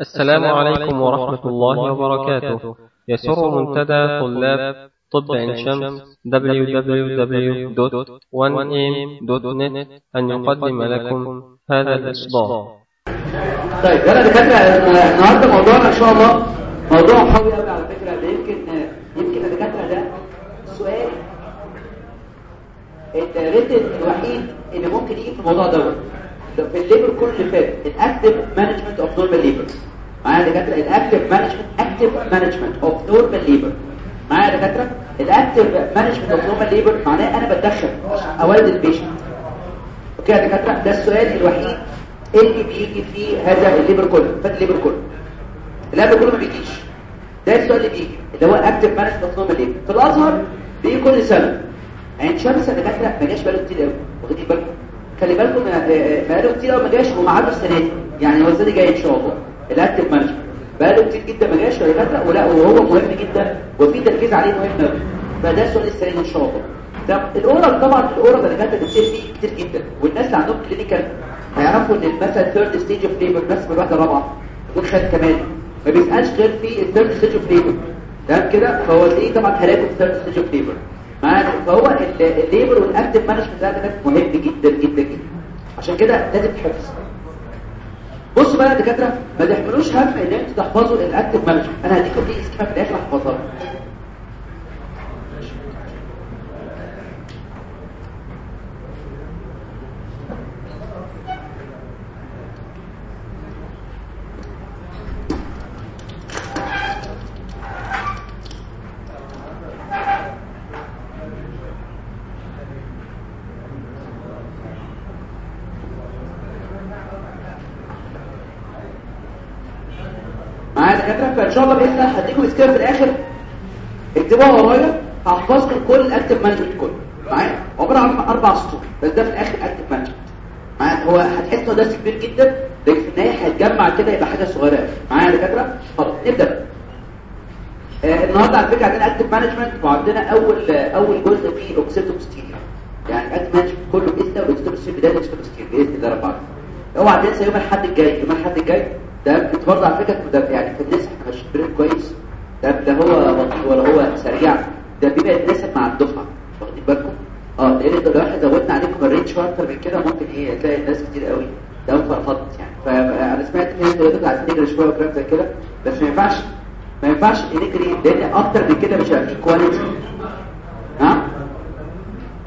السلام عليكم ورحمة الله وبركاته. يسر منتدى طلاب طب عين شمس www.1am.net أن يقدم لكم هذا الإصدار طيب يلا دكاتره النهارده موضوعنا إن شاء الله موضوع قوي قوي على فكرة ده يمكن يمكن الدكاتره ده سؤال الريتن الوحيد اللي ممكن يجي في الموضوع دوت. في ال labor كل اللي فات ال active management of normal labor معايا دكاترة ال active management active management of normal labor معايا دكاترة ال active management of normal labor معناه أنا بتدخل أولد ال patient okay يا دكاترة ده السؤال الوحيد. اللي بيجي في هذا ال labor كله فات ال labor كله ال labor كله ما بيجيش. ده السؤال اللي بيجي اللي هو active management of normal labor في الأزهر بيجي كل سنة. عين شمس يا دكاتره ما جاش بقاله كتير قوي. واخدين بالكم؟ خلي بالكم بقاله كتير قوي ما جاش ومعاده السنة دي. يعني هو السنة جاي إن شاء الله. ال active management بقاله كتير جدا ما جاش دكاتره ولا وهو مهم جدا وفي تركيز عليه مهم قوي فده السؤال السنة دي إن شاء الله. طب ال oral طبعا ال oral يا دكاتره بتصير فيه كتير جدا. والناس اللي عندهم clinical هيعرفوا إن مثلا third stage of labor بس في الواحده الرابعه يكون خد كمان. ما بيسألش غير في ال third stage of labor تمام كده؟ فهو تلاقيه طبعا هلاكه في ال third stage of labor فهو ال labor وال active management ده مهم جدا جدا جدا. عشان كده لازم تحفظ. بصوا بقى يا دكاترة ما تحملوش هم إن أنتوا تحفظوا ال active management أنا هديكم دي schema في الآخر أحفظها فان شاء الله باذن الله هديكم schema في الآخر اكتبوها ورايا هحفظكم كل ال active management كله. معايا؟ عبارة عن أربع سطور بس ده في الآخر active management معايا؟ هو هتحس إن ده كبير جدا لكن في النهاية هيتجمع كده يبقى حاجة صغيرة معايا يا دكاترة؟ خلاص نبدأ. آه النهارده على فكرة عندنا active management وعندنا أول أول جزء فيه occipitoposterior يعني ال active management كله باذن الله وال occipitoposterior بداية ال occipitoposterior بإذن الله رب العالمين. اوعى تنسى يوم الأحد الجاي يوم الأحد الجاي ده انت برضه على فكرة ده يعني في الناس إحنا بريد كويس. ده لا هو ولا سريع ده بيبقى يتناسب مع الدفعه واخدين بالكم؟ آه لأن لو إحنا زودنا عليكم الريت شوية أكتر من كده ممكن إيه تلاقي الناس كتير قوي ده فرفضت يعني. فأنا سمعت إن أنتوا دلوقتي عايزين نجري شوية وكلام زي كده بس ما ينفعش. ما ينفعش نجري لأن أكتر من كده مش هيبقى فيه كواليتي ها؟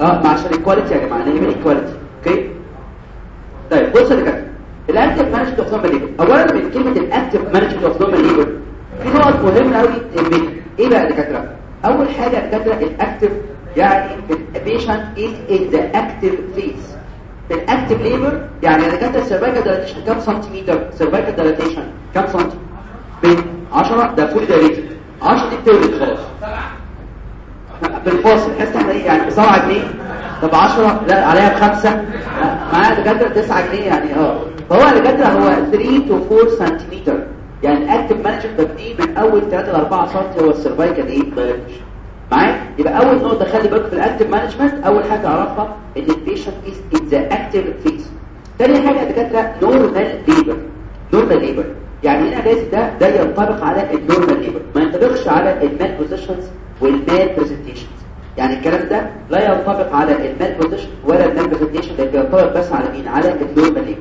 آه مع عشان ال quality يا جماعة نجيب ال quality okay؟ طيب بصوا يا جماعة ال active management of normal labor اولا من كلمة ال active management of normal labor في نقط مهمة قوي إيه بقى يا دكاترة؟ أول حاجة يا دكاتره ال active يعني ال patient is in the active phase في ال active labor يعني يا دكاتره ال cervical dilatation كام سنتيمتر cervical dilatation كام سنتي بين 10 ده full dilated 10 دي بتولد خلاص. بالفاصل حس إحنا إيه يعني ب 7 جنيه. طب 10 لا عليها بخمسة. معايا دكاترة 9 جنيه يعني آه. فهو دكاترة هو 3 to 4 سنتيمتر يعني الاكتف مانجمنت ببنيه من أول 3 ل 4 سم هو السيرفايكال إيه؟ دايليتيشن معايا؟ يبقى أول نقطة خلي بالك في الاكتف مانجمنت أول حاجة أعرفها إن البيشنت از ان ذا اكتف فيز ثاني حاجة دكاترة نورمال ليبر normal labor يعني هنا لازم ده؟ ده ينطبق على ال normal labor ما ينطبقش على ال malpositions وال malpresentations يعني الكلام ده لا ينطبق على ال malposition ولا ال malpresentation ده ينطبق بس على مين؟ على ال normal labor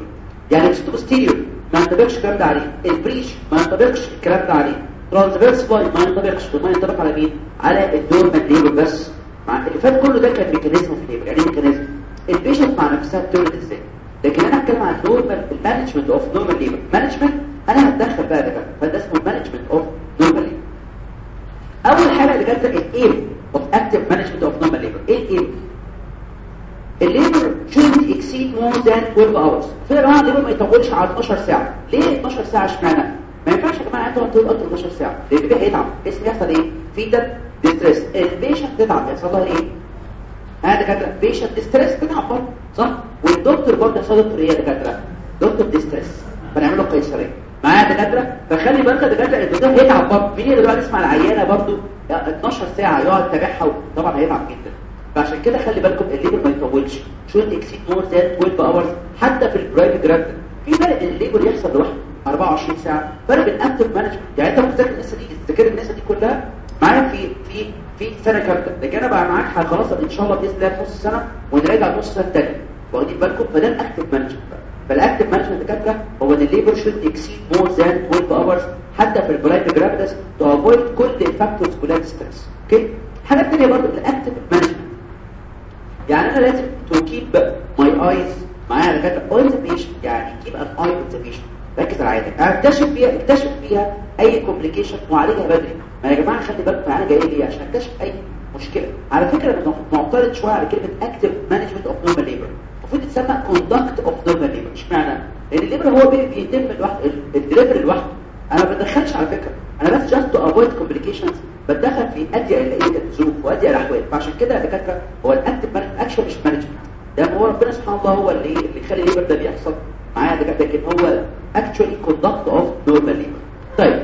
يعني ال occipitoposterior ما ينطبقش الكلام ده عليه ال breech ما ينطبقش الكلام ده عليه transverse lie ما ينطبقش وما ينطبق على مين؟ على ال normal labor بس. مع اللي فات كله ده كان mechanism في ال labor يعني mechanism؟ ال patient مع نفسها بتولد إزاي؟ لكن أنا هتكلم عن ال normal ال management of normal labor management؟ أنا هتدخل بقى ده فده اسمه management of normal labor أول حاجة اللي جت ال aim of active management of normal labor إيه ال aim؟ ال labor should exceed more than 12 hours في جماعة ال labor ما يطولش على 12 ساعة. ليه 12 ساعة اشمعنى؟ ما ينفعش يا جماعة أنتوا تقعدوا أكتر من 12 ساعة. لأن ال baby هيتعب. اسم يحصل إيه؟ fetal distress ال patient تتعب. يحصل لها إيه؟ ها دكاترة. patient distress تتعب برضه. صح؟ والدكتور برضه يحصل له إيه يا دكاترة. doctor distress فنعمل له قيصريه معايا دكاترة؟ فخلي بالك دكاترة الدكتور هيتعب برضه. مين اللي دلوقتي يسمع العيانة برضه؟ 12 ساعة يقعد يتابعها طبعا هيتعب جدا. فعشان كده خلي بالكم ال labor ما يطولش. should exceed more than 12 hours حتى في ال primigravida في فرق ال labor يحصل لوحده. 24 ساعة. فرق بين active management يعني أنت مذاكر الناس دي تذاكر الناس دي كلها معايا في في في سنة كاملة. لكن أنا بقى معاك خلاص إن شاء الله بإذن الله نص سنه ونراجع نص سنه ثانية واخدين بالكم؟ فده ال active management فال active management دكاتره هو إن ال labor should exceed more than 12 hours حتى في ال primigravidas to avoid كل ال factors كلها stress okay؟ حاجة ثانية برضه ال active management يعني أنا لازم to keep my eyes معايا دكاتره on the patient يعني keep an eye on ركز على عينك اكتشف فيها اكتشف فيها أي complication وعالجها بدري. ما يا جماعة خلي بالكم أنا جاي ليه عشان أكتشف أي مشكلة. على فكرة أنا معترض شوية على كلمة active management of normal labor المفروض تسمى conduct of normal labor اشمعنى؟ لأن ال labor هو بيتم لوحده الدليفري لوحده. أنا ما بدخلش على فكرة. أنا بس just to avoid complications بتدخل في اضيق الظروف واضيق الاحوال فعشان كده يا دكاترة هو ال active action مش management. ده هو ربنا سبحانه الله هو اللي اللي يخلي ال labor ده بيحصل معايا دكاترة لكن هو actually conduct of normal labor طيب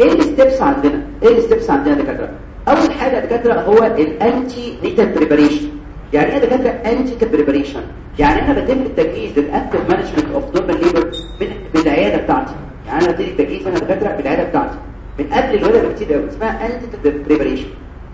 إيه ال steps عندنا؟ إيه ال steps عندنا دكاترة؟ أول حاجة دكاترة هو ال antenatal preparation يعني إيه دكاترة ante preparation يعني أنا بتم التجهيز لل active management of normal labor من العيادة بتاعتي. يعني أنا ببتدي التجهيز أنا دكاترة بالعياده بتاعتي. من قبل الولاده بكتير قوي اسمها ante preparation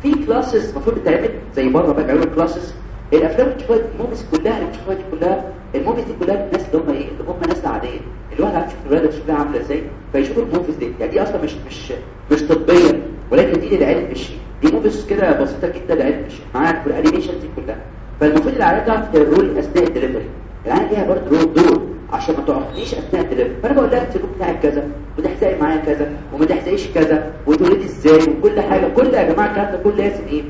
في classes المفروض بتتعمل زي بره بقى بيعملوا classes الأفلام بتشوفها ال movies كلها بتشوفها كلها ال movies دي كلها الناس اللي هم إيه؟ اللي هم ناس عادية. الواحد عارف يشوف الولاده شكلها عاملة إزاي فيشوفوا ال movies دي. يعني دي أصلا مش مش مش طبية ولكن دي لعلم الشيء دي movies كده بسيطة جدا لعلم الشيء معاك وال animation دي كلها. فالمفروض العيال تعرف تقول اثناء الدليفري العيال ليها برضه دور عشان ما تعرفنيش أثناء الدليفري فأنا بقول لها ال role بتاعك كذا وتحزقي معايا كذا وما تحزقيش كذا وتولدي إزاي وكل حاجة. كل يا جماعة الكلام ده كله لازم إيه؟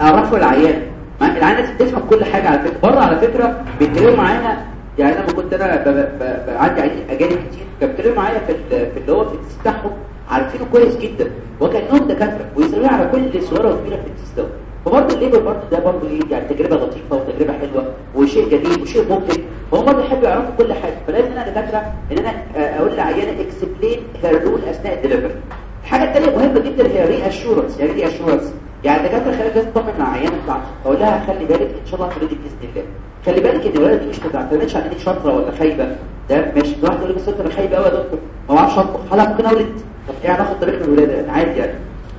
أعرفه العيان العيان لازم تفهم كل حاجة على فكرة. بره على فكرة بيتكلموا معانا يعني لما كنت أنا عيانين أجانب كتير كانوا بيتكلموا معايا في في اللي هو في ال test بتاعهم عارفينه كويس جدا. وكأنهم دكاترة ويسألوني على كل صغيره وكبيرة في ال test ده فبرضه ال labor برضه ده برضه إيه؟ يعني تجربة لطيفة وتجربة حلوة وشيء جديد وشيء ممتع فهم برضه يحبوا يعرفوا كل حاجة. فلازم أنا دكاتره إن أنا أقول للعيانه explain her role أثناء الدليفري الحاجة الثانية مهمة جدا هي reassurance يعني إيه assurance يعني الدكاترة خلي بالك تطمن مع العيانه بتاعتك أقول لها خلي بالك إن شاء الله تولدي بإذن الله. خلي بالك إن الولاده دي مش ما تعتمدش على انك شاطره ولا خايبة. ده مش واحد يقول لي بس أنا خايبه قوي يا دكتور. ما بعرفش اطبخ هل ممكن أولد. طب يعني اخد طريق الولادة. عادي يعني.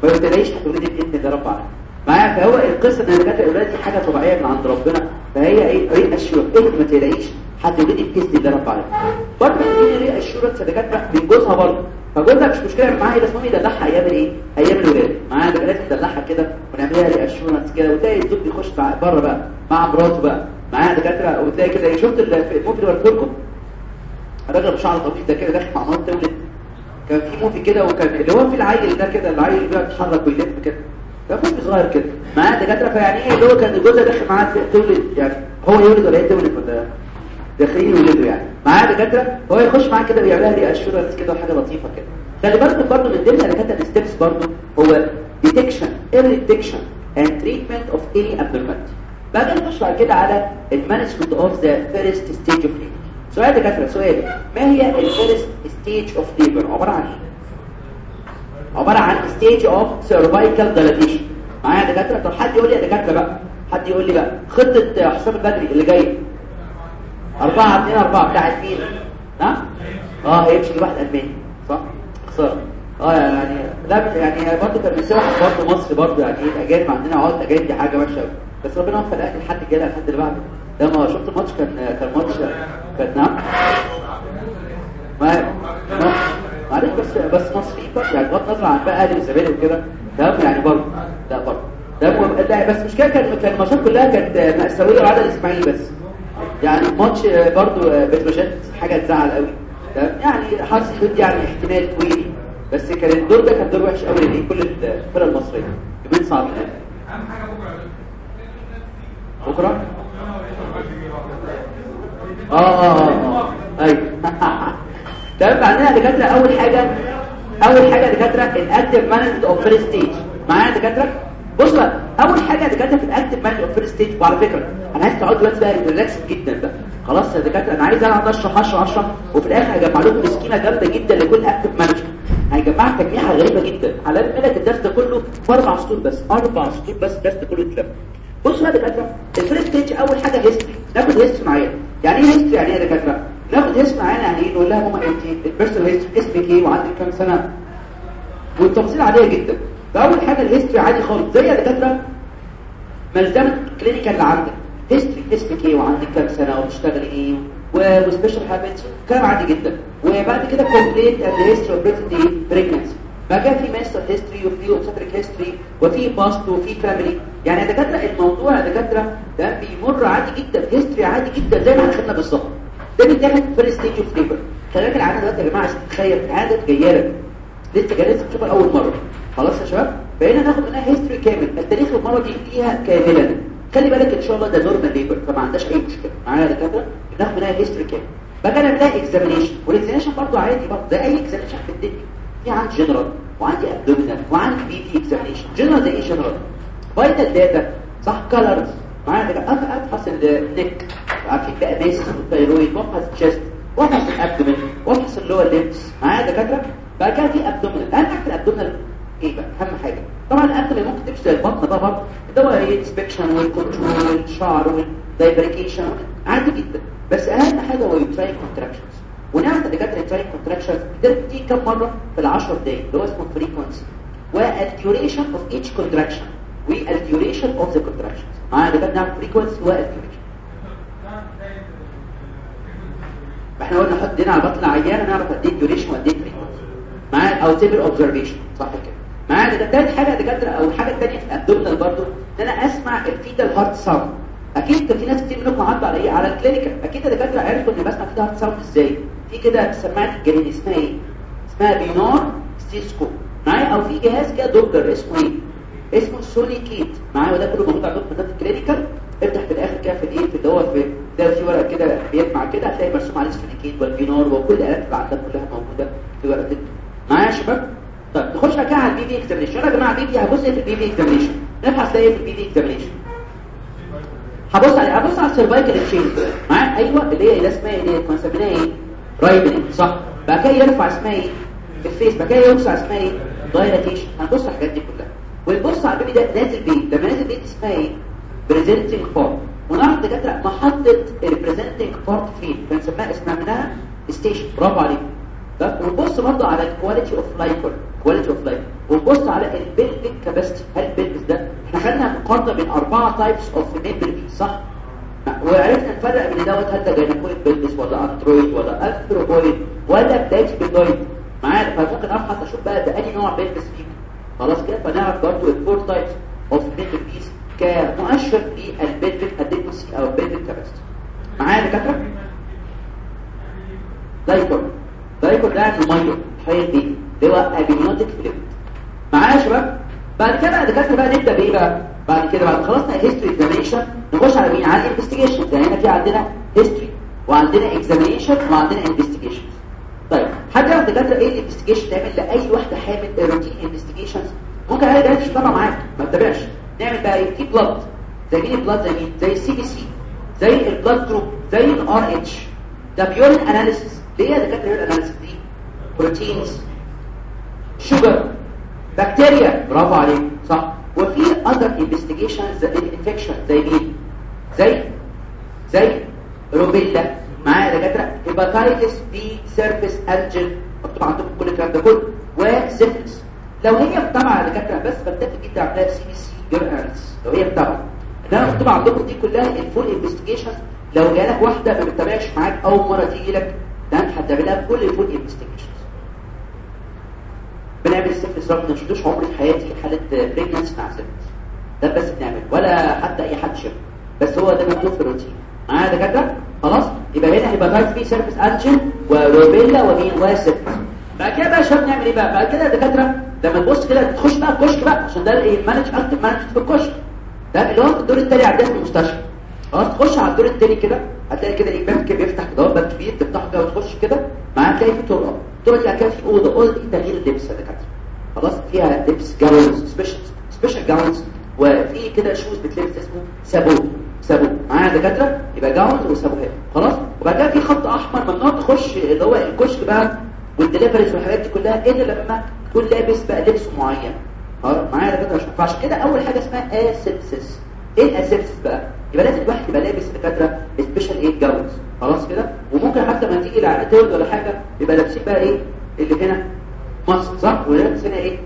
ما بتلاقيش هتولدي بإذن الله رب العالمين. معايا؟ فهو القصة إن الدكاتره الولاده دي حاجة طبيعية من عند ربنا. فهي إيه؟ reassurance إيه ما تقلقيش هتولدي باذن الله رب العالمين برضه في reassurance الدكاتره من جوزها برضه. فجوزها مش مشكلة. معاها إيه؟ بس المهم يدلعها أيام الايه أيام الولادة. معاها بنات تدلعها كده ونعملها reassurance كده. وتلاقي الزوج بيخش بره بقى مع مراته بقى. معاها دكاترة. وتلاقي كده شفت ال movie اللي لكم. الراجل بشعر طويل ده كده داخل مع تولد كان في movie كده وكان اللي هو في العيل ده كده. العيل اللي بيقعد يتحرك ويلف كده. ده movie صغير كده. معاها دكاترة فيعني إيه؟ اللي هو كان جوزها داخل معاها تولد يعني هو يولد ولا هي تولد ولا داخلين يولدوا يعني. معاه دكاترة هو يخش معاه كده ويعملها reassurance كده وحاجة لطيفة كده. خلي بالكم برضه من ضمن دكاتره ال steps برضه هو detection early detection and treatment of any abnormality. بعدين نخش بعد كده على ال management of the first stage of labor سؤال دكاترة سؤال ما هي ال first stage of labor عبارة عن إيه؟ عبارة عن stage of cervical dilatation معايا دكاتره طب حد يقول لي يا دكاتره بقى؟ حد يقول لي بقى. خطة حسام البدري اللي جاية أربعة اتنين أربعة. بتاعت مين ها؟ آه هيمشي لواحد ألماني صح؟ خسارة. آه يعني لا يعني برضه كان بيسوي واحد برضه مصري برضه. يعني إيه الاجانب عندنا عقد أجانب دي حاجة وحشة قوي بس ربنا وفق الاهلي لحد الجاي لحد اللي بعده ده ما شفت الماتش كان كان ماتش. كان نعم. معلش بس بس مصري برضه. يعني بغض النظر عن بقى أهلي والزمالك وكده تمام يعني برضه لا برضه. ده بس مش كده كان كان الماتشات كلها كانت مأساوية وعدد الإسماعيلي بس. يعني ماتش برضو بتروجيت حاجة تزعل قوي. يعني حاسس حدود يعني احتمال طويل. بس كان الدور ده كان دور وحش قوي ليه؟ كل الفرق المصرية. كمان صعب. بكرة؟ آه آه آه. أيوه. تمام عندنا دكاترة أول حاجة أول حاجة دكاترة ال active management of first stage معايا دكاترة؟ بص بقى أول حاجة دكاترة في ال active management of first stage وعلى فكرة أنا عايز تقعدوا دلوقتي بقى relax جدا بقى. خلاص يا دكاترة أنا عايز أقعد اشرح اشرح اشرح وفي الآخر هجمع لكم scheme جامدة جدا لكل active management هيجمعك تجميعه غريبة جدا. على لك الدرس ده كله في أربع سطور بس أربع سطور بس الدرس ده كله اتلم بص بقى دكاترة ال first stage أول حاجة history ناخد history معايا. يعني إيه history يعني إيه يا دكاترة؟ ناخد اسم معانا يعني إيه نقول لها ماما انت ال personal history اسمك إيه؟ وعندك كام سنة. والتفاصيل عاديه جدا. فاول حاجة ال history عادي خالص. زي الدكاتره ملزمه clinical اللي عندك. history اسمك إيه؟ وعندك كام سنة؟ وبتشتغلي إيه؟ و special habits كلام عادي جدا. وبعد كده complete and history of pregnancy pregnancy بقى كان في menstrual history وفي obstetric history وفي past وفي family يعني دكاترة الموضوع دكاترة ده بيمر عادي جدا. history عادي جدا زي ما إحنا خدنا بالظبط. ده في first stage of labor خلي العادة دلوقتي يا جماعة عشان تتخيل العاده جاية لك لسه جاية لسه بتشوفها اول مرة. خلاص يا شباب؟ بقينا ناخد منها history كامل. التاريخ المرضي فيها كاملا خلي بالك إن شاء الله ده normal labor فما عندهاش أي مشكلة. معايا يا دكاترة؟ بناخد منها history كامل. بقى أنا بلاقي examination وال examination برضه عادي برضه زي أي examination في الدنيا. في عندي جنرال وعندي ابدومينال وعندي بي تي اكزامينيشن جنرال زي إيه جنرال فايتال داتا صح؟ كلرز معايا كده افحص النك عارفين بقى ماس والثايرويد وافحص الشيست وافحص الابدومين وافحص اللور ليمبس معايا دكاتره بقى كده في ابدومينال اهم حاجة الابدومينال إيه بقى اهم حاجة طبعا الابدومين ممكن تمشي البطن بقى برضه ده هو إيه انسبكشن والكنترول والشعر والدايبريكيشن عادي جدا بس اهم حاجة هو يوتراين كونتراكشنز ونعرف دكاتره ال uterine contractions بتيجي كم مره في ال10 دقايق اللي هو اسمه frequency وال duration of each contraction وال duration of the contractions معايا دكاتره نعرف frequency وال duration إحنا قلنا نحط ايدينا على بطن عيانه نعرف قد إيه ال duration وقد إيه ال frequency معايا أو table observation صح كده. معايا ده تالت حاجة يا دكاتره أو حاجة ثانية في ال abdominal برضه إن أنا أسمع ال fetal heart sound أكيد في ناس كتير منكم عدوا على إيه على ال clinical. أكيد الدكاتره عرفوا ان بسمع fetal heart sound إزاي. في كده سماعة الجنين اسمها إيه؟ اسمها Pinard stethoscope. معايا أو في جهاز كده دوبلر اسمه إيه؟ اسمه Sonicaid معايا وده كله موجود عندكم في ال clinical افتح في الآخر كده في الإيه في اللي هو في ده في ورقة كده بيجمع كده هتلاقي مرسوم عليه ال Sonicaid وال Pinard وكل الآلات اللي عندك كلها موجودة في ورقة معايا يا شباب؟ طب نخش بقى على ال PV examination يا جماعة البي بي هبص إيه في ال PV examination نبص إيه في ال PV examination هبص على هبص على ال cervical changes معايا؟ أيوه اللي هي اللي اسمها إيه كنا سميناها إيه؟ ripening صح. بقى كده يرفع اسمها إيه؟ الفيس. بقى كده يوسع اسمها إيه؟ dilatation هنبص على الحاجات دي كلها. ونبص على ال baby ده نازل بإيه. لما نازل بيه اسمها إيه؟ presenting part ونعرف دكاترة محطة ال presenting part فين؟ بنسميها اسمها منها station برافو عليك. ونبص برضه على ال quality of liquor quality of liquor ونبص على ال pelvic capacity هل ال pelvis ده؟ إحنا خدنا مقارنة بين أربعة types of pelvis صح؟ وعرفنا نفرق بين دوت هل ده gynecoid pelvis ولا android ولا anthropoid ولا platypelloid معايا فممكن أبحث أشوف بقى ده انهي نوع pelvis فيه؟ خلاص كده؟ فنعرف برضه ال four types of pelvis كمؤشر لل pelvic adequacy أو ال pelvic capacity معايا يا دكاترة؟ liquor liquor ده المية. تخيل بيه اللي هو amniotic fluid معايا يا شباب؟ بعد كده دكاترة بقى نبدأ بإيه بقى؟ بعد كده بعد خلصنا ال history examination نخش على مين؟ على ال investigation ده هنا في عندنا history وعندنا examination وعندنا investigation طيب حد يعرف دكاتره إيه ال investigation تعمل لأي واحدة حامل routine investigations ممكن الاقي مش طبعا معاك ما تتابعش. نعمل بقى إيه؟ في blood زي مين ال blood زي مين؟ زي ال CBC زي ال blood group زي الار اتش ده ب urine analysis ليه يا دكاترة ب urine analysis دي؟ proteins sugar بكتيريا برافو عليك. صح. وفي other investigations ال infection زي مين؟ زي زي rubella. معايا يا دكاترة. hepatitis B surface antigen مكتوب عندكم كل الكلام ده كله. وسيفلس. لو هي متابعة يا دكاترة بس بكتفي جدا عليها CBC urinalysis لو هي متابعة. انما مكتوب عندكم دي كلها ال full investigation لو جالك واحدة ما بتتابعش معاك أول مرة تيجي لك ده أنت هتعملها كل ال full investigations بنعمل سيفلس رغم ما شفتوش عمري في حياتي حالة pregnancy مع سيفلس ده بس بنعمل ولا حتى أي حد شاف بس هو ده مكتوب في الروتين. معايا دكاترة؟ خلاص؟ يبقى هنا hepatitis B surface antigen و rubella ومين وسيفلس بعد كده بقى شباب نعمل إيه بقى؟ بعد كده يا دكاترة لما تبص كده تخش بقى الكشك بقى عشان ده إيه management active management في الكشك. ده اللي هو الدور الثاني عندنا في المستشفى. خلاص؟ تخش على الدور الثاني كده هتلاقي كده إيه؟ باب كده بيفتح كده باب كبير تفتحه كده وتخش كده معاه تلاقي في طرقه الطرقه دي كده في أوضة. أوضة دي تغيير اللبس يا دكاترة. خلاص؟ فيها لبس gowns special special gowns وفي كده shoes بتلبس اسمه سابو سابو معايا دكاترة يبقى gowns وسابوهات خلاص؟ وبعد كده في خط أحمر ممنوع تخش اللي هو الكشك بقى وال deliveries والحاجات دي كلها إلا لما تكون لابس بقى لبس معين. معايا دكاترة عشان فعشان كده أول حاجة اسمها asepsis إيه ال asepsis بقى؟ يبقى لازم الواحد يبقى لابس دكاترة special إيه gowns خلاص كده؟ وممكن حتى لما تيجي تولد ولا حاجة يبقى لابسين بقى إيه؟ اللي هنا mask صح؟ ولابس هنا إيه؟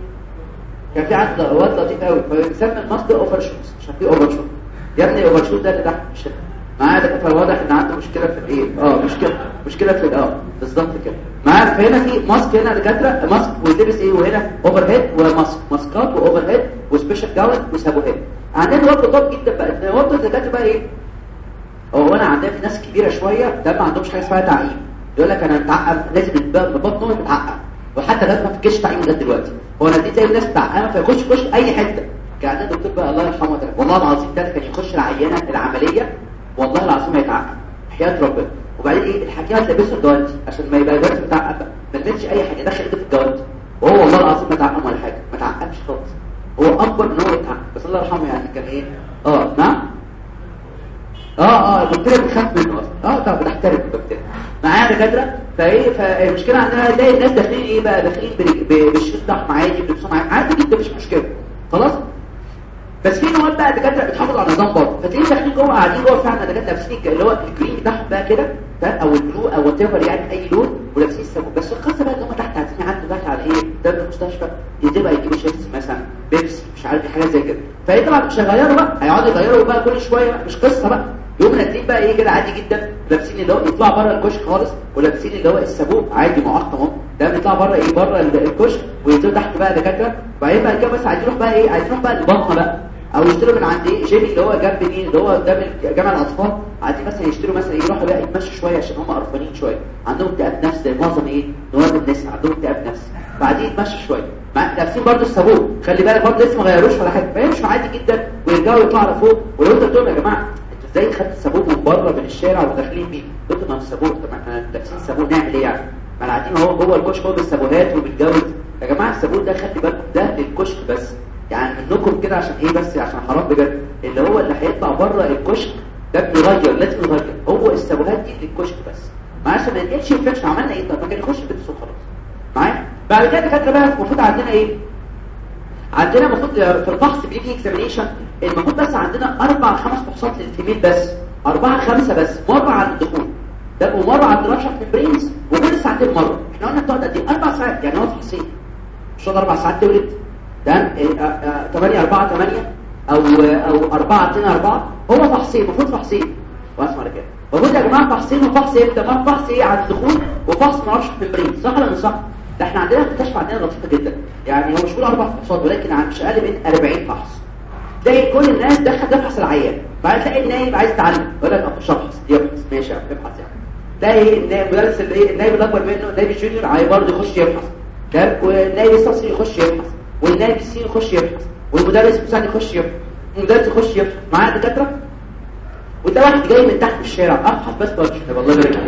كان في عندنا واد لطيف قوي فبيسمى ال mask overshoes مش في overshoes يا ابني shoes ده اللي تحت مش معاه دكاتره واضح إن عنده مشكلة في الايه آه مشكلة مشكلة في آه بالظبط كده. معاه فهنا في mask هنا دكاتره mask ويلبس إيه؟ وهنا overhead و mask ماسكات و overhead و special gown وسابوهات عندنا وقت طب جدا بقى. وقت الدكاتره بقى إيه؟ هو أنا عندنا في ناس كبيرة شوية ده ما عندهمش حاجة اسمها تعقيم. يقول لك أنا متعقم لازم بطنه متعقم وحتى ده ما فكش تعقيم لغاية دلوقتي. هو أنا دي زي الناس متعقمه فيخش يخش أي حتة. كان عندنا دكتور بقى الله يرحمه ده والله العظيم ده كان يخش العيانة العملية والله العظيم هيتعقم حياة ربنا. وبعدين إيه؟ الحكيمه تلبسه الجوانتي عشان ما يبقى الجوانتي متعقم ما تلبسش أي حاجة. دخل إيده في الجوانتي. وهو والله العظيم ما تعقم ولا حاجة. ما تعقمش خالص. هو أكبر من هو يتعقم بس الله يرحمه يعني كان إيه؟ آه نعم. آه آه البكتيريا بتخاف منه أصلا. آه طب بنحترم البكتيريا معايا دكاترة؟ فإيه؟ فالمشكلة عندنا نلاقي الناس داخلين إيه بقى؟ داخلين بالشيط ضخم عادي. عادي جدا مش مشكلة. خلاص؟ بس في نوع بقى دكاترة بتحافظ على النظام برضه. فتلاقيهم داخلين جوه قاعدين جوه فعلا دكاتره لابسين اللي هو ال green بتاعهم بقى كده أو ال blue أو whatever يعني أي لون ولابسين السابو بس القصة بقى ان هم تحت عايزين يعدوا تحت على إيه؟ ده المستشفى. يبقى يجيبوا شيبس مثلا بيبسي مش عارف حاجة زي كده. فايه طبعا مش هيغيروا بقى هيقعدوا يغيروا بقى كل شوية مش قصة بقى. يوم نازلين بقى إيه كده عادي جدا. لابسين اللي هو يطلع بره الكشك خالص ولابسين اللي هو السابو عادي معقم أهو. ده بيطلع بره إيه؟ بره الكشك وينزلوا تحت بقى دكاترة. وبعدين بقى كده بس عايز يروح بقى إيه؟ عايز يروح بقى البطنه بقى. أو يشتروا من عند إيه؟ جيمي اللي هو جنب مين؟ اللي هو قدام جامع الأطفال. عايزين مثلا يشتروا مثلا يروحوا بقى يتمشوا شوية عشان هم قرفانين شوية. عندهم اكتئاب نفسي زي معظم إيه؟ نواب الناس عندهم اكتئاب نفسي. بعدين يتمشوا شوية. مع لابسين برضه الصابون خلي بالك برضه لسه ما غيروش ولا حاجة. فيمشوا عادي جدا. ويرجعوا يطلعوا لفوق ولو انت قلت لهم يا جماعة أنتوا إزاي خدت الصابون من بره من الشارع وداخلين بيه؟ قلت ما السابو طب إحنا لابسين السابو نعمل إيه يعني؟ ما قاعدين اهو جوه الكشك هو بالسابوهات وبال gowns يا جماعة السابو ده خلي بالكم ده للكشك بس. يعني منكم كده عشان إيه بس؟ عشان حرام بجد. اللي هو اللي هيطلع بره الكشك ده بيغير لازم يغير. هو السابوهات دي للكشك بس. معلش ما نقلش infection عملنا إيه؟ طب ما كان يخش السوق خلاص. معايا؟ بعد كده فاكره بقى المفروض عندنا إيه؟ عندنا المفروض في الفحص PV examination المفروض بس عندنا أربع خمس فحوصات لل female بس. أربعة خمسة بس. مرة عند الدخول. ده ومرة عند rupture of membranes وكل ساعتين مره إحنا قلنا بتقعد قد إيه أربع ساعات. يعني هو فحصين مش أربع ساعات تولد ده 8 4 8 أو أو 4 2 4 هو فحصين المفروض فحصين واسمع كده المفروض يا جماعة فحصين وفحص إيه ده فحص إيه على الدخول وفحص ما أعرفش في ال membrane صح ولا مش صح؟ ده إحنا عندنا المستشفى عندنا لطيفة جدا. يعني هو مش بيقول أربع فحوصات ولكن مش أقل من 40 فحص. تلاقي كل الناس دخل تفحص العيان. بعد تلاقي النايب عايز يتعلم يقول لك افحص يفحص ماشي افحص يعني. تلاقي النايب مدرس النايب الاكبر منه النايب الجونيور عايز برضه يخش يفحص تمام؟ والنايب الصصري يخش يفحص والنايب السين يخش يفحص والمدرس المساعد يخش يفحص المدرس يخش يفحص معاه دكاترة؟ وده واحد جاي من تحت الشارع أفحص بس بس والله يبارك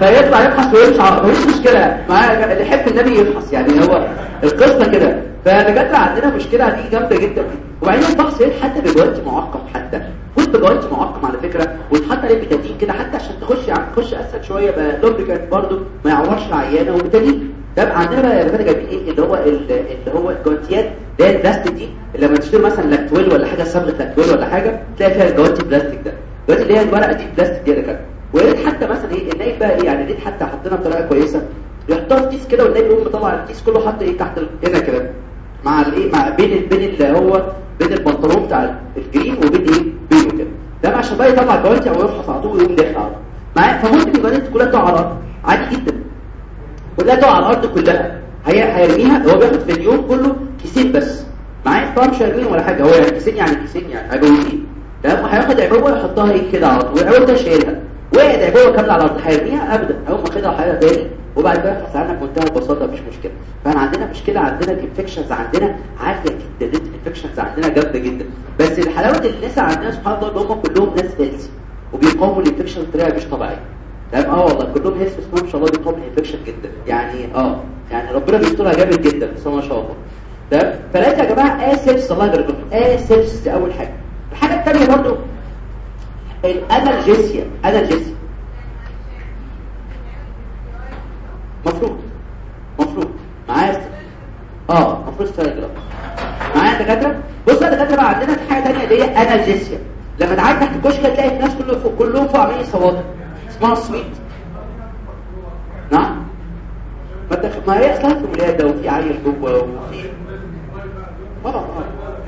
فيطلع يفحص ويمشي مفيش مشكله معاه اللي يحب النبي يفحص يعني هو القصة كده. فالدكاتره عندنا مشكلة دي جامدة جدا. وبعدين الفحص حتى بجوانتي معقم حتى. كنت بجوانتي معقم على فكرة وتحط عليه بتادين كده حتى عشان تخش يعني تخش أسهل شوية بقى lubricant ما يعورش العيانه وبتادين ده عندنا بقى جماعة جايبين إيه؟ اللي هو اللي هو الجوانتيات. اللي هي البلاستيك دي لما تشتري مثلا لاكتويل ولا حاجة صبغة لاكتويل ولا حاجة تلاقي فيها الجوانتي البلاستيك ده. دلوقتي اللي هي الورقة دي بلاستيك دي كده ويا حتى مثلا إيه النايب بقى إيه يا ريت حتى حطينا بطريقة كويسة. يحطها في كيس كده والنايب يقوم مطلع الكيس كله حط إيه تحت هنا كده. مع الايه مع بين بين اللي هو بين البنطلون بتاع ال green وبين إيه بينه كده. ده عشان بقى يطلع الجوانتي على طول ويقوم داخل على معايا؟ فممكن الجوانتي كلها تقع على عادي جدا. كلها تقع على الأرض كلها. هي هيرميها هو بياخد في اليوم كله كيسين بس. معايا؟ طبعا مش ولا حاجة. هو يعني كيسين يعني كيسين يعني عجوزين تمام؟ وهياخد عبوه يحطها إيه كده على طول. والعبوه ده شايلها. وقعت عبوه كاملة على الأرض. هيرميها ابدا. هيقوم واخدها وحاجه تاني وبعد كده يفحص عنها بمنتهى البساطة مفيش مشكلة. فاحنا عندنا مشكلة عندنا ال infections عندنا عاليه جدا. ال infections عندنا جامدة جدا. بس الحلاوة الناس عندنا سبحان الله إن هم كلهم ناس healthy وبيقاوموا ال infection بطريقة مش طبيعية. تمام؟ آه والله كلهم healthy بس ما شاء الله بيقاوموا ال infection جدا. يعني آه يعني ربنا بيسترها جامد جدا بس ما شاء الله. تمام؟ فلازم يا جماعة asepsis الله يبارك asepsis دي أول حاجة. الحاجة الثانية برضو الأنالجيسيا. أنالجيسيا. مفروض. مفروض. معايا آه مفروض ستايجرام معايا دكاترة؟ بص يا دكاترة بقى عندنا في حاجة ثانية اللي هي أنالجيسيا. لما تعدي تحت الكشك تلاقي الناس كلهم فوق كلهم فوق عاملين يصوتوا اسمها نعم ما هي أصلا في ولاده وفي عيل جوه وفي طبعا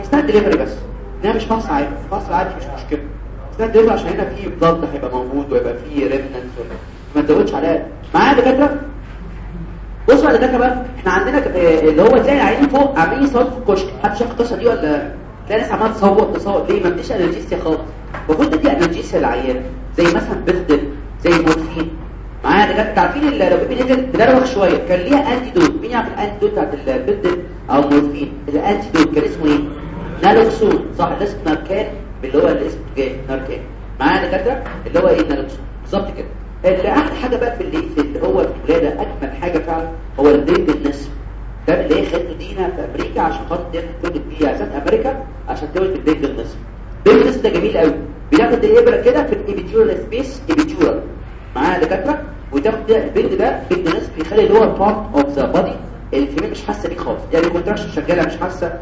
اسمها دليفري بس. انها مش مصر عادي. مصر عادي مش مشكلة. اسمها دليفري عشان هنا في بلاد هيبقى موجود ويبقى في remnant ما تزودش عليها معايا دكاترة؟ بصوا يا دكاترة بقى. إحنا عندنا اللي هو تلاقي العيانين فوق عاملين يصوتوا في الكشك حد شاف القصة دي ولا تلاقي ناس عمالة تصوت تصوت. ليه؟ ما بديش analgesia خالص. المفروض تدي analgesia للعيان. زي مثلا بيردن زي مورفين معايا دكاتره عارفين لو baby نزل تدروخ شوية. كان ليها antidote مين يعرف ال antidote بتاعت البيردن أو مورفين؟ الانتي دوت كان اسمه إيه؟ نالوكسون. صح ده اسمه ناركان اللي هو الاسم جاي ناركان معايا دكاتره اللي هو إيه؟ نالوكسون. بالظبط كده. اللي أحلى حاجة بقى في اللي في اللي هو الولادة أجمل حاجة فعلا هو البيبي النسب. ده اللي هي خدته دينا في أمريكا عشان خاطر تولد بيه. أساس أمريكا عشان تولد البيبي النسب. البيبي النسب ده جميل قوي. بناخد الإبرة كده في الابيجورال سبيس ابيجورال معايا دكاترة وتاخد البيبي ده بيبي نسب بيخلي اللي هو بارت اوف ذا بادي ال female مش حاسة بيه خالص. يعني ال contraction شغالة مش حاسة.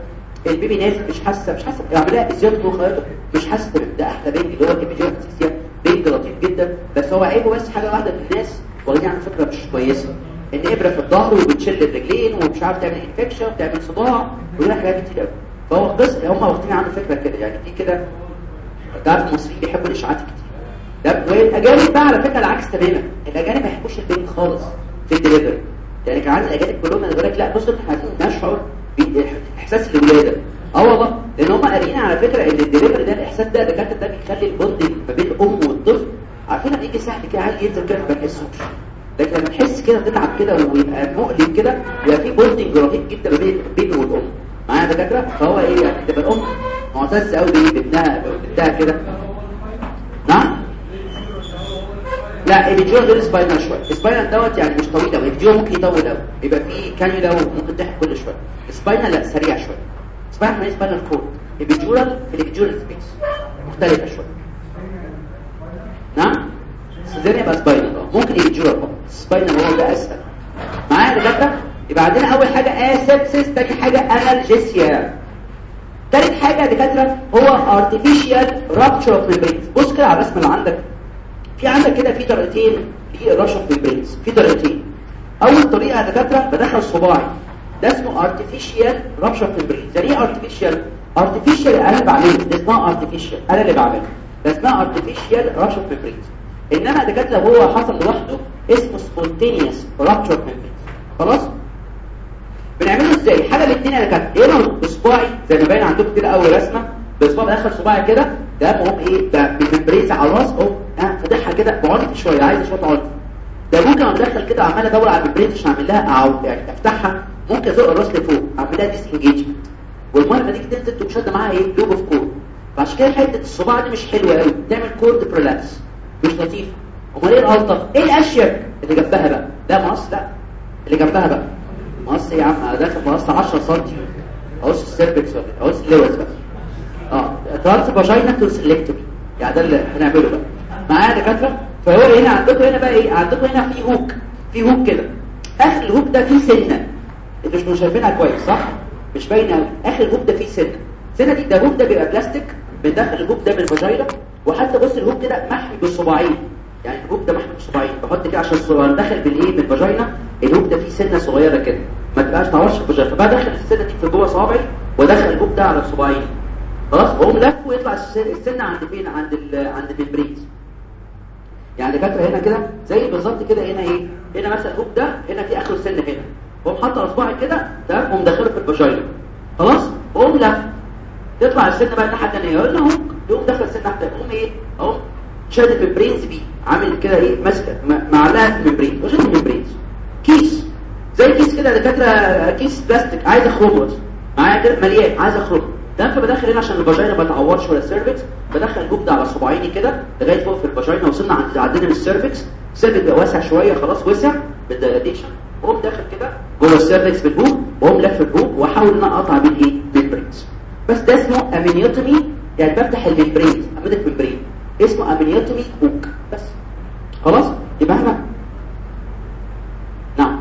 ال baby نازل مش حاسة مش حاسة. عاملها ازياده مخيطه مش حاسة ده أحلى baby اللي هو ال epidural space baby لطيف جدا. بس هو عيبه بس حاجة واحدة في الناس واخدين عن فكرة مش كويسة. إن ابره في الظهر وبتشل الرجلين ومش عارف تعمل infection وتعمل صداع ولها حاجات كتير قوي فهو قصه هم واخدين عنه فكرة كده. يعني دي كده تعرف المصريين بيحبوا الإشاعات كتير. ده والاجانب بقى على فكرة العكس تماما. الاجانب ما يحبوش ال baby خالص في الدليفري. يعني كان عندي الاجانب كلهم أنا بقول لك لا بصوا إحنا نشعر باحساس الولادة. آه والله لأن هم قاريين على فكرة إن الدليفري ده الإحساس ده الدكاتره ده بيخلي ال bond ما بين الأم والطفل عارفين لما يجي سهل كده عادي ينزل كده ما بنحسوش لكن لما تحس كده تتعب كده ويبقى مؤلم كده يبقى في bonding رهيب جدا ما بين ال baby والأم. معايا دكاترة؟ فهو إيه يعني؟ تبقى الأم معتزة قوي بابنها بابنها كده. نعم؟ لا ال epidural غير spinal شوية ال spinal دوت يعني مش طويل قوي ال epidural ممكن يطول قوي يبقى فيه كانيولا وممكن تحت كل شوية ال spinal لا سريع شوية spinal ما spinal cord ال epidural في ال epidural space مختلفة شوية نعم؟ caesarean يبقى spinal ممكن ال epidural spinal هو ده أسهل. معايا دكاترة؟ يبقى عندنا أول حاجة asepsis تاني حاجة analgesia تالت حاجة دكاترة هو artificial rupture of membranes بص كده على الرسمه اللي عندك. في عندك كده في طريقتين لل rupture of membranes في طريقتين. أول طريقة يا دكاترة بدخل صباعي. ده اسمه artificial rupture of membranes يعني إيه artificial artificial أنا اللي بعمله. ده اسمها artificial أنا اللي بعمله. ده اسمها artificial rupture of membranes إنما دكاترة هو حصل لوحده اسمه spontaneous of membranes خلاص؟ بنعمله إزاي؟ حاجة الاثنين يا دكاترة. هنا بصباعي زي ما باين عندكم كده أول رسمة. بصباعي داخل صباعي كده. ده بقوم إيه؟ membranes على الراس اقوم آه فاتحها كده بعنف شوية عايز شوية عنف ده ممكن ادخل كده عمال ادور على ال membranes عشان أعمل لها أو يعني افتحها ممكن ازق الراس لفوق أعمل لها disengagement والميه لما تيجي تنزل تقوم شاده معاها إيه؟ loop of cord فعشان كده حتة الصباع دي مش حلوة قوي تعمل cord prolapse مش لطيفة. أمال إيه الألطف؟ إيه الأشيك اللي جنبها بقى؟ ده مقص لا. اللي جنبها بقى. مقص إيه يا عم؟ أنا داخل مقص 10 سم أقص ال cervix ولا أقص اللوز بقى. آه. transvaginal tonsillectomy يعني ده اللي هنعمله بقى. معايا دكاتره فهو هنا عندكم هنا بقى إيه؟ عندكم هنا في hook في hook كده. آخر ال hook ده فيه سنة. أنتوا مش شايفينها كويس صح؟ مش باينة آخر ال hook ده فيه سنة. السنة دي ده hook ده بيبقى بلاستيك بندخل ال hook ده بال vagina وحتى بص ال hook كده محمي بالصباعين. يعني ال hook ده محمي بالصباعين. بحط كده عشان الصباع داخل بالإيه؟ بال vagina ال hook ده فيه سنة صغيرة كده. ما تبقاش تعورش ال vagina فبدخل السنة دي في جوه صوابعي وادخل ال hook ده على صباعين خلاص؟ وأقوم لف ويطلع السن عند فين؟ عند عند ال membranes يعني دكاتره هنا كده؟ زي بالظبط كده هنا إيه؟ هنا مثلا ال hook ده هنا في آخر السن هنا. واقوم حاطط اصبعي كده تمام؟ واقوم داخله في ال vagina خلاص؟ واقوم لف. تطلع السن بقى الناحية الثانية له hook يقوم داخل السن تحت. اقوم إيه؟ اقوم شادد ال membranes بيه. عامل كده إيه؟ ماسكة معلقة في ال membrane وشادد ال membranes. كيس. زي كيس كده دكاترة كيس بلاستيك. عايز أخرجه. معايا كده؟ مليان. عايز أخرجه. ده فبدخل هنا عشان ال vagina ما تعورش ولا ال cervix. بدخل ده على صباعيني كده لغاية فوق في ال vagina وصلنا عند عندنا من ال cervix بقى واسع شوية خلاص وسع بال dilatation واقوم داخل كده جوه ال cervix بال probe واقوم لف البوب وأحاول إن أنا أقطع بيه إيه بس ده اسمه amniotomy يعني بفتح ال membrane أمدك ال membrane اسمه amniotomy hook بس. خلاص؟ يبقى إحنا نعم.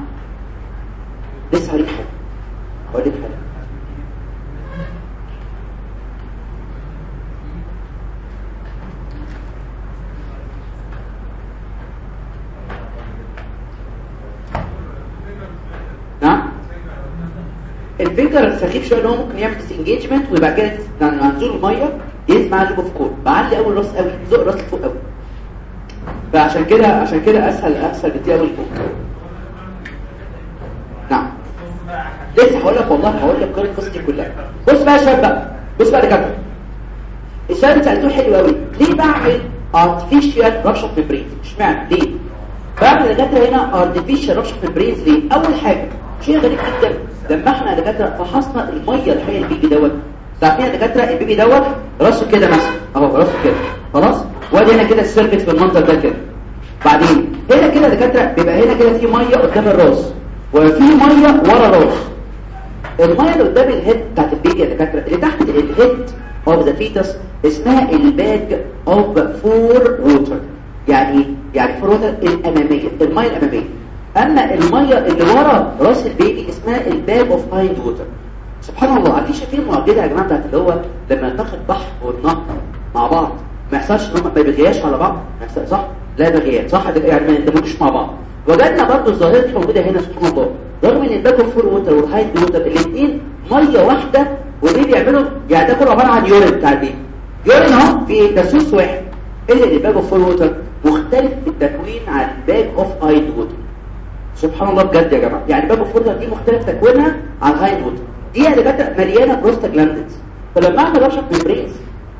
لسه هوريك حاجة. هوريك حاجة. الفكر سخيف شوية ان هو ممكن يعمل disengagement ويبقى كده نزول المية يسمع loop of cord بعلي أول راس قوي زق راس لفوق قوي. فعشان كده عشان كده أسهل أسهل بكتير قوي فوق نعم. لسه هقول لك والله هقول لك كل دي كلها. بص بقى يا شباب بص بقى يا دكاتره السؤال سالتوه حلو قوي ليه بعمل artificial rupture membrane اشمعنى؟ ليه؟ بعمل دكاتره هنا artificial rupture membrane ليه أول حاجة. شيء غريب جدا. لما إحنا دكاترة فحصنا المية الحية ال baby دوت. يا دكاترة ال baby دوت راسه كده مثلا. أهو راسه كده. خلاص؟ وادي هنا كده ال cervix في المنظر ده كده. بعدين هنا كده دكاترة بيبقى هنا كده في مية قدام الراس. وفي مية ورا الراس. المية اللي قدام ال head بتاعت ال baby يا دكاترة اللي تحت ال head of the fetus اسمها ال bag of fore water يعني يعني fore water الأمامية المية الأمامية. أما المية اللي ورا راس ال baby اسمها ال bag of hind water سبحان الله عارفين شايفين المعجزه يا جماعة بتاعت اللي هو لما نلتقي البحر والنهر مع بعض ما يحصلش إن هم ما بيغياش على بعض. صح؟ لا بغيات صح؟ يعني ما يندمجوش مع بعض. وجدنا برضو الظاهرة دي موجودة هنا سبحان الله. رغم ان ال bag of fore water وال hind water الاثنين مية واحدة. ودي بيعملوا يعني ده كله عبارة عن urine بتاع ال baby urine اهو fetus واحد. الا ال bag of fore water مختلف التكوين عن ال bag of hind water سبحان الله بجد يا جماعة. يعني fore water دي مختلف تكوينها عن hind water دي اللي بقى مليانة بروستاجلاندز فلما أعمل rupture membranes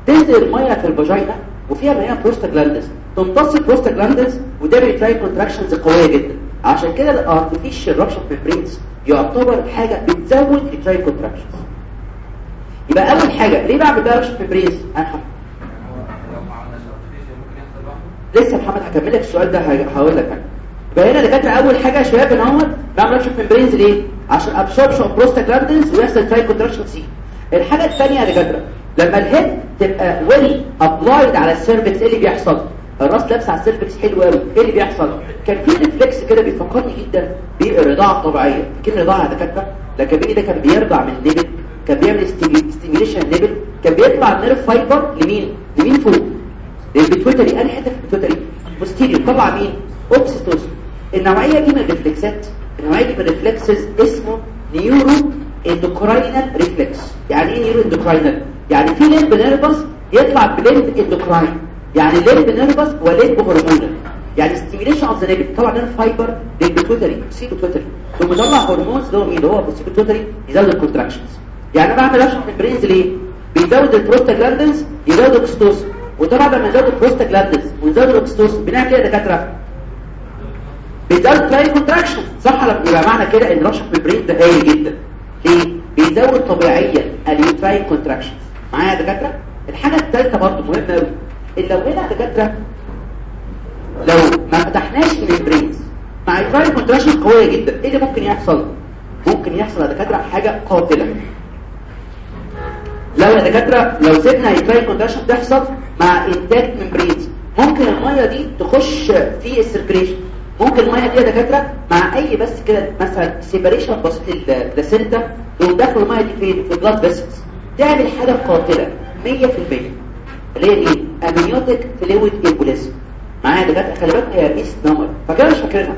تنزل المية في ال vagina وفيها مليانة بروستاجلاندز تمتص البروستاجلاندز وده بيتلاقي contractions قوية جدا. عشان كده ال artificial rupture membranes يعتبر حاجة بتزود ال uterine contractions يبقى أول حاجة ليه بعمل بقى rupture membranes أنا لسه محمد هكمل لك السؤال ده هقول لك أنا يبقى هنا دكاترة أول حاجة شباب ان هو بعمل rupture membranes ليه؟ عشان absorption prostaglandins ويحصل uterine contractions الحاجة الثانية يا دكاترة لما ال head تبقى well applied على ال cervix إيه اللي بيحصل؟ الراس لابسة على ال cervix حلو قوي إيه اللي بيحصل؟ كان في reflex كده بيفكرني جدا بالرضاعه الطبيعيه كلمه رضاعة يا دكاترة لكن ده كان بيرضع من nipple كان بيعمل stimulation nipple كان بيطلع nerve fiber لمين؟ لمين فوق؟ لل pituitary أنا حتة في ال pituitary posterior طبعا مين؟ oxytocin النوعية دي من ال reflexات النوعية دي من ال reflexes اسمه neuroendocrinal reflex يعني إيه neuroendocrinal يعني في limb nervous يطلع ب limb endocrine يعني limb nervous و limb hormonal يعني stimulation of the limb طبعا nerve fiber للبيتويتري سيبوتويتري ثم يطلع هرمونز اللي هو مين اللي هو السيبوتويتري يزود الكونتراكشنز يعني أنا بعمل في البرينز ليه؟ بيزود البروستاجلاندنز يزود الاكستوسين وطبعا لما يزود البروستاجلاندنز ويزود الاكستوسين بنعمل إيه يا دكاترة؟ بيزود تراي كونتراكشن صح ولا يبقى معنى كده إن رشح البرين ده هايل جدا. ليه بيزود طبيعيا اليوتراين كونتراكشن معايا يا دكاترة؟ الحاجة الثالثه برضه مهمة قوي إن لو هنا يا دكاترة لو ما فتحناش ال membranes مع ال uterine contraction قوية جدا إيه اللي ممكن يحصل؟ ممكن يحصل يا دكاترة حاجة قاتلة. لو يا دكاترة لو سيبنا ال uterine contraction تحصل مع intact membranes ممكن المية دي تخش في ال circulation ممكن الميه دي يا دكاترة مع أي بس كده مثلا separation بسيط لل placenta تقوم داخل المية دي فين في ال blood vessels تعمل حاجة قاتلة 100% اللي هي إيه؟ amniotic fluid embolism معايا يا دكاترة؟ خلي بالك هي misnomer فاكرها مش فاكرينها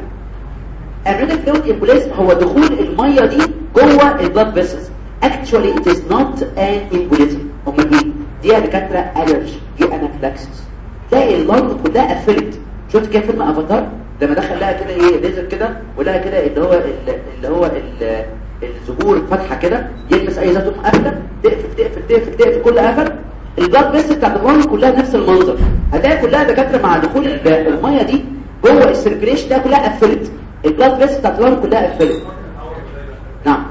amniotic fluid embolism هو دخول المية دي جوه ال blood vessels actually it is not an embolism. أمال إيه دي يا دكاترة allergy دي anaphylaxis تلاقي ال lung كلها قفلت شفت كده فيلم افاتار لما دخل لها كده إيه ليزر كده ولها كده اللي هو اللي هو الزهور فتحة كده يلمس أي ذات قافله تقفل تقفل تقفل تقفل كل قفل. ال blood vessels بتاعت ال lung كلها نفس المنظر. هتلاقي كلها دكاترة مع دخول المية دي جوه ال circulation ده كلها قفلت. ال blood vessels بتاعت ال lung كلها قفلت. نعم.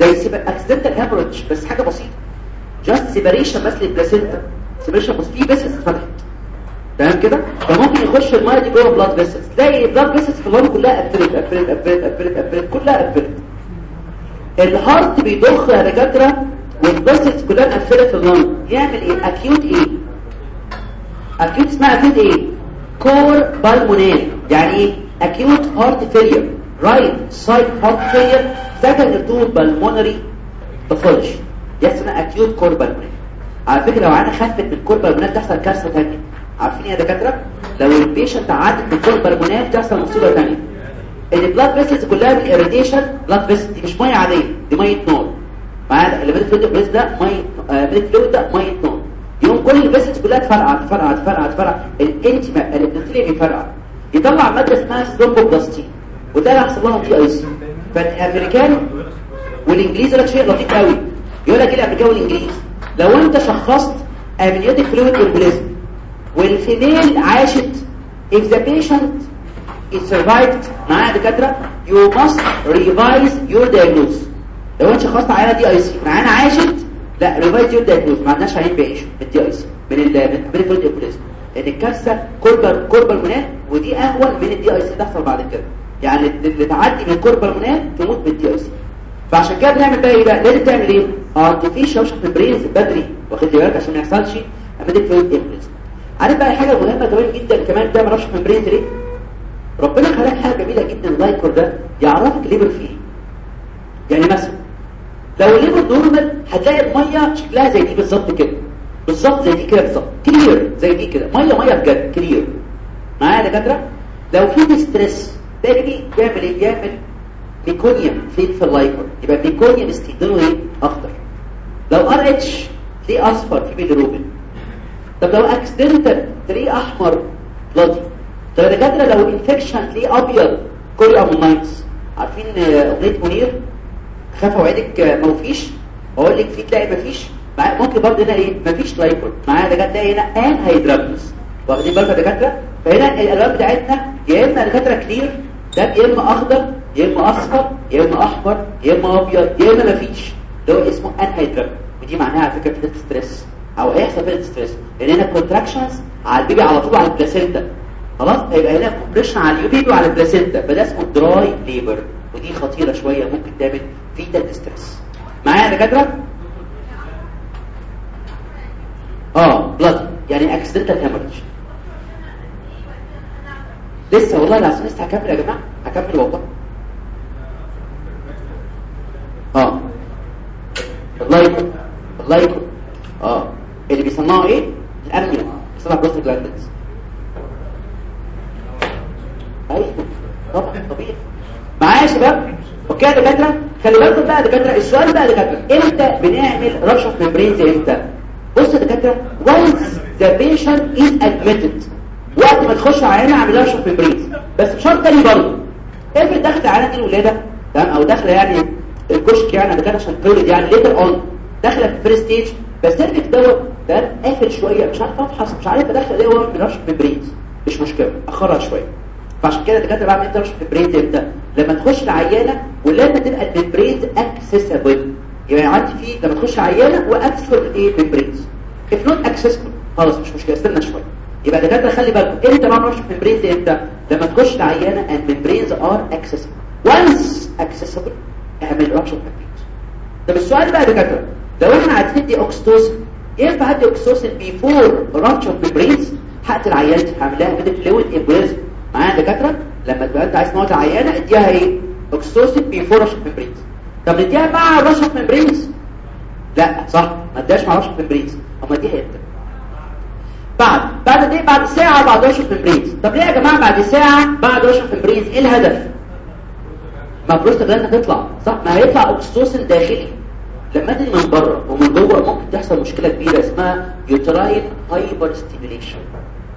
زي accidental hemorrhage بس حاجة بسيطة. just separation بس لل placenta. separation بس في vessel اتفتحت. تمام كده؟ فممكن يخش الميه دي جوه blood vessels تلاقي ال blood vessels في ال lung كلها قفلت قفلت قفلت قفلت قفلت كلها قفلت. ال heart بيضخ يا دكاترة وال vessels كلها قفلت في ال lung يعمل إيه؟ acute إيه؟ acute اسمها acute إيه؟ cor pulmonale يعني إيه؟ acute heart failure right side heart failure secondary to pulmonary pathology دي اسمها acute cor pulmonale على فكرة لو عيانة خفت من ال cor pulmonale تحصل كارثة ثانية عارفين يا دكاترة؟ لو ال patient عدت بال cor pulmonale تحصل مصيبة ثانية إن ال blood vessels كلها من ال irritation blood vessels دي مش مية عادية دي مية نار. معايا؟ اللي بدات fluid ده ميه بدات fluid ده مية نار. يوم كل ال vessels كلها تفرقع تفرقع تفرقع تفرقع. ال intima ال endothelium بيفرقع يطلع مادة اسمها thromboplastin وده اللي هيحصل لها DIC فالامريكان والانجليز لك شيء لطيف قوي. يقول لك إيه الأمريكان والإنجليز؟ لو أنت شخصت amniotic fluid embolism وال female عاشت if the patient is survived معايا دكاترة you must revise your diagnosis. لو انت شخصت عيانه DIC معانا عاشت؟ لا revise your diagnosis. ما عندناش عيان بيعيشوا بال DIC من ال من ال fluid embolism لأن الكارثة cor pul cor pulmonale ودي اهون من ال DIC تحصل بعد كده. يعني اللي تعدي من cor pulmonale تموت بال DIC فعشان كده بنعمل بقى إيه بقى؟ لازم تعمل إيه؟ artificial rupture of membranes بدري. واخد بالك؟ عشان ما يحصلش amniotic fluid embolism عارف بقى حاجة مهمة كمان جدا كمان؟ ده ال membranes ليه ربنا خلق حاجة جميلة جدا ال liquor ده يعرفك ال labor فيه. يعني مثلا لو ال labor normal هتلاقي الميه شكلها زي دي بالظبط كده. بالظبط زي دي كده بالظبط. clear زي دي كده. مية مية بجد clear. معايا يا دكاترة؟ لو fetal distress تاني بيعمل إيه؟ بيعمل meconium فين في ال liquor يبقى meconium استخدامه إيه اخضر لو RH تلاقيه أصفر في بيلروبين طب لو accidental تلاقيه احمر bloody طب يا دكاتره لو infection تلاقيه ابيض chorioamnionitis عارفين أغنية منير؟ خاف اوعدك ما فيش؟ أقول لك في تلاقي ما فيش. ممكن برضه هنا إيه؟ ما فيش liquor معايا دكاتره هنا anhydramnios واخدين بالكم يا دكاترة؟ فهنا الألوان بتاعتنا يا إما دكاترة clear ده يا إما أخضر يا إما أصفر يا إما أحمر يا إما أبيض يا إما ما فيش. ده اسمه anhydramnios ودي معناها على فكرة fetal distress أو هيحصل distress لأن هنا contractions على ال baby على طول على ال placenta. خلاص؟ هيبقى هنا compression على ال baby وعلى ال placenta. فده اسمه dry labor ودي خطيرة شوية ممكن تعمل fetal distress معايا يا دكاترة؟ آه blood يعني accidental hemorrhage لسه والله العظيم لسه هكمل يا جماعة. هكمل والله. آه. الله يكون الله يكون آه. اللي بيصنعوا إيه؟ ال amnion بيصنع بروست جلاندز أيوه طبعا طبيعي. معايا يا شباب؟ OK يا دكاترة؟ خلي بالكم بقى دكاترة السؤال بقى دكاترة. إمتى بنعمل rupture of membranes إمتى؟ بص يا دكاترة once the patient is admitted. وقت ما تخش عيانه اعمل لها rupture of membranes بس بشرط تاني برضه. افرض دخل عيانه دي الولادة تمام؟ أو داخله يعني الكشك يعني دكاترة عشان تولد يعني later on داخله في ال first stage بس cervix دوت ده قافل شوية مش عارف افحص مش عارف ادخل إيه واعمل rupture of membranes مش مشكلة أخرها شوية. فعشان كده الدكاترة بعمل rupture of membranes إمتى لما تخش العيانة ولما تبقى ال membranes accessible يبقى عندي فيه لما تخش عيانه و accessible إيه؟ membranes if not accessible خلاص مش مشكلة استنى شوية. يبقى الدكاترة خلي بالكم إمتى بعمل rupture of membranes إمتى لما تخش العيانة membranes are accessible. Once accessible اعمل rupture of membranes طب السؤال بقى يا دكاترة لو إحنا عايزين ندي oxytocin ينفع ادي oxytocin before rupture of membranes حقت العيان هعمل لها amniotic fluid embolism معايا دكاتره لما تبقى انت عايز تموت العيانة اديها إيه oxytocin before rupture of membranes طب نديها مع rupture of membranes لا صح. ما اديهاش مع rupture of membranes اما اديها إمتى؟ بعد. بعد إيه بعد ساعة بعد rupture of membranes طب ليه يا جماعة بعد ساعة بعد rupture of membranes إيه الهدف؟ ما بروستاجلاند تطلع صح؟ ما هيطلع oxytocin داخلي. لما تيجي من بره ومن جوه ممكن تحصل مشكلة كبيرة اسمها uterine hyperstimulation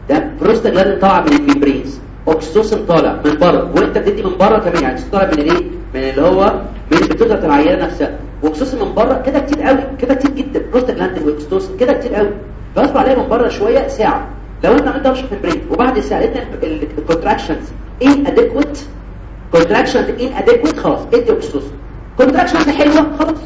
ده بروستاجلاند طالع من ال membranes oxytocin طالع من بره وانت بتدي من بره كمان يعني طالع من الايه؟ من اللي هو من بتضغط العيانه نفسها. و oxytocin من بره كده كتير قوي كده كتير جدا. prostaglandin و oxytocin كده كتير قوي. فاصبر عليها من بره شوية ساعة. لو انت عملت rupture of membrane وبعد ساعة لقيت ال contractions inadequate contractions inadequate خلاص ادي oxytocin contractions حلوة خلاص.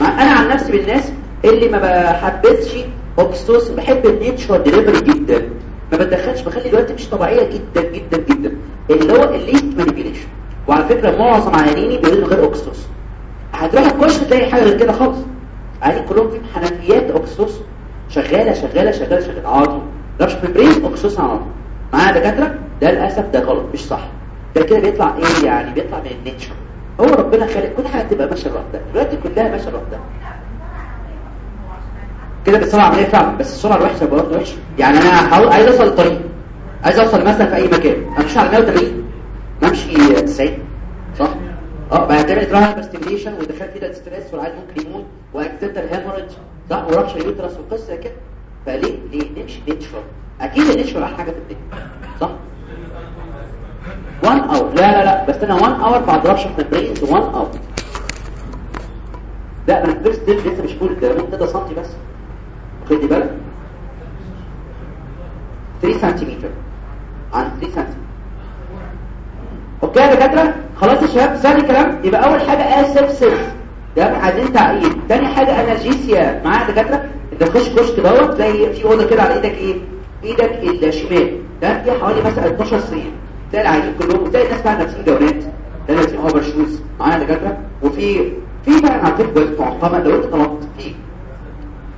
أنا عن نفسي من الناس اللي ما بحبش oxytocin بحب ال nature delivery جدا. ما بتدخلش بخلي الوقت ماشية طبيعية جدا جدا جدا. اللي هو ال least manipulation وعلى فكرة معظم عيانيني بيقولوا غير oxytocin هتروح الكشك تلاقي حاجة غير كده خالص. عيانين كلهم في حنفيات oxytocin شغالة شغالة شغالة شغالة. عاطي rupture membrane oxytocin عاطي معايا دكاترة؟ ده للأسف ده غلط مش صح. ده كده بيطلع إيه يعني؟ بيطلع من ال nature هو ربنا خالق كل حاجة تبقى ماشيه لوحدها دلوقتي كلها ماشيه لوحدها كده بتصنع عمليه فعلا بس السرعة الوحشة برضه وحشة. يعني أنا عايز أوصل الطريق عايز أوصل مثلا في أي مكان. امشي على 180 امشي 90 أه بعد تعمل hyperstimulation ودخلت كده stress والعيل ممكن يموت و accidental hemorrhage صح؟ و rupture uterus وقصه كده. فليه؟ ليه؟ نمشي nature أكيد ال nature أحلى حاجة في الدنيا صح؟ 1 hour لا لا لا. بس أنا 1 hour بعد rupture of membranes 1 hour لا أنا ال first stage لسه مش full ده ممكن 3 سم بس؟ خدي بالك 3 سنتيمتر عن 3 سنتيمتر أوكي يا دكاترة؟ خلاص يا شباب ثاني كلام يبقى أول حاجة asepsis ده عايزين تعقيد. تاني حاجة analgesia معايا يا دكاترة؟ إنت تخش كشك دوت تلاقي في أوضة كده على إيدك إيه؟ إيدك الشمال. ده فيها حوالي مثلا 12 سرير تلاقي العيانين كلهم تلاقي الناس بقى لابسين جوانات تلاقي لابسين overshoes. معايا يا دكاترة؟ وفي في بقى على فكره معقمه لو انت طلبت في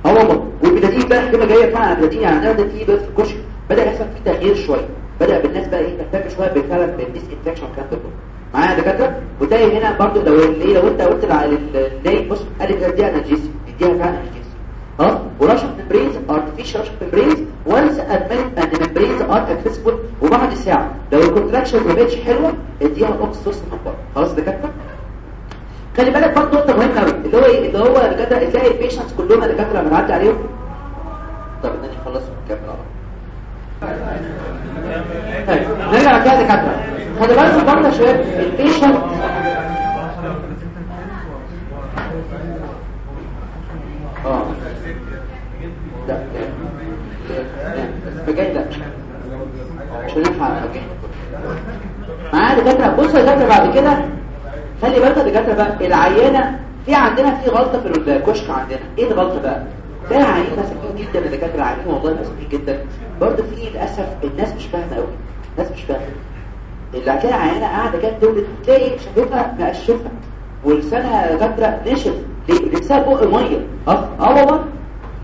آه والله. والبداتين امبارح كده جاية فعلا بداتين يعني عندنا بداتين بس في الكشك بدأ يحصل فيه تغيير شوية. بدأ بالناس بقى إيه تهتم شوية بالفعلا بال disinfection والكلام ده كله. معايا يا دكاترة؟ وتلاقي هنا برضو لو لو أنت قلت للنايب بص قال لك دي analgesia إديها فعلا و rupture membranes artificial rupture membranes once admitted and membranes are accessible وبعد ساعة. لو ال contraction ما بقتش حلوة اديها الاوكس سورس من بره. خلاص دكاترة؟ خلي بالك برضه نقطة مهمة قوي اللي هو إيه؟ اللي هو الدكاتره تلاقي ال patients كلهم الدكاتره لما نعدي عليهم؟ طب بدنا نخلص ونكمل طيب نرجع كده دكاترة. خلي بالك برضه شوية. ال patient آه. لا بجد. لا مش هنلحق معايا دكاترة. بص يا دكاترة بعد كده خلي بالك يا دكاترة بقى. العيانة في عندنا في غلطة في الكشك عندنا. إيه الغلطه بقى؟ ده عيانين مساكين جدا يا دكاترة. عيانين والله مساكين جدا. برضه في للأسف الناس مش فاهمة قوي. الناس مش فاهمة. اللي هتلاقي عيانة قاعدة كده تولد تلاقي شفايفها مقشفة. ولسانها دكاترة نشف. ليه؟ نفسها بق ميه آه آه والله.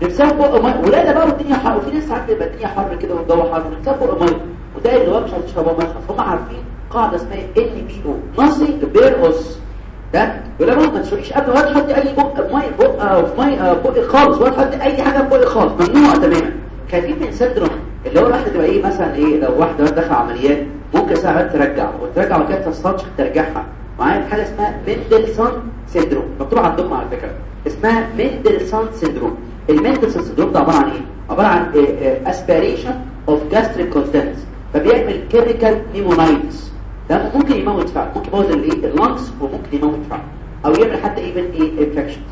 نفسها بق ميه ده بقى الدنيا حر. وفي ناس ساعات بتبقى الدنيا حر كده والجو حر. نفسها بق ميه وده اللي هو مش هتشرب ميه هم عارفين قاعدة اسمها ال NPO per os ده ولا ما تشربيش قبل ولا تحطي أي بق مية بق في مية بق خالص. ولا تحطي أي حاجة في بق خالص. ممنوع تماما. خايفين من syndrome اللي هو الواحده تبقى إيه مثلا إيه لو واحدة داخله عمليات ممكن ساعات ترجع. وترجع وكده تصطادش ترجعها. معايا؟ حاجة اسمها Mendelson syndrome مكتوب عندكم على فكرة. اسمها Mendelson syndrome ال Mendelson syndrome ده عبارة عن إيه؟ عبارة عن aspiration of gastric contents فبيعمل chemical pneumonitis ده ممكن يموت فعلا. ممكن يموت ال lungs وممكن يموت فعلا. أو يعمل حتى even إيه؟ infections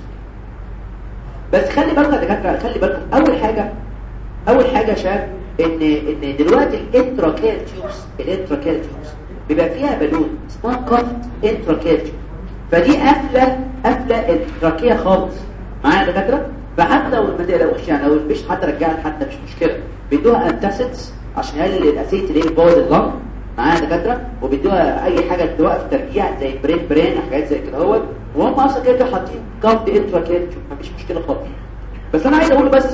بس خلي بالكم يا دكاترة خلي بالكم. أول حاجة أول حاجة شباب إن إن دلوقتي ال endotracheal tubes ال endotracheal tubes بيبقى فيها بالون اسمها cuffed endotracheal فدي قافلة قافلة ال trachea خالص. معايا يا دكاترة؟ فحتى لو ما تقلقوش يعني لو البيش حتى رجعت حتى مش مشكلة. بيدوها antacids عشان يقلل ال acid اللي بوظ ال lung معايا دكاترة وبيدوها أي حاجة توقف الترجيع زي Primperan حاجات زي كده اهوت وهم أصلا كده حاطين cuffed endotracheal tube مفيش مشكلة خالص. بس أنا عايز أقول بس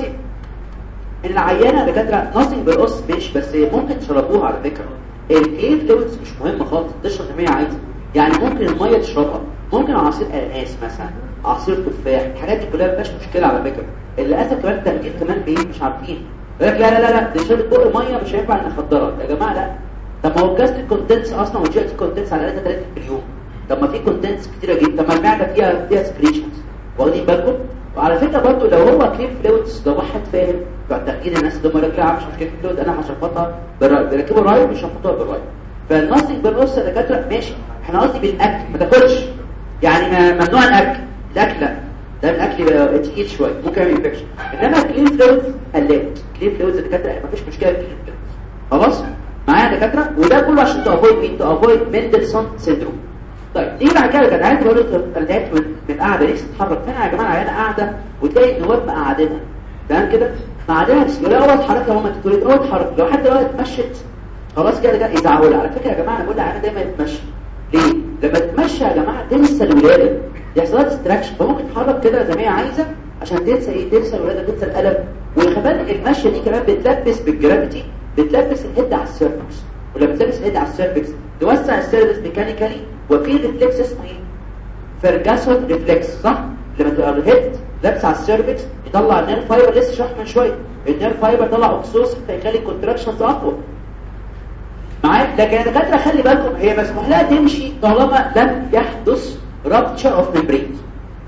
إن العيانة دكاترة nothing per os مش بس ممكن تشربوها على فكرة. ال clear fluids مش مهم خالص تشرب هي عايزه يعني ممكن المية تشربها. ممكن عصير اناناس مثلا. عصير تفاح. الحاجات دي كلها مفيش مشكلة على فكرة. للأسف كمان الترجيل كمان بايه مش عارفين. يقول لك لا لا لا دي شرب بق مية مش هينفع نخدرها يا جماعة لا. طب ما هو ال gastric contents أصلا وال GIT contents على الاقل 3 في اليوم. طب ما في contents كتيرة جدا. طب ما المعدة فيها فيها secretions واخدين بالكم؟ وعلى فكرة برضو لو هو clear fluids ده واحد فاهم. بتوع التخدير الناس اللي هم لا مش clear fluid أنا هشفطها بيركبوا ال Ryle مش هشفطوها بال Ryle. فال nothing per os يا دكاترة ماشي. إحنا قصدي بالأكل ما تاكلش. يعني ممنوع الأكل. الاكل لا ده الاكل تقيل شوية ممكن يعمل infection إنما clear fluids قلات clear fluids يا دكاتره مفيش مشكلة في خلاص؟ معايا يا دكاترة؟ وده كله عشان to avoid مين to avoid Mendelson syndrome طيب نيجي بعد كده كان لك أنا تعبت من قاعدة نفسي اتحرك. فين يا جماعة؟ أنا قاعدة. وتلاقي النواب مقعدينها فاهم كده؟ مقعدينها بس يقول اول لو ما تتولد اول اتحرك. لو حد لو اتمشت خلاص كده كده يزعقوا على فكرة يا جماعة أنا بقول لها دايما يتمشى ليه؟ لما تتمشى يا جماعة تنسى الولادة. يحصل لها distraction فممكن تتحرك كده زي ما هي عايزة عشان تنسى إيه؟ تنسى الولادة تنسى الألم. وكمان المشية دي كمان بتلبس بال gravity بتلبس ال head على ال cervix. ولما بتلبس ال head على ال cervix توسع ال cervix mechanically. وفي reflex اسمه إيه؟ Ferguson reflex صح؟ لما تبقى ال head لابس على ال cervix يطلع ال nerve fiber. لسه شرح من شوية. ال nerve fiber طلع اوكسوس فيخلي ال contractions أقوى. معايا؟ لكن يا دكاترة خلي بالكم هي مسموح لها تمشي طالما لم يحدث rupture of membranes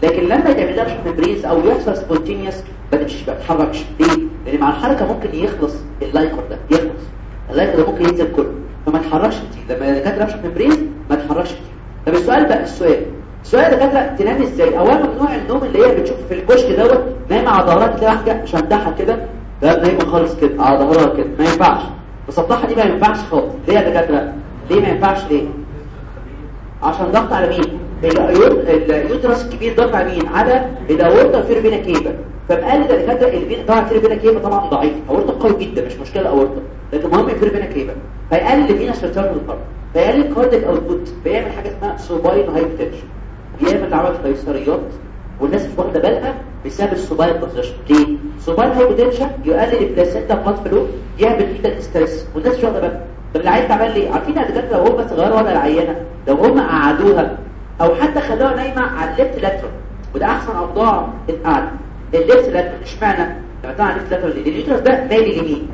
لكن لما يتعمل لها membranes أو يحصل spontaneous ما تمشيش ما تتحركش. ليه؟ لأن مع الحركة ممكن يخلص ال liquor ده يخلص. ال liquor ده ممكن ينزل كله. فما تتحركش كتير. لما الدكاتره rupture membranes ما تتحركش كتير. طب السؤال بقى السؤال. السؤال يا دكاترة تنام إزاي؟ أولا ممنوع النوم اللي هي بتشوف في الكشك دوت نايمة على ظهرها كده واحدة شندحه كده. ده نايمة خالص كده على ظهرها كده. ما ينفعش. مسطحه دي ما ينفعش خالص. ليه يا دكاترة؟ ليه ما ينفعش؟ ليه؟ عشان ضغط على مين؟ ال uterus الكبير ضغط مين؟ على الاورطه vena cava فمقلل الدكاتره ال pain طبعا في vena cava طبعا ضعيف. اورطه قوي جدا مش مشكلة اورطه لكن مهم في vena cava فيقلل venous return الفرق فيقلل cardiac output بيعمل حاجة اسمها supine hypotension بيعمل عمل قيصريات والناس مش واخدة بالها بسبب ال supine position ليه؟ supine hypotension يقلل ال placental blood flow يعمل fetal distress والناس مش واخدة بالها. طب العيان تعمل ليه؟ عارفين يا دكاترة لو هم صغيره ولا العيانة؟ لو هم قعدوها أو حتى خلوها نايمة على ال left lateral. وده أحسن أوضاع القعدة. ال left lateral اشمعنى؟ لما تعمل ال left lateral ليه؟ ال uterus ده مايل اليمين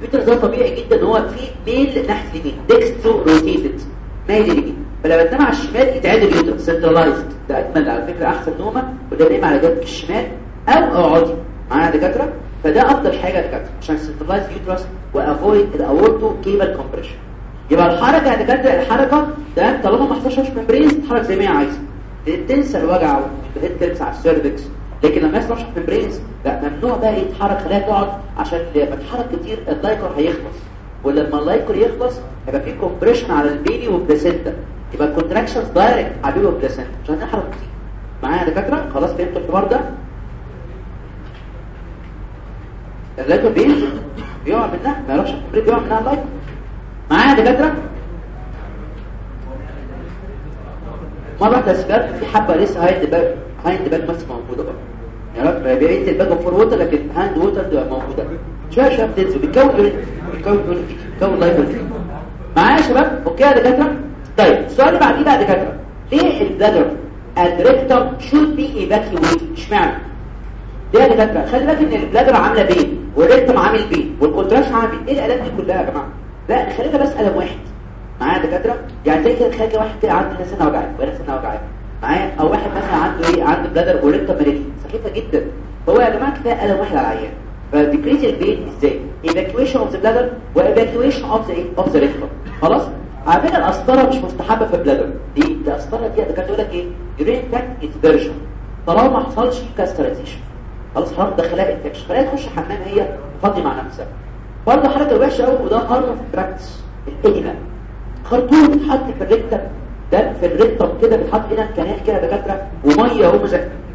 ال uterus ده طبيعي جدا إن هو فيه ميل ناحية اليمين. dextrorotated مايل اليمين فلما تنام على الشمال يتعدل ال uterus. centralized ده أجمل على فكرة أحسن نومة وده نايم على جنب الشمال أو اقعدي معايا دكاترة؟ فده أفضل حاجة يا دكاترة. عشان centralize uterus و avoid ال aortocaval compression يبقى الحركة يا دكاتره الحركة ده طالما ما حصلش membranes تتحرك زي ما هي عايزة. تنسى الوجع وال head تلبس على ال cervix لكن لما يحصلش membranes لا ممنوع بقى يتحرك خليها تقعد عشان لما تتحرك كتير ال liquor هيخلص. ولما ال liquor يخلص هيبقى في compression على ال baby وال placenta يبقى ال contractions direct على ال baby وال placenta عشان نحرك كتير. معايا يا دكاتره خلاص فهمتوا الحوار ده؟ اللايكر بيقع منها ما يعرفش بيقع منها اللايكر. معايا يا دكاترة؟ مرة تسبب في حبة لسه هايند باك هايند باك بس موجودة. بقى يا رب بيعيد الباك فور ووتر لكن هاند ووتر ده موجودة. شوية شوية بتنزل. بتكون بتكون بتكون لايف معايا يا شباب؟ أوكي يا دكاترة؟ طيب السؤال اللي بعديه بقى يا دكاترة. ليه البلادر rectum should be evacuated اشمعنى؟ ليه يا دكاترة؟ خلي بالك إن ال bladder عاملة pain وال rectum عامل pain وال contraction عامل إيه الآلام دي كلها يا جماعة؟ لا خلينا بس ألم واحد. معايا دكاترة؟ يعني زي كده تخيل واحد كده عنده سنة وجعان ولا سنة وجعان. معايا؟ أو واحد مثلا عنده إيه؟ عنده bladder او rectum مليان سخيفة جدا. فهو يا جماعة كفاية ألم واحد على العيان. ف decrease ال pain إزاي؟ evacuation of the bladder و evacuation of the إيه of the rectum خلاص؟ على فكرة القسطره مش مستحبة في ال bladder دي القسطره دي دكاترة يقول لك إيه؟ urinary tract virgin طالما ما حصلش catheterization خلاص حرام دخلها infection خليها تخش حمام هي فاضي مع نفسها. برضه حركة وحشة قوي وده مره في practice ال enema خرطوم بيتحط في ال rectum ده في ال rectum كده بيتحط هنا ال canal كده دكاتره ومية هم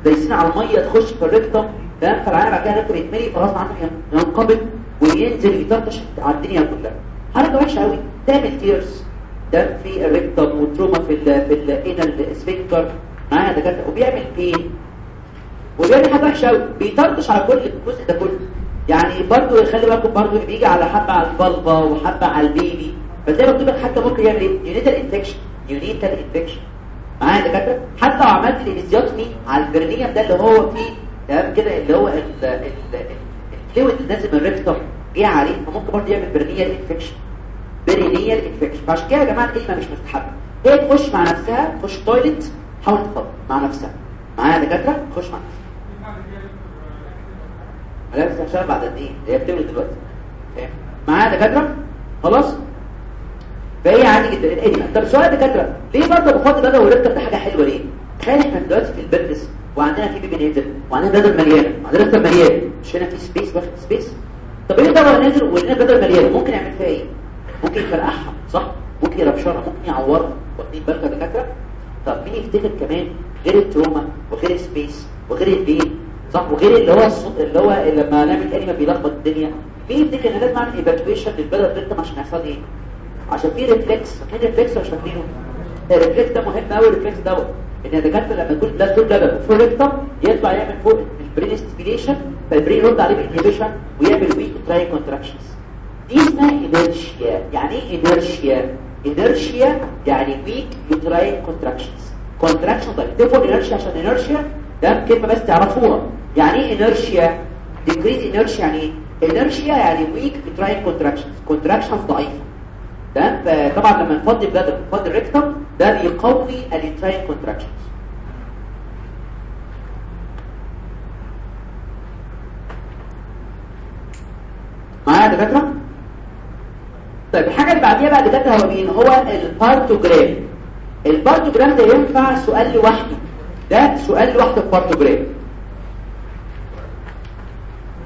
دايسين على المية تخش في ال rectum تمام فالعيان بعد كده ال rectum يتملي خلاص عنده ينقبض وينزل يطرطش على الدنيا كلها. حركة وحشة قوي تعمل tears ده في ال rectum و trauma في ال في ال anal sphincter معايا دكاترة. وبيعمل pain وبيعمل حاجة وحشة قوي بيطرطش على كل الجزء ده كله. يعني برضه خلي بالكم برضه بيجي على حبة على ال vulva وحبة على ال baby. فزي ما قلت لك حتى ممكن يعمل إيه؟ neonatal infection neonatal infection معايا دكاترة؟ حتى لو عملت ال episiotomy على ال perineum ده اللي هو فيه تمام كده اللي هو ال fluid اللي نازل من ال rectum جه عليه فممكن برضه يعمل perineal infection perineal infection فعشان كده يا جماعة الكلمة مش مستحبة. هي تخش مع نفسها تخش toilet حاول تفضل مع نفسها. معايا دكاترة؟ تخش مع نفسها. بس هشتغل بعد إيه هي بتولد دلوقتي. معايا دكاترة؟ خلاص؟ فهي عادي جدا. ال enema طب سؤال دكاترة. ليه برضه بفضل أنا و rectum ده حاجة حلوة ليه؟ تخيل إحنا دلوقتي في ال pelvis وعندنا في baby نازل وعندنا bladder مليان. وعندنا bladder مليان. مش هنا في space واخد space طب إيه ده نازل وهنا bladder مليان؟ ممكن يعمل فيها إيه؟ ممكن يفرقعها صح؟ ممكن ي rupture ها ممكن يعورها واخدين بالك يا دكاترة؟ طب مين يفتكر كمان غير ال trauma وغير ال space وغير ال pain صح؟ وغير اللي هو اللي هو لما نعمل كلمة بيلخبط الدنيا. مين يفتكر ان لازم اعمل evacuation لل bladder rectum عشان يحصل إيه عشان في reflex فاكرين reflex مش فاكرينه ال reflex ده مهم قوي ال reflex دوت إن الدكاتره لما يكون ده full bladder full rectum يطلع يعمل فوق ال brain stimulation فال brain يرد عليه بال inhibition ويعمل weak uterine contractions دي اسمها inertia يعني إيه inertia inertia يعني weak uterine contractions contraction طيب. تفهم inertia عشان inertia ده كلمة بس تعرفوها. يعني إيه inertia decrease inertia يعني إيه inertia يعني weak uterine contractions contractions ضعيفه تمام؟ فطبعا لما نفضي ال bladder نفضي ال rectum ده بيقوي ال uterine contractions معايا يا دكاترة؟ طيب الحاجة اللي بعديها بقى دكاترة هو مين؟ هو ال partogram. ال partogram ده ينفع سؤال لوحده. ده سؤال لوحده في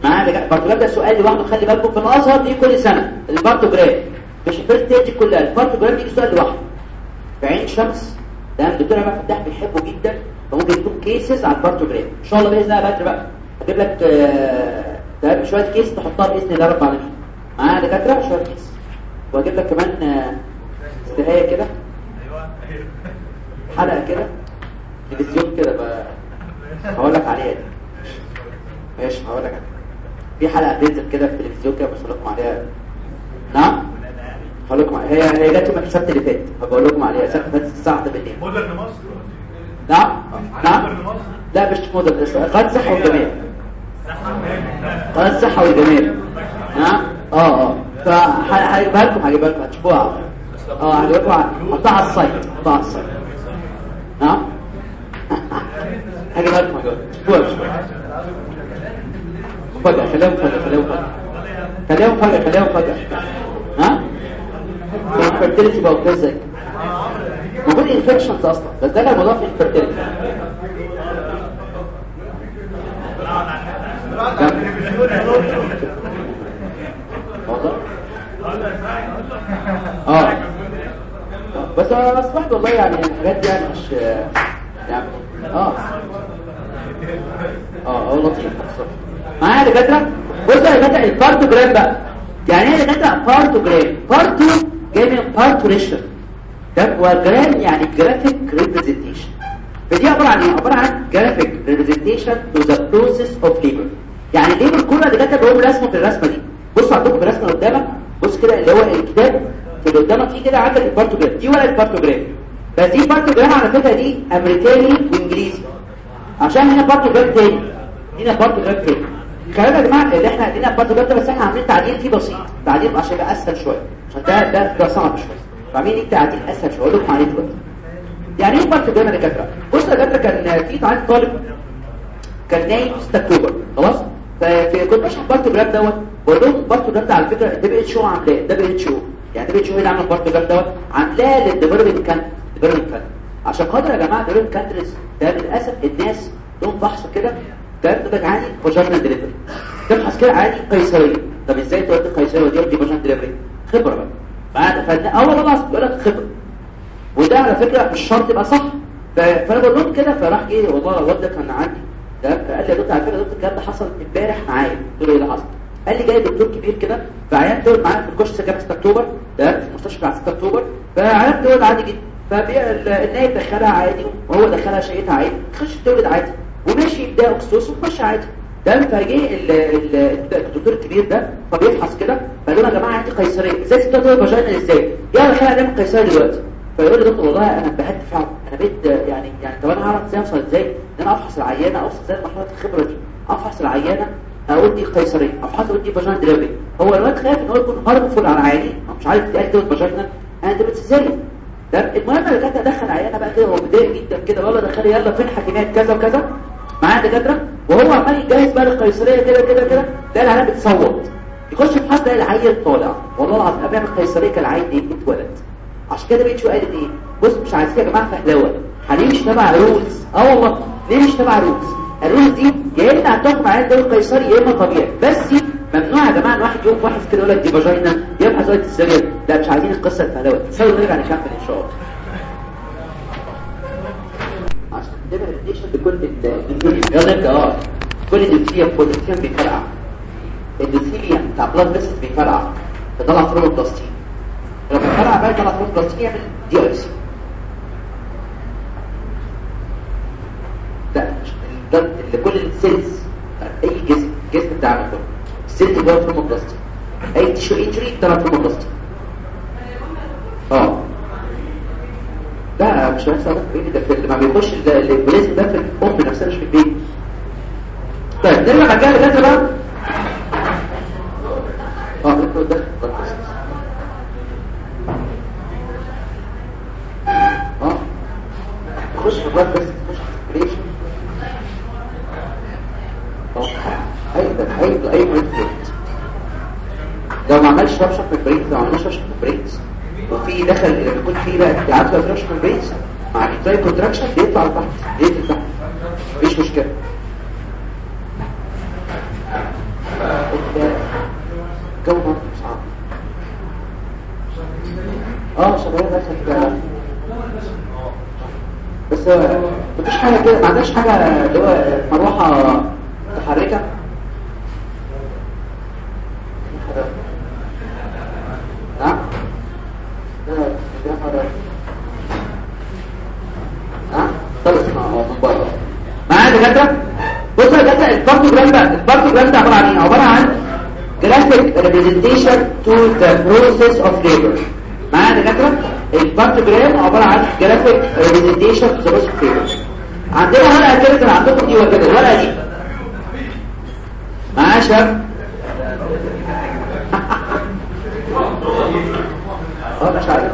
partogram معايا ال partogram ده سؤال لوحده خلي بالكم في الأزهر دي كل سنة ال partogram مش ال first كلها ال partogram دي سؤال لوحده. في عين شمس ده الدكتور عماد فتاح بيحبه جدا فممكن يكون cases على ال partogram إن شاء الله بإذن الله بدري بقى. هجيب لك تمام؟ شوية case تحطها بإذن الله رب العالمين. معايا دكاترة شوية case وأجيب لك كمان استهاية كده. حلقة كده. تلفزيون كده بقى. هقول لك عليها دي. ماشي هقول لك في حلقة بتنزل كده في التلفزيون كده بس لكم عليها. نعم؟ هقول لكم هي هي جت يوم السبت اللي فات هقول لكم عليها. السبت اللي فات 6 بالليل. مودرن مصر نعم؟ نعم؟ لا مش مودرن. قناة صحة والجمال قناة الصحه والجمال نعم؟ آه آه. فهجيبها لكم هجيبها لكم. هتشوفوها. آه هجيبها لكم حطها على ال site حطها على ال site نعم؟ هجيبها لكم. هجيبها لكم مفاجأة خليها مفاجأة خليها مفاجأة خليها مفاجأة خليها مفاجأة ها؟ ال fertility بقى وكده إزاي؟ موجود infections أصلا. بس ده لا مضاف لل fertility آه. بس أنا اصبحت والله يعني الحاجات دي يعني مش يعني آه. آه هو لطيف معايا يا دكاتره بصوا يا دكاتره ال partogram بقى يعني إيه يا دكاتره partogram parto جاي من parturition ده وجرام يعني graphic representation فدي عباره عن إيه عباره عن graphic representation to the process of labor يعني ال labor كله اللي دكاتره بيقول رسمه في الرسمه دي بص عندكم في الرسمه قدامك بص كده اللي هو الكتاب اللي قدامك فيه كده عندك ال partogram دي ورقه ال partogram بس دي ال partogram على فكره دي امريكاني وانجليزي عشان هنا partogram تاني هنا partogram تاني خلينا يا جماعة اللي إحنا عندنا ال partogram ده بس إحنا عاملين تعديل فيه بسيط. تعديل عشان يبقى اسهل شوية. عشان ده ده ده صعب شوية. فعاملين إيه تعديل اسهل شوية. أقول لكم عليه دلوقتي. يعني إيه partogram يا دكاتره بص يا دكاتره كان في تعديل طالب كان نايب في 6 أكتوبر. خلاص؟ فكنت بشرح ال partogram دوت. بقول لهم ال partogram ده على فكرة ده WHO عاملاه؟ ده WHO يعني ده WHO هنا عامل ال partogram دوت. عاملاه لل developing countries developing countries عشان خاطر يا جماعة developing countries ده للأسف الناس لهم فحص كده. ده بتبقى عادي vaginal delivery تبحث كده عادي قيصريه طب إزاي تقول قيصريه ودي ودي vaginal delivery خبره بقى. بعد فاول والله بيقول لك خبره وده على فكرة مش شرط يبقى صح. فأنا بقول كده فراح إيه والله الواد ده كان عندي. ده قال لي يا دكتور على فكرة دكتور الكلام ده حصل امبارح معايا. قلت له إيه اللي حصل؟ قال لي جاي دكتور كبير كده فعيان تولد معايا في الكشف سكن 6 أكتوبر. ده في المستشفى بتاع 6 أكتوبر. فعيان تولد عادي جدا. فالنايب دخلها عادي وهو دخلها شقتها عادي. تخش تولد عادي. وماشي يبدا اكسوس وتخش عادي ده فجه الدكتور الكبير ده فبيفحص كده. فقال لهم يا جماعة عندي قيصرية. إزاي تبدأ تولد فاجينا إزاي؟ يلا خلينا نعمل قيصرية دلوقتي. فيقول لي دكتور والله أنا انبهرت فعلا أنا بقيت يعني يعني طب أنا هعرف إزاي أوصل إزاي؟ إن أنا افحص العيانة أوصل إزاي لمرحلة الخبرة دي؟ افحص العيانة أقول دي قيصرية. افحص أقول دي vaginal delivery هو الواد خايف إن هو يكون harmful على العيانين مش عارف يتقال كده vaginal أنا ده ده المهم اللي كانت ادخل عيانة بقى كده. هو متضايق جدا كده. والله دخلي يلا فين حكيمات كذا وكذا؟ معاه دكاتره وهو عمال يجهز بقى للقيصريه كده كده كده. ده العيان بتصوت يخش في حد العيل طالع. والله العظيم ما القيصرية كان العيل إيه اتولد. عشان كده بقيت شو قالت إيه؟ بص مش عايزين يا جماعة فهلوة. هنمشي تبع رولز آه والله ليه مش تبع رولز الرولز دي يا إما هتحكم على الدور القيصري يا إما طبيعي. بس ممنوع يا جماعة الواحد يوم واحد كده يقول لك دي فاجينا يبحث وقت السرير لا مش عايزين القصة الفهلوة. تساوي نرجع نكمل إن شاء الله. آه كل الدوسيه بوتنسيوم بيفرقع الدوسيه بتاع بلاد فيسس بيفرقع فطلع thromboplastin لما فرقع بقى طلع thromboplastin يعمل DIC ده اللي كل ال cells اي جسم الجسم بتاعنا كله ال cell جوه thromboplastin اي tissue injury طلع thrombo لا مش هيحصل إيه؟ ده في ما بيخش البوليس ده في الام نفسها مش في البيت. طيب نرجع مكان الجهاز بقى آه ده آه. خش في البلد بس خش في البريشن هيقدر أي بريد لو ما عملش ربشة في البريكس لو ما عملش ربشة في البريكس وفي دخل في بقى ربشه في البريك مع التراي كونتراكشن بيطلع لتحت بينزل تحت مفيش مشكلة. برضه صعب. آه شغال بس بس مفيش حاجة كده ما حاجة اللي هو مروحة متحركة نعم ها خلص من بره معايا دكاتره بصوا يا دكاتره ال partogram ده ال partogram ده عباره عن إيه عباره عن graphic representation to the process of labor. معايا دكاتره ال partogram عبارة عن graphic representation to the process of labor. عندنا ورقه كده كان عندكم دي وكده الورقه دي. معايا شباب آه مش عارف.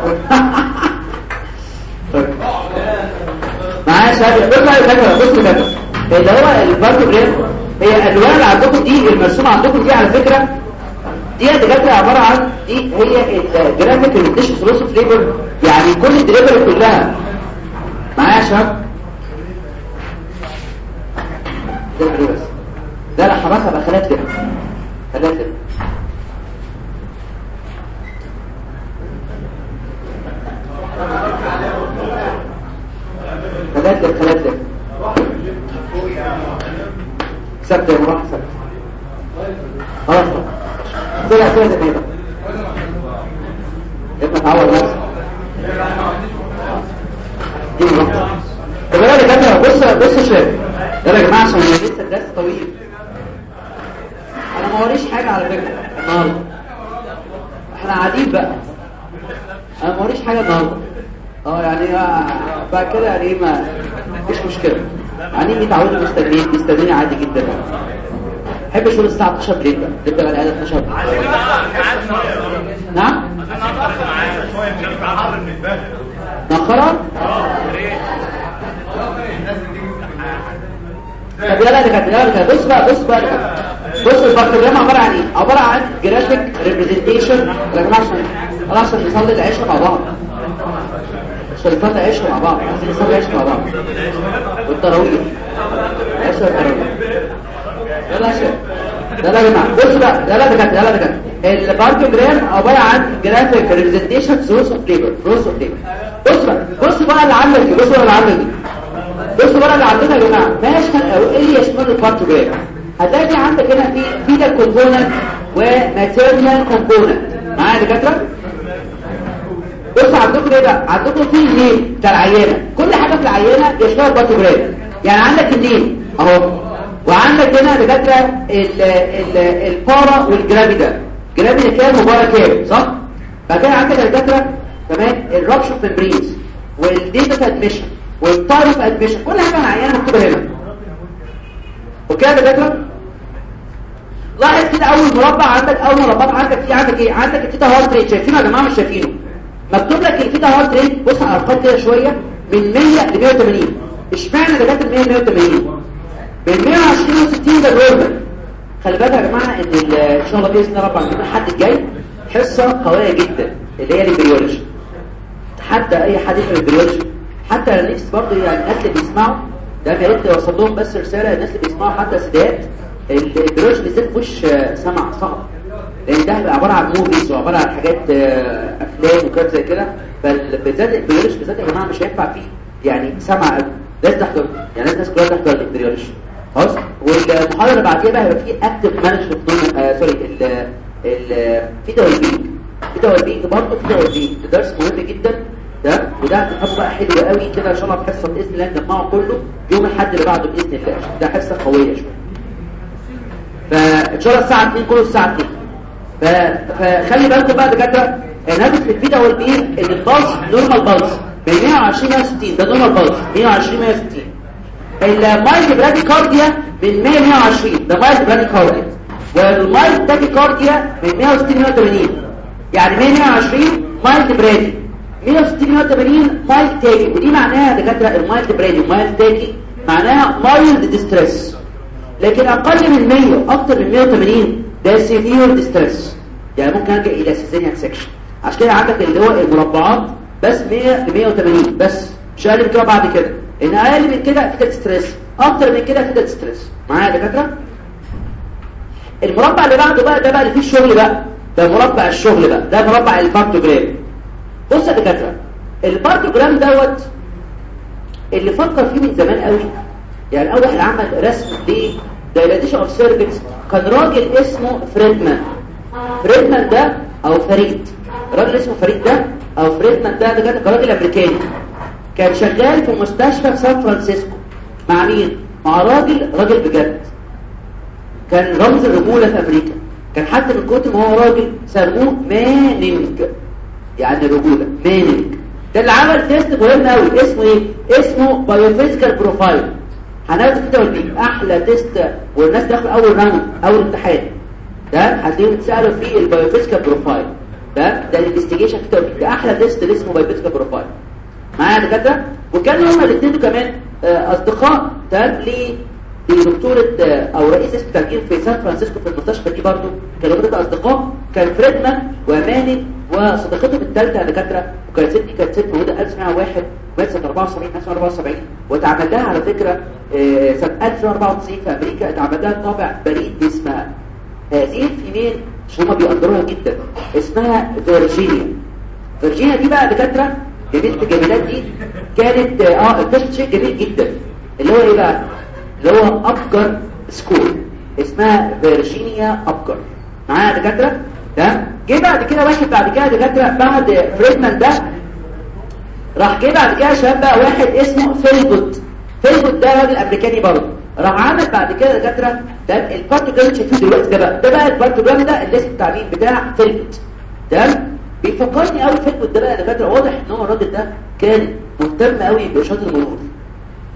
معايا شباب بصوا يا دكاتره بصوا يا دكاتره اللي هو ال partogram هي الالوان اللي عندكم دي المرسومه عندكم دي على فكرة دي يا عبارة عن دي هي ال graphic representation to process of labor يعني كل الدليفري كلها. معايا يا شباب ده إيه بس ده لا حركه بقى خليها كده خليها كده خليها كده خليها كده سبت يا مراح سبت خلاص طلع كده كده ابن تعود نفسك دي مراح طب يا جماعة بص بص شوية يلا يا جماعة عشان لسه الدرس طويل أنا ما وريش حاجة على فكره النهارده إحنا قاعدين بقى أنا ما وريش حاجة النهارده آه يعني بعد كده يعني ما مفيش مشكله يعني متعودين مستنيين مستنيين عادي جدا احب أشوف الساعة 12 بالليل بقى نبدا على 12 نعم؟ مؤخرا طب يلا ده كانت يلا بص بقى بص بقى بص البكتيريا عبارة عن إيه؟ عبارة عن graphic representation يا جماعة عشان عشان نصلي العشاء مع بعض. نصلي العشاء مع بعض. عشان نصلي العشاء مع بعض. والتراويح. عشاء التراويح يلا يا بص بقى ده يلا ده كانت. ال partogram عبارة عن graphic representation process of labor process of labor بص بقى بص بقى اللي عامله دي بص بقى اللي عامله دي. بصوا بقى اللي عندنا يا جماعة ماشي أو إيه يشمل ال partogram هتلاقي عندك هنا في fetal component و maternal component معايا يا دكاترة؟ بصوا عندكم إيه بقى؟ عندكم في ال name بتاع العيانة كل حاجة في العيانة يشملها ال partogram يعني عندك ال name. أهو. وعندك هنا دكاترة ال para وال gravida gravida كام و para كام؟ صح؟ بعد كده عندك دكاترة كمان ال rupture membranes وال date admission وال time admission. كل حاجة معينه مكتوبة هنا. okay يا دكاترة؟ لاحظ كده أول مربع عندك أول مربع عندك في عندك إيه؟ عندك ال fetal heart rate شايفينه يا جماعة؟ مش شايفينه. مكتوب لك ال fetal heart rate بص على الأرقام كده شوية من 100 ل 180 اشمعنى ده جت 100 ل 180 من 120 ل 60 ده normal خلي بالك يا جماعة إن إن شاء الله بإذن الله رب العالمين الحد الجاي حصة قوية جدا اللي هي ال preology. حتى أي حد في ال preology. حتى الناس برضه يعني الناس اللي بيسمعوا ده يا ريت اوصل لهم بس رسالة الناس اللي بيسمعوا حتى سيدات ال preology بالذات مش سمع صعب لأن ده عبارة عن movies وعبارة عن حاجات أفلام وكلام زي كده. فبالذات البريولوجي بالذات يا جماعة مش هينفع فيه. يعني سمع لازم تحضر يعني الناس كلها تحضر البريولوجي. خلاص؟ والمحاضرة اللي بعديها بقى هيبقى فيه اكتف مانجمنت سوري ال ال في توالبينج في توالبينج برضه في توالبينج ده درس مهم جدا ده وده هتفهم بقى حلو قوي. كده إن شاء الله في حصه بإذن الله نجمعه كله. يوم الأحد اللي بعده بإذن الله. ده حصه قوية شوية. فان شاء الله الساعة 2 كله الساعة 2 فخلي بالكم بقى دكاتره الهدف في ال fetal wellbeing ال pulse normal pulse من 120 160 ده normal pulse 120 160 ال mild bradycardia من 100 120 ده mild bradycardia. وال mild tachycardia من 160 180 يعني 100 120 mild brady 160 180 mild tachy ودي معناها دكاترة ال mild brady وال mild tachy معناها mild distress لكن أقل من 100 أكتر من 180 ده severe distress يعني ممكن ارجع إلى cesarean section عشان كده عندك اللي هو المربعات بس 100 ل 180 بس. مش أقل كده بعد كده. إن أقل من كده في stress أكتر من كده في stress معايا يا دكاترة؟ المربع اللي بعده بقى ده بقى اللي فيه الشغل بقى. ده مربع الشغل بقى. ده مربع ال partogram بص يا دكاترة ال partogram دوت اللي فكر فيه من زمان قوي يعني أول واحد عمل رسم ليه dilatation of cervix كان راجل اسمه فريدمان. فريدمان ده أو فريد. راجل اسمه فريد ده أو فريدمان ده ده كان راجل أمريكاني. كان شغال في مستشفى في سان فرانسيسكو. مع مين مع راجل راجل بجد. كان رمز الرجولة في أمريكا. كان حتى من كتر ما هو راجل سموه مانينج. يعني الرجوله مانينج. ده اللي عمل test مهم قوي اسمه إيه؟ اسمه biophysical profile هناخد كده ودي أحلى test والناس داخل أول round أول امتحان. ده هتلاقيهم اتسألوا فيه ال biophysical profile ده ده ال investigation كده ده أحلى test اللي اسمه biophysical profile معايا يا دكاترة؟ وكانوا هما الاثنين كمان أصدقاء تمام لدكتورة أو رئيس الترجيم في سان فرانسيسكو في المستشفى دي برضه. كانوا بيبقى أصدقاء كان فريدمان ومانينج وصديقتهم الثالثه يا دكاترة. وكانت ست كانت ست مولودة 1901 مات سنه 74 1974 واتعمل لها على فكرة سنة 1994 في أمريكا. اتعمل لها طابع بريد اسمها هذه ال female عشان هم بيقدروها جدا اسمها فيرجينيا. فيرجينيا دي بقى دكاترة جميله الجميلات دي كانت آه اكتشفت شيء جميل جدا. اللي هو إيه بقى؟ اللي هو أبجر score. اسمها فيرجينيا أبجر. معايا دكاترة؟ ده جه بعد كده واحد بعد كده دكاترة بعد فريدمان ده راح جه بعد كده شباب بقى واحد اسمه فيلبوت. فيلبوت ده راجل أمريكاني برضه. راح عمل بعد كده دكاترة ده ال partogram اللي شايفينه دلوقتي. ده بقى ده بقى ال partogram ده اللي اسمه التعليم بتاع فيلبوت. تمام؟ بيفكرني قوي فيلبوت ده بقى دكاترة. واضح إن هو الراجل ده كان مهتم قوي باشاره المرور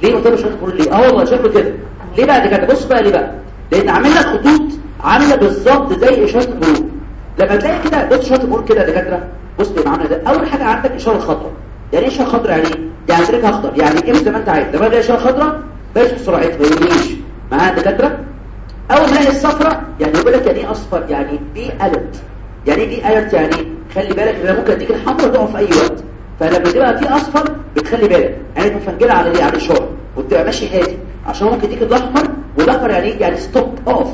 ليه مهتم باشاره المرور ليه؟ آه والله شكله كده. ليه بقى دكاترة؟ بص بقى ليه بقى؟ لأن عامل لك خطوط عاملة بالظبط زي اشاره المرور لما تلاقي كده بص اشاره المرور كده يا دكاترة. بص بيبقى عامله ده أول حاجة عندك إشارة خضراء يعني إيه إشارة خضراء يعني إيه؟ يعني تريكها أخضر. يعني امشي زي ما أنت عايز. لما تلاقي إشارة خضراء بلاش بسرعتها ما يمشيش معايا دكاترة؟ أول ما تلاقي الصفراء يعني يقول لك يعني إيه أصفر؟ يعني بي الرت يعني بي الرت يعني خلي بالك ان ممكن اديك الحمراء تقع في أي وقت. فلما تبقى في أصفر بتخلي بالك. يعني مفنجلة على إيه على الاشاره وتبقى ماشي هادي عشان ممكن يديك الأحمر والأحمر يعني إيه؟ يعني ستوب اوف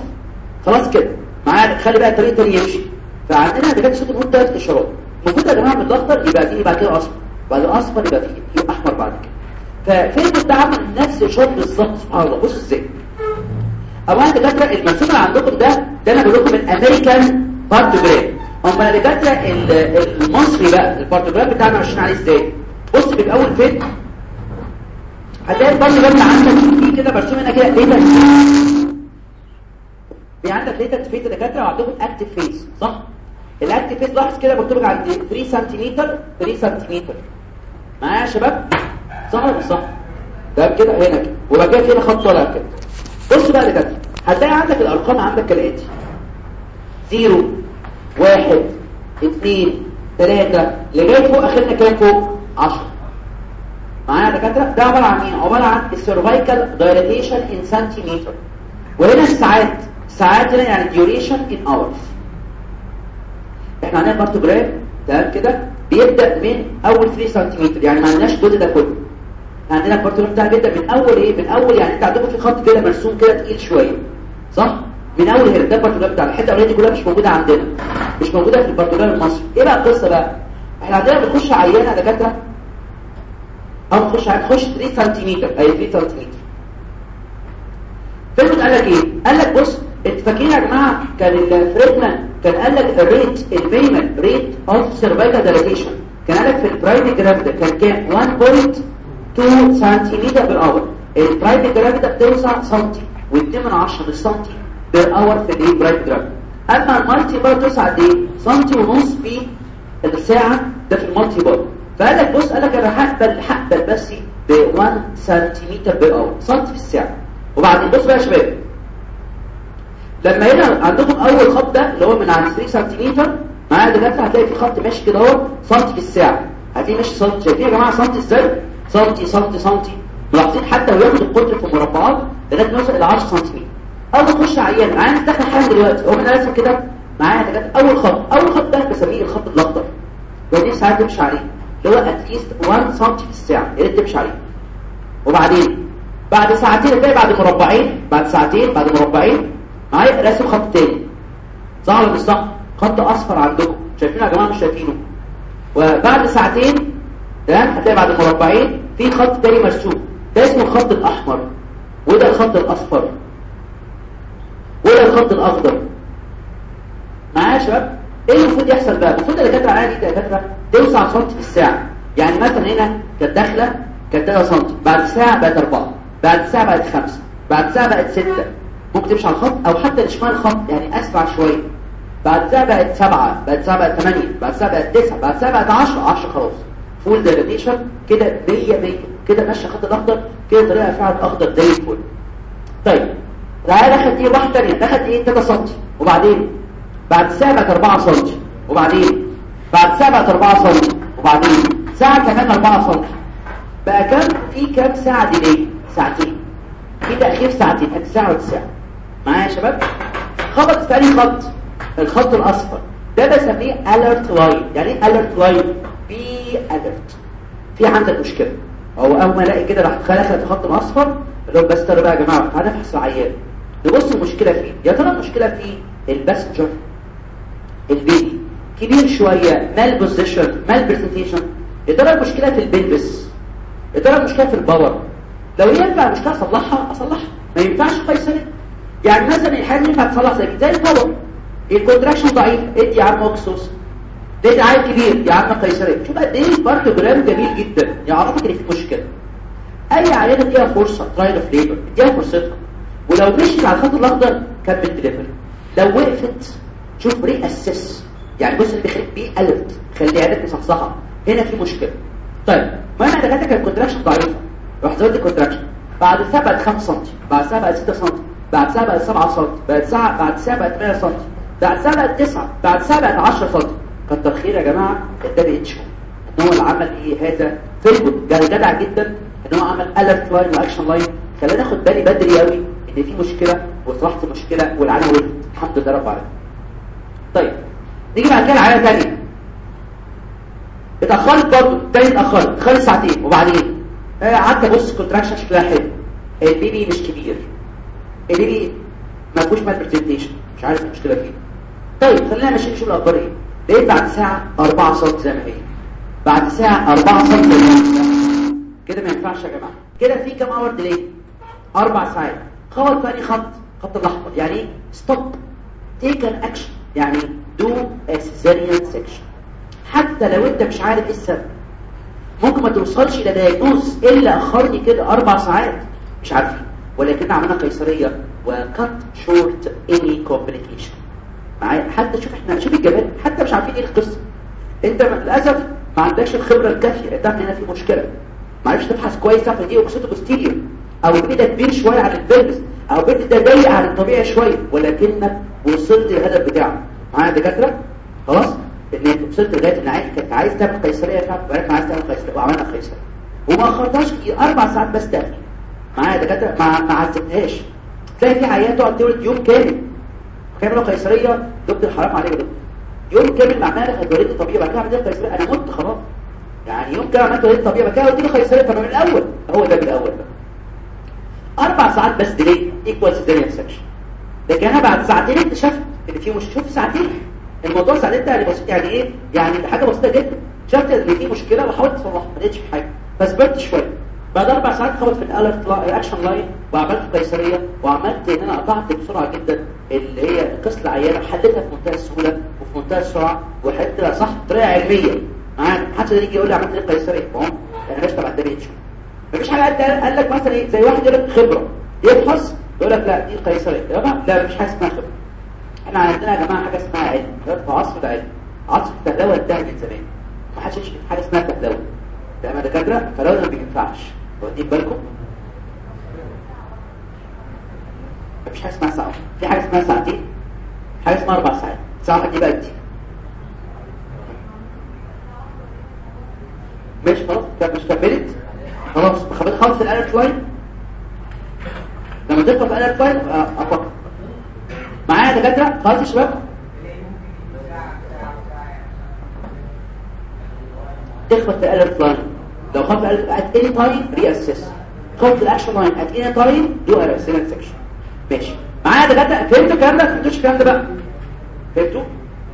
خلاص كده. معايا؟ خلي بقى الطريق الثاني يمشي. فعندنا دلوقتي صوت الموت ثلاث اشارات المفروض يا جماعة من الأخضر يبقى فيه بعد كده أصفر. بعد الأصفر يبقى فيه أحمر بعد كده. ففيلم ده عمل نفس الشوط بالظبط؟ سبحان الله. بص إزاي. اولا دكاتره المرسوم اللي عندكم ده ده أنا بقول لكم الامريكان partogram اما دكاتره المصري بقى ال partogram بتاعنا ماشيين عليه إزاي؟ بص في الأول فين؟ هتلاقي ال partogram عندك فيه كده مرسوم هنا كده latent في عندك latent phase دكاترة وعندكم active phase صح؟ ال active phase لاحظ كده مكتوب عندي 3 سنتيمتر 3 سنتيمتر معايا يا شباب؟ صح ولا صح؟ ده كده هنا كده. وبعد كده كده خط ولا كده. بص بقى كده هتلاقي عندك الأرقام عندك كالآتي. 0 1 2 3 لغاية فوق آخرنا كام فوق؟ 10 معايا يا دكاترة؟ ده عبارة عن إيه عبارة عن ال cervical dilatation in centimeter وهنا الساعات. ساعات هنا يعني duration in hours. إحنا عندنا partograph تمام كده؟ بيبدأ من أول 3 سنتيمتر يعني ما عندناش الجزء ده كله. عندنا ال partograph بتاعنا بيبدأ من أول إيه؟ من أول يعني انت عندكم في خط كده مرسوم كده تقيل شوية. صح؟ من أول هنا ده ال partograph بتاع الحتة الأولانية دي كلها مش موجودة عندنا. مش موجودة في ال partograph المصري. إيه بقى القصة بقى؟ إحنا عندنا بنخش عيانه دكاترة. أو نخش هنخش 3 سنتيمتر أي 3 سنتيمتر فيلم قال لك إيه؟ قال لك بص أنت فاكرين يا جماعة كان الفريدمان كان قال لك ال rate ال minimum rate of cervical dilatation كان قال لك في ال primigravida ده كان كام؟ 1.2 سنتيمتر بال hour ال primigravida ده بتوسع سنتي و2 من 10 بالسنتي بال hour في الايه primigravida اما ال multipara توسع قد إيه سنتي ونص في الساعة ده في ال multipara فقال لك بص قال لك أنا هقبل هقبل بس ب 1 سنتيمتر بال hour سنتي في الساعة وبعدين بص بقى يا شباب. لما هنا عندكم أول خط ده اللي هو من عند 3 سنتيمتر معايا دلوقتي هتلاقي في خط ماشي كده أهو. سنتي في الساعة هتلاقي ماشي سنتي شايفين يا جماعة سنتي إزاي سنتي سنتي سنتي ملاحظين حتى وياخد القطر في مربعات لغاية ما يوصل ل 10 سنتيمتر أول تخش عيان. عيان داخل حالا دلوقتي. هو أنا راسم كده معايا حاجات أول خط. أول خط ده بسميه الخط الأخضر. ودي ساعات تمشي عليه. اللي هو اتليست 1 سم في الساعة. يا ريت تمشي عليه. وبعدين؟ بعد ساعتين تلاقي بعد مربعين بعد ساعتين بعد مربعين معايا راسم خط تاني. صح ولا مش صح؟ خط أصفر عندكم. شايفينه يا جماعة؟ مش شايفينه. وبعد ساعتين تمام؟ هتلاقي بعد مربعين في خط تاني مرسوم ده اسمه الخط الأحمر. وده الخط الأصفر. وده الخط الاخضر معايا يا شباب؟ إيه المفروض يحصل بقى؟ المفروض الدكاترة عادي دكاتره توسع سم في الساعة. يعني مثلا هنا كانت داخلة كانت 3 سم بعد ساعة بقت 4 بعد ساعة بقت 5 بعد ساعة بقت 6 ممكن تمشي على الخط أو حتى شمال الخط؟ يعني أسرع شوية. بعد ساعة بقت 7 بعد ساعة بقت 8 بعد ساعة بقت 9 بعد ساعة بقت 10 10 خلاص. full dilatation كده 100 100 كده ماشي الخط الأخضر. كده طريقه فعل أخضر. زي الفل. طيب. تعالى دخلت إيه؟ واحدة ثانية دخلت إيه؟ 3 سم وبعدين؟ بعد ساعة بقت 4 سم وبعدين؟ بعد ساعة بقت 4 سم وبعدين؟ ساعة كمان 4 سم بقى كام في كام ساعة ديلي؟ ساعتين. في تأخير ساعتين. أدي ساعة وساعه معايا يا شباب؟ خبط ثاني خط؟ الخط الأصفر. ده بسميه alert line. يعني إيه alert line في alert. في عندك مشكلة. أو اول ما الاقي كده راح خلقت الخط الأصفر. اللي هو بس بقى يا جماعة. هنفحص العيان نبص المشكلة فين يا ترى المشكلة في الباسنجر ال baby كبير شوية malposition malpresentation يا ترى المشكلة في ال pelvis يا ترى المشكلة في ال power. لو ينفع المشكلة أصلحها أصلحها. ما ينفعش قيصري يعني مثلا الحاجة ينفع تصلح زي زي ال power. ال contraction ضعيف. ادي يا عم أوكسوس. لقيت عيل كبير. يا عم قيصري شوف قد إيه partogram جميل جدا. يعرفك إن في مشكلة. أي عيان اديها فرصة trial of labor اديها فرصتها. ولو مشيت على الخط الأخضر كمل دليفري لو وقفت شوف reassess يعني بص اللي بيخليك be alert خلي عينك مصحصحة. هنا في مشكلة. طيب ما أنا دكاتره كان ال contraction ضعيفة؟ رحت زودت ال contraction بعد ساعة بقت 5 سم بعد ساعة بقت 6 سم بعد ساعة بقت 7 سم بعد ساعة بعد ساعة بقت 8 سم بعد ساعة بقت 9 بعد ساعة بقت 10 سم كتر خير يا جماعة ده بيتشو إن هو اللي عمل إيه هذا؟ فيلم جدع جدا إن هو عمل alert line و action line خلاني آخد بالي بدري قوي إن في مشكلة وصلحت المشكلة والعيال ولدت الحمد لله رب العالمين. طيب نيجي بعد كده على ثانية اتأخرت برضه تاني اتأخرت اتأخرت ساعتين وبعدين؟ قعدت أبص contraction شكلها حلو ال baby مش كبير. ال baby ما فيهوش malpresentation مش عارف المشكلة فين طيب خلينا ماشيين نشوف الأخبار إيه. لقيت بعد ساعة 4 سم زي ما هي. بعد ساعة 4 سم كده ما ينفعش يا جماعة. كده في كام hour delay أربع ساعات. خبط ثاني خط خط الأحمر. يعني stop take an action يعني do cesarean section حتى لو انت مش عارف إيه السبب. ممكن ما توصلش إلى diagnosis إلا اخرني كده أربع ساعات مش عارفين ولكن عملنا قيصرية و cut short any complication معايا؟ حتى شوف إحنا شوف الجمال. حتى مش عارفين إيه القصة. أنت للأسف ما عندكش الخبرة الكافية. تعرف هنا في مشكلة. ما عرفتش تبحث كويس تعرف دي occipito posterior أو ال baby كبير شوية عن ال pelvis أو البيت ده ضيق عن الطبيعي شوية ولكنك وصلت للهدف بتاعك معايا دكاترة؟ خلاص؟ إن أنت وصلت لغاية إن عايز كنت عايز تعمل قيصرية فعلا بقيت عايز تعمل قيصرية وعملنا قيصرية. وما كتير أربع ساعات بس تاخير معايا دكاترة؟ ما ما عذبتهاش تلاقي في عيان تقعد تولد يوم كامل. كامل قيصرية دكتور حرام عليك دكتور. يوم كامل معناه إنك اتولدت طبيعي بعد كده عملت قيصرية. أنا مت خلاص. يعني يوم كامل عملت طبيعي بعد كده قلت لي قيصرية طب من الأول. هو ده الأول بقى. أربع ساعات بس delay equal cesarean section لكن أنا بعد ساعتين اكتشفت إن في مش شوف ساعتين. الموضوع ساعتين ده يعني بسيط. يعني إيه؟ يعني حاجة بسيطة جدا. شفت إن في مشكلة وحاولت اصلحها ما لقيتش في حاجة فثبت شوية. بعد أربع ساعات خبط في ال alert action line وعملت قيصرية وعملت إن أنا قطعت بسرعة جدا. اللي هي قصة العيانه وحلتها في منتهى السهولة وفي منتهى السرعة وحلتها صح بطريقه علميه معانا محدش يجي يقول لي عملت إيه قيصرية؟ أنا مش تبع الدبي مفيش حاجة قال لك مثلا إيه زي واحد يقول لك خبرة. يفحص يقول لك لا دي قيصرية. جماعة لا مفيش حاجة اسمها خبرة. إحنا عندنا يا جماعة حاجة اسمها علم. في عصر العلم. عصر الفهلوه انتهى من زمان. ما حدش حاجة اسمها فهلوه ده ما دكاترة فلوه ما بينفعش. واخدين بالكم؟ مفيش حاجة اسمها ساعة. في حاجة اسمها ساعتين. حاجة اسمها أربع ساعات. ساعة دي بقى دي ماشي خلاص؟ مش كملت؟ خلاص خالص في ال alert line لما تبقى في ال alert line أفكر معايا دكاترة؟ خلاص يا شباب. تخبط في ال alert line لو خبط ال alert at any time reassess. خبط ال action line any time do a cesarean section. ماشي. معايا دكاترة؟ فهمتوا الكلام ده؟ فهمتوش الكلام ده بقى؟ فهمتوا؟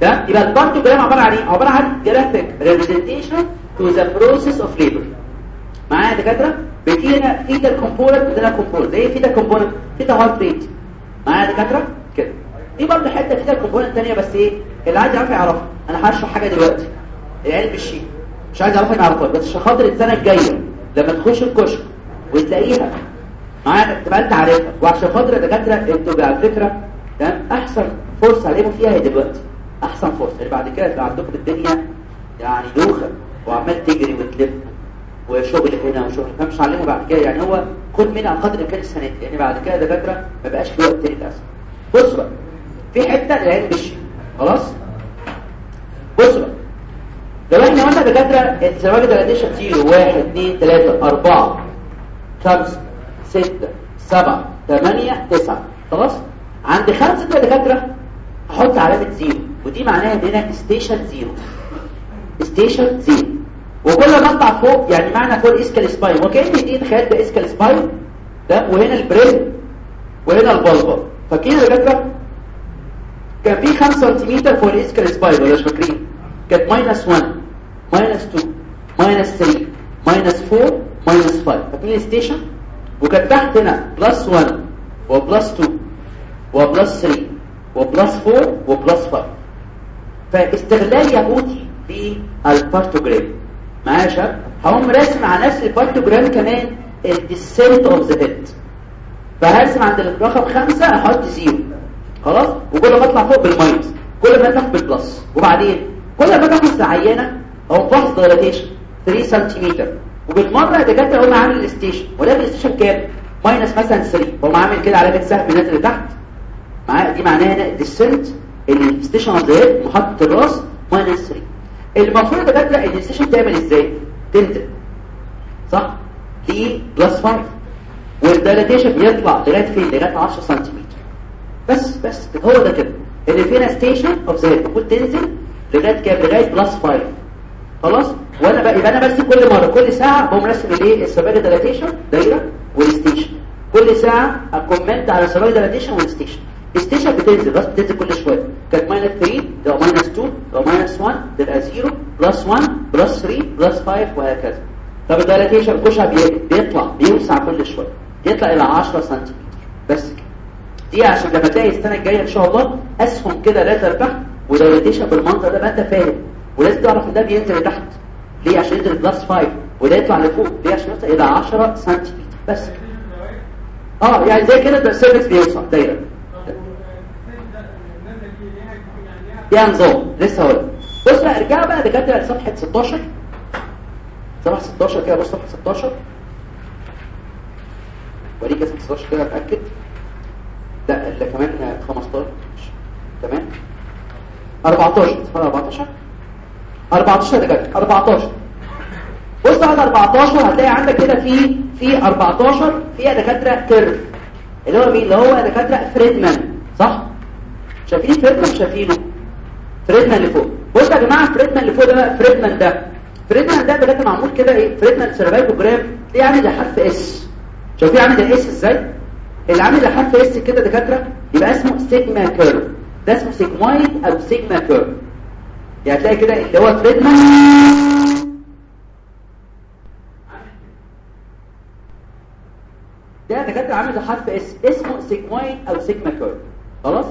ده يبقى ال partogram عبارة عن إيه؟ عبارة عن graphic representation to the process of labor. معايا دكاترة؟ بتينا fetal component وده component زي fetal component fetal heart rate معايا دكاترة؟ كده. دي برضه حتة fetal component ثانية بس إيه؟ اللي عايز يعرف يعرفها أنا هشرح حاجة دلوقتي. العلم بالشيء مش عايز اعرفك يعرفها بس عشان خاطر السنة الجاية لما تخش الكشك وتلاقيها. معايا؟ تبقى أنت عارفها. وعشان خاطر الدكاتره أنتوا على فكرة تمام؟ أحسن فرصه عليكم فيها هي دلوقتي. أحسن فرصه اللي بعد كده تبقى عندكم الدنيا يعني دوخة. وعمال تجري وتلف. وشغل هنا وشغل فمش هعلمه بعد كده. يعني هو خد منها قدر الامكان السنة دي يعني بعد كده دكاتره ما بقاش في وقت تاني للأسف. بص بقى. في حتة العين مشي خلاص؟ بص بقى. لو إحنا قلنا دكاترة الزواج dilatation zero واحد اثنين ثلاثة أربعة خمسة ستة سبعة ثمانية تسعة. خلاص؟ عند خمسة دكاترة هحط علامة zero. ودي معناها إن هنا station zero station zero وكل ما اطلع فوق يعني معنى فوق ischial spine وكأن دي تخيل ده ischial spine ده وهنا ال brim وهنا ال vulva فاكرين يا دكاتره كان في 5 سم فوق ال ischial spine ولا مش فاكرين؟ كانت minus 1 minus 2 minus 3 minus 4 minus 5 فاكرين ال station وكانت تحت هنا بلس 1 وبلس 2 وبلس 3 وبلس 4 وبلس 5 فاستغلال يهودي لل partogram معايا يا شباب هقوم راسم على نفس ال partogram كمان ال descent of the head فهرسم عند الرقم 5 أحط zero. خلاص؟ وكل ما أطلع فوق بال minus. كل ما اطلع بال plus. وبعدين كل ما باخد عينة أو فحص dilatation 3 سنتيمتر وبالمرة يا دكاترة أقوم عامل ال station. ولكن ال station كام؟ minus مثلا 3 بقوم عامل كده علامة سهم نازل لتحت معايا دي معناها هنا ال descent ال station of the محطة الرأس minus 3 المفروض ان ال station تعمل إزاي؟ تنزل صح؟ دي plus 5 وال dilatation بيطلع لغاية فين؟ لغاية 10 سنتيمتر بس بس. هو ده كده. اللي فينا station of head المفروض تنزل لغاية كام؟ لغاية plus 5 خلاص؟ وأنا بقى يبقى أنا برسم كل مرة. كل ساعة بقوم راسم الايه ال cervical dilatation دايرة. وال station كل ساعة أ comment على ال cervical dilatation وال station ال station بتنزل بس بتنزل كل شوية. كانت minus 3 تبقى minus 2 تبقى minus 1 تبقى 0 plus 1 plus 3 plus 5 وهكذا. طب ال dilatation الكشك بيطلع بيوسع كل شوية. يطلع إلى 10 سم بس دي عشان لما تلاقي السنة الجاية إن شاء الله أسهم كده لا ترتاح و dilatation بالمنظر ده بقى أنت فاهم. ولازم تعرف إن ده بينزل لتحت. ليه؟ عشان ينزل plus 5 وده يطلع لفوق. ليه؟ عشان يوصل إلى 10 سم بس. آه يعني زي كده ده السيرفيس بيوسع دايرة. يا نظام لسه هقول بص بقى ارجعوا بقى دكاتره لصفحه 16 صفحة 16 كده بص صفحة 16 وريك اسم 16 كده اتأكد. لا اللي كمان 15 تمام؟ 14 صفحة 14 14 دكاترة. 14 بص على 14 هتلاقي عندك كده في في 14 فيها دكاترة curve. اللي هو مين؟ اللي هو دكاترة فريدمان. صح؟ شايفين فريدمان شايفينه. فريدمان اللي فوق. بصوا يا جماعة فريدمان اللي فوق ده بقى فريدمان ده. فريدمان ده بجد معمول كده إيه؟ فريدمان cervicogram دي عامل زي حرف S شايفين عامل زي S إزاي؟ اللي عامل زي حرف S كده دكاترة يبقى اسمه sigma curve ده اسمه sigmoid أو sigma curve يعني هتلاقي كده اللي هو فريدمان ده دكاترة عامل زي حرف S اسمه sigmoid أو sigma curve خلاص؟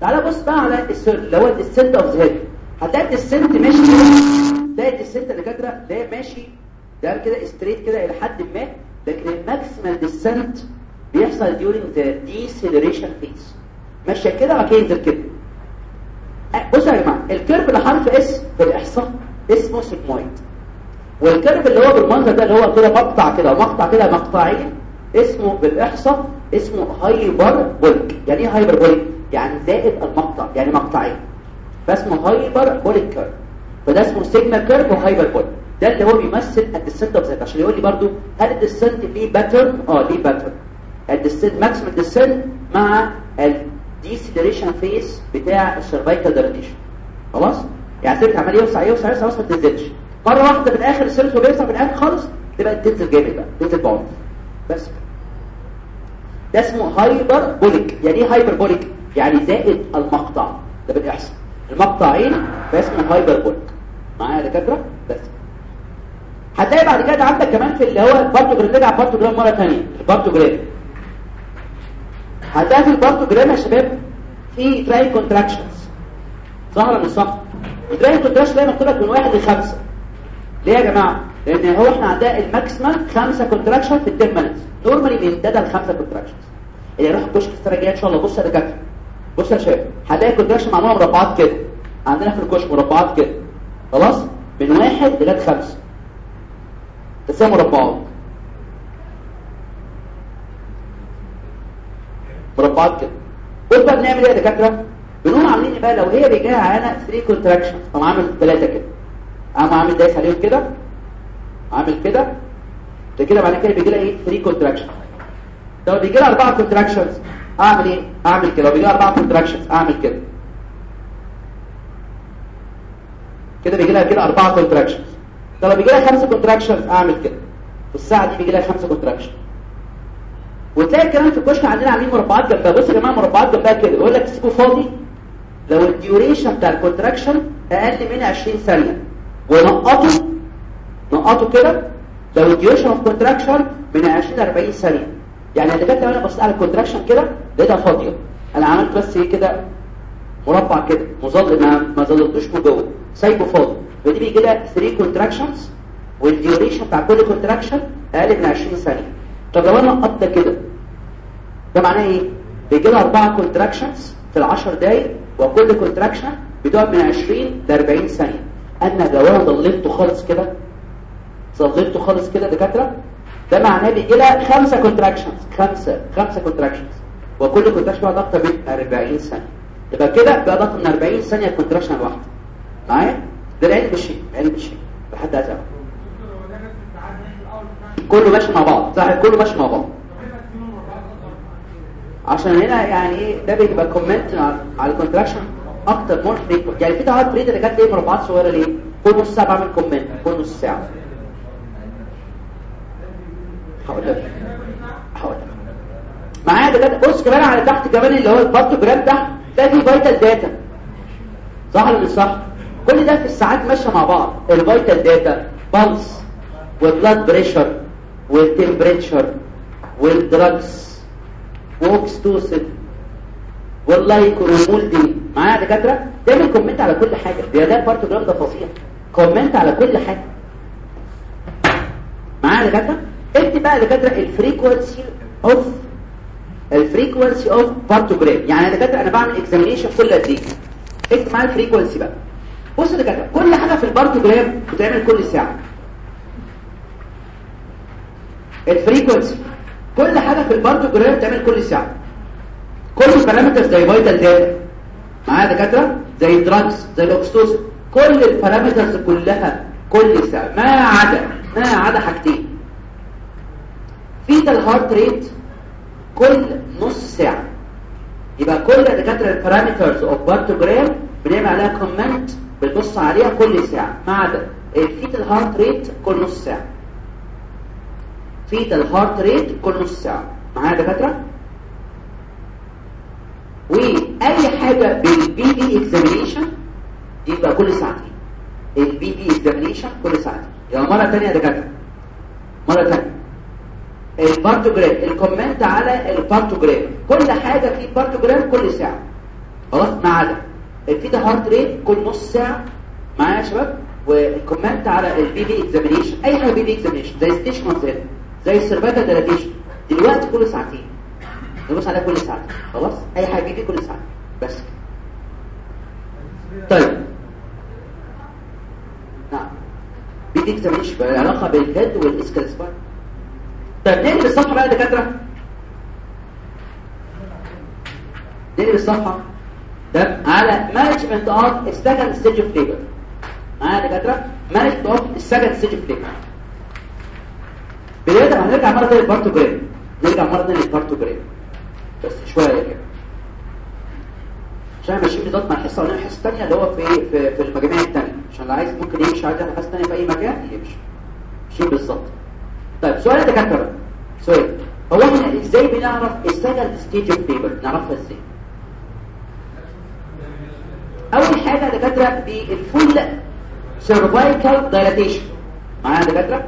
تعالى بص بقى على اللي هو ال descent of the head هتلاقي ال descent ماشي تلاقي ال descent يا دكاترة ده ماشي ده كده straight كده إلى حد ما. لكن ال maximal descent بيحصل during the deceleration phase. ماشية كده وبعد كده ينزل كده. بصوا يا جماعة ال curve اللي حرف S في الإحصاء اسمه sigmoid وال curve اللي هو بالمنظر ده اللي هو كده مقطع كده مقطع كده مقطعين اسمه بالإحصاء اسمه hyperbolic يعني إيه hyperbolic يعني زائد المقطع يعني مقطعين. فاسمه hyperbolic curve. فده اسمه sigma curve و hyperbolic ده اللي هو بيمثل ال descent of the head عشان يقول لي برضو هل ال descent ليه pattern؟ آه ليه pattern. ال descent maximum descent مع deceleration phase بتاع ال cervical dilatation خلاص؟ يعني cervix عمال يوسع يوسع يوسع ما تنزلش مرة واحدة في الآخر ال cervix بيوسع في الآخر خالص تبقى تنزل جامد بقى تنزل بعمق بس ده اسمه hyperbolic. يعني إيه hyperbolic؟ يعني زائد المقطع. ده بالاحصاء المقطعين فاسمه hyperbolic معايا يا دكاترة؟ بس. هتلاقي بعد كده عندك كمان في اللي هو ال partogram نرجع ال partogram مرة ثانية ال partogram. هتلاقي في ال partogram يا شباب في uterine contractions ولا مش صح ال uterine contraction مكتوب لك من واحد لخمسة. ليه يا جماعة؟ لأن هو إحنا عندنا ال maximum خمسة contraction في ال ten minutes normally بيمتدى لخمسه contractions اللي يروح الكشك السنة الجايه إن شاء الله. بص يا دكاترة. بص يا شباب هتلاقي ال contraction معمولة مربعات كده. عندنا في الكشك مربعات كده. خلاص؟ من واحد لغاية خمسه تسمى مربعات. مربعات كده. قلت بقى بنعمل إيه يا دكاترة؟ بنقوم عاملين بقى لو هي بيجيها عينه 3 contractions قام عامل ثلاثة كده. قام عامل دايس عليهم كده. عامل كده. ده كده معناه كده بيجي لها إيه؟ 3 contractions لو بيجي لها 4 contractions اعمل إيه اعمل كده. بيجي لها 4 contractions اعمل كده. كده بيجي لها كده 4 contractions طب بيجي لها 5 contractions اعمل كده. في الساعة دي بيجي لها 5 contraction وتلاقي كمان في الكشك عندنا عاملين مربعات جنبها. بص يا جماعة مربعات جنبها كده. يقول لك سيبه فاضي. لو ال duration بتاع ال contraction أقل من 20 ثانية. ونقطه نقطه كده. لو ال duration of contraction من 20 ل 40 ثانية. يعني اللي كانت أنا بصيت على ال contraction كده لقيتها فاضية. أنا عملت بس إيه كده مربع كده مظل ما ما ظللتوش من جوه. سايبه فاضي. ودي بيجي لها 3 contractions وال duration بتاع كل contraction أقل من 20 ثانية. طب لو أنا قطه كده ده معناه إيه؟ بيجي لها 4 contractions في ال 10 دقايق وكل contraction بتقعد من 20 ل 40 ثانية. أنا لو أنا ضللته خالص كده. ظللته خالص كده دكاترة. ده معناه بيجي لها 5 contractions 5 5 contractions وكل contraction بيقعد أكتر من 40 ثانية. يبقى كده بقى أكتر من 40 ثانية ال contraction الواحده معايا؟ ده العلم بالشيء العلم بالشيء. لحد هذا كله ماشي مع بعض. صح كله ماشي مع بعض. عشان هنا يعني إيه؟ ده بيبقى comment على ال contraction أكتر more frequent يعني في تعرض فريد اللي كانت إيه مربعات صغيرة ليه؟ كل نص ساعة بعمل comment كل نص ساعة. معايا ده بص كمان على تحت كمان اللي هو ال partogram تحت ده فيه vital data صح ولا مش صح؟ كل ده في الساعات ماشية مع بعض. الفيتال داتا بالس والبلاد بريشر والتمبريتشر والدراجز واوكستوسيد واللايكورومولدي معايا يا دكاترة؟ تعمل comment على كل حاجة. ده ده partogram ده فظيع comment على كل حاجة. معايا يا دكاترة؟ اكتب بقى يا دكاترة ال frequency of ال frequency of partogram يعني يا دكاترة أنا بعمل examination كل قد إيه؟ اكتب معايا ال frequency بقى. بص يا دكاترة كل حاجة في ال partogram بتعمل كل ساعة. ال frequency كل حاجة في ال partogram بتعمل كل ساعة. كل ال parameters زي vital data معايا دكاترة؟ زي ال drugs زي ال oxytocin كل ال parameters كلها كل ساعة. ما عدا ما عدا حاجتين. fetal heart rate كل نص ساعة. يبقى كل دكاترة ال parameters of partogram بنعمل عليها comment بنبص عليها كل ساعة. ما عدا ال fetal heart rate كل نص ساعة. fetal heart rate كل نص ساعة. معايا دكاترة؟ واي حاجة بال PV examination دي كل ساعتين ال PV examination كل ساعتين يبقى مرة ثانية يا دكاترة. مرة ثانية البارتوجرام الكومنت على البارتوجرام كل حاجة في البارتوجرام كل ساعة. خلاص ما عدا ال fetal heart rate كل نص ساعة. معايا يا شباب؟ وال comment على ال PV examination أي حاجة PV examination زي station هنا زي ال cervical dilatation دلوقتي كل ساعتين. نبص عليها كل ساعتين. خلاص؟ أي حاجة PV كل ساعتين بس. طيب. نعم. PV examination علاقة بال head وال ischial spine طيب نقلب الصفحه بقى يا دكاترة. نقلب الصفحه ده على management of ال second stage of labor معايا يا دكاترة؟ management of ال second stage of labor بداية هنرجع مرة ثانية لل partogram نرجع مرة ثانية لل partogram بس شوية كده. عشان ماشيين بالظبط مع الحصة ولا الحصه الثانية اللي هو في في, في المجاميع الثانية عشان اللي عايز ممكن يمشي عادي على حصة ثانية في أي مكان يمشي. ماشيين بالظبط. طيب سؤال يا دكاتره بقى سؤال. هو إحنا إزاي بنعرف ال second stage of labor نعرفها إزاي؟ أول حاجة دكاترة بال full cervical dilatation معايا يا دكاترة؟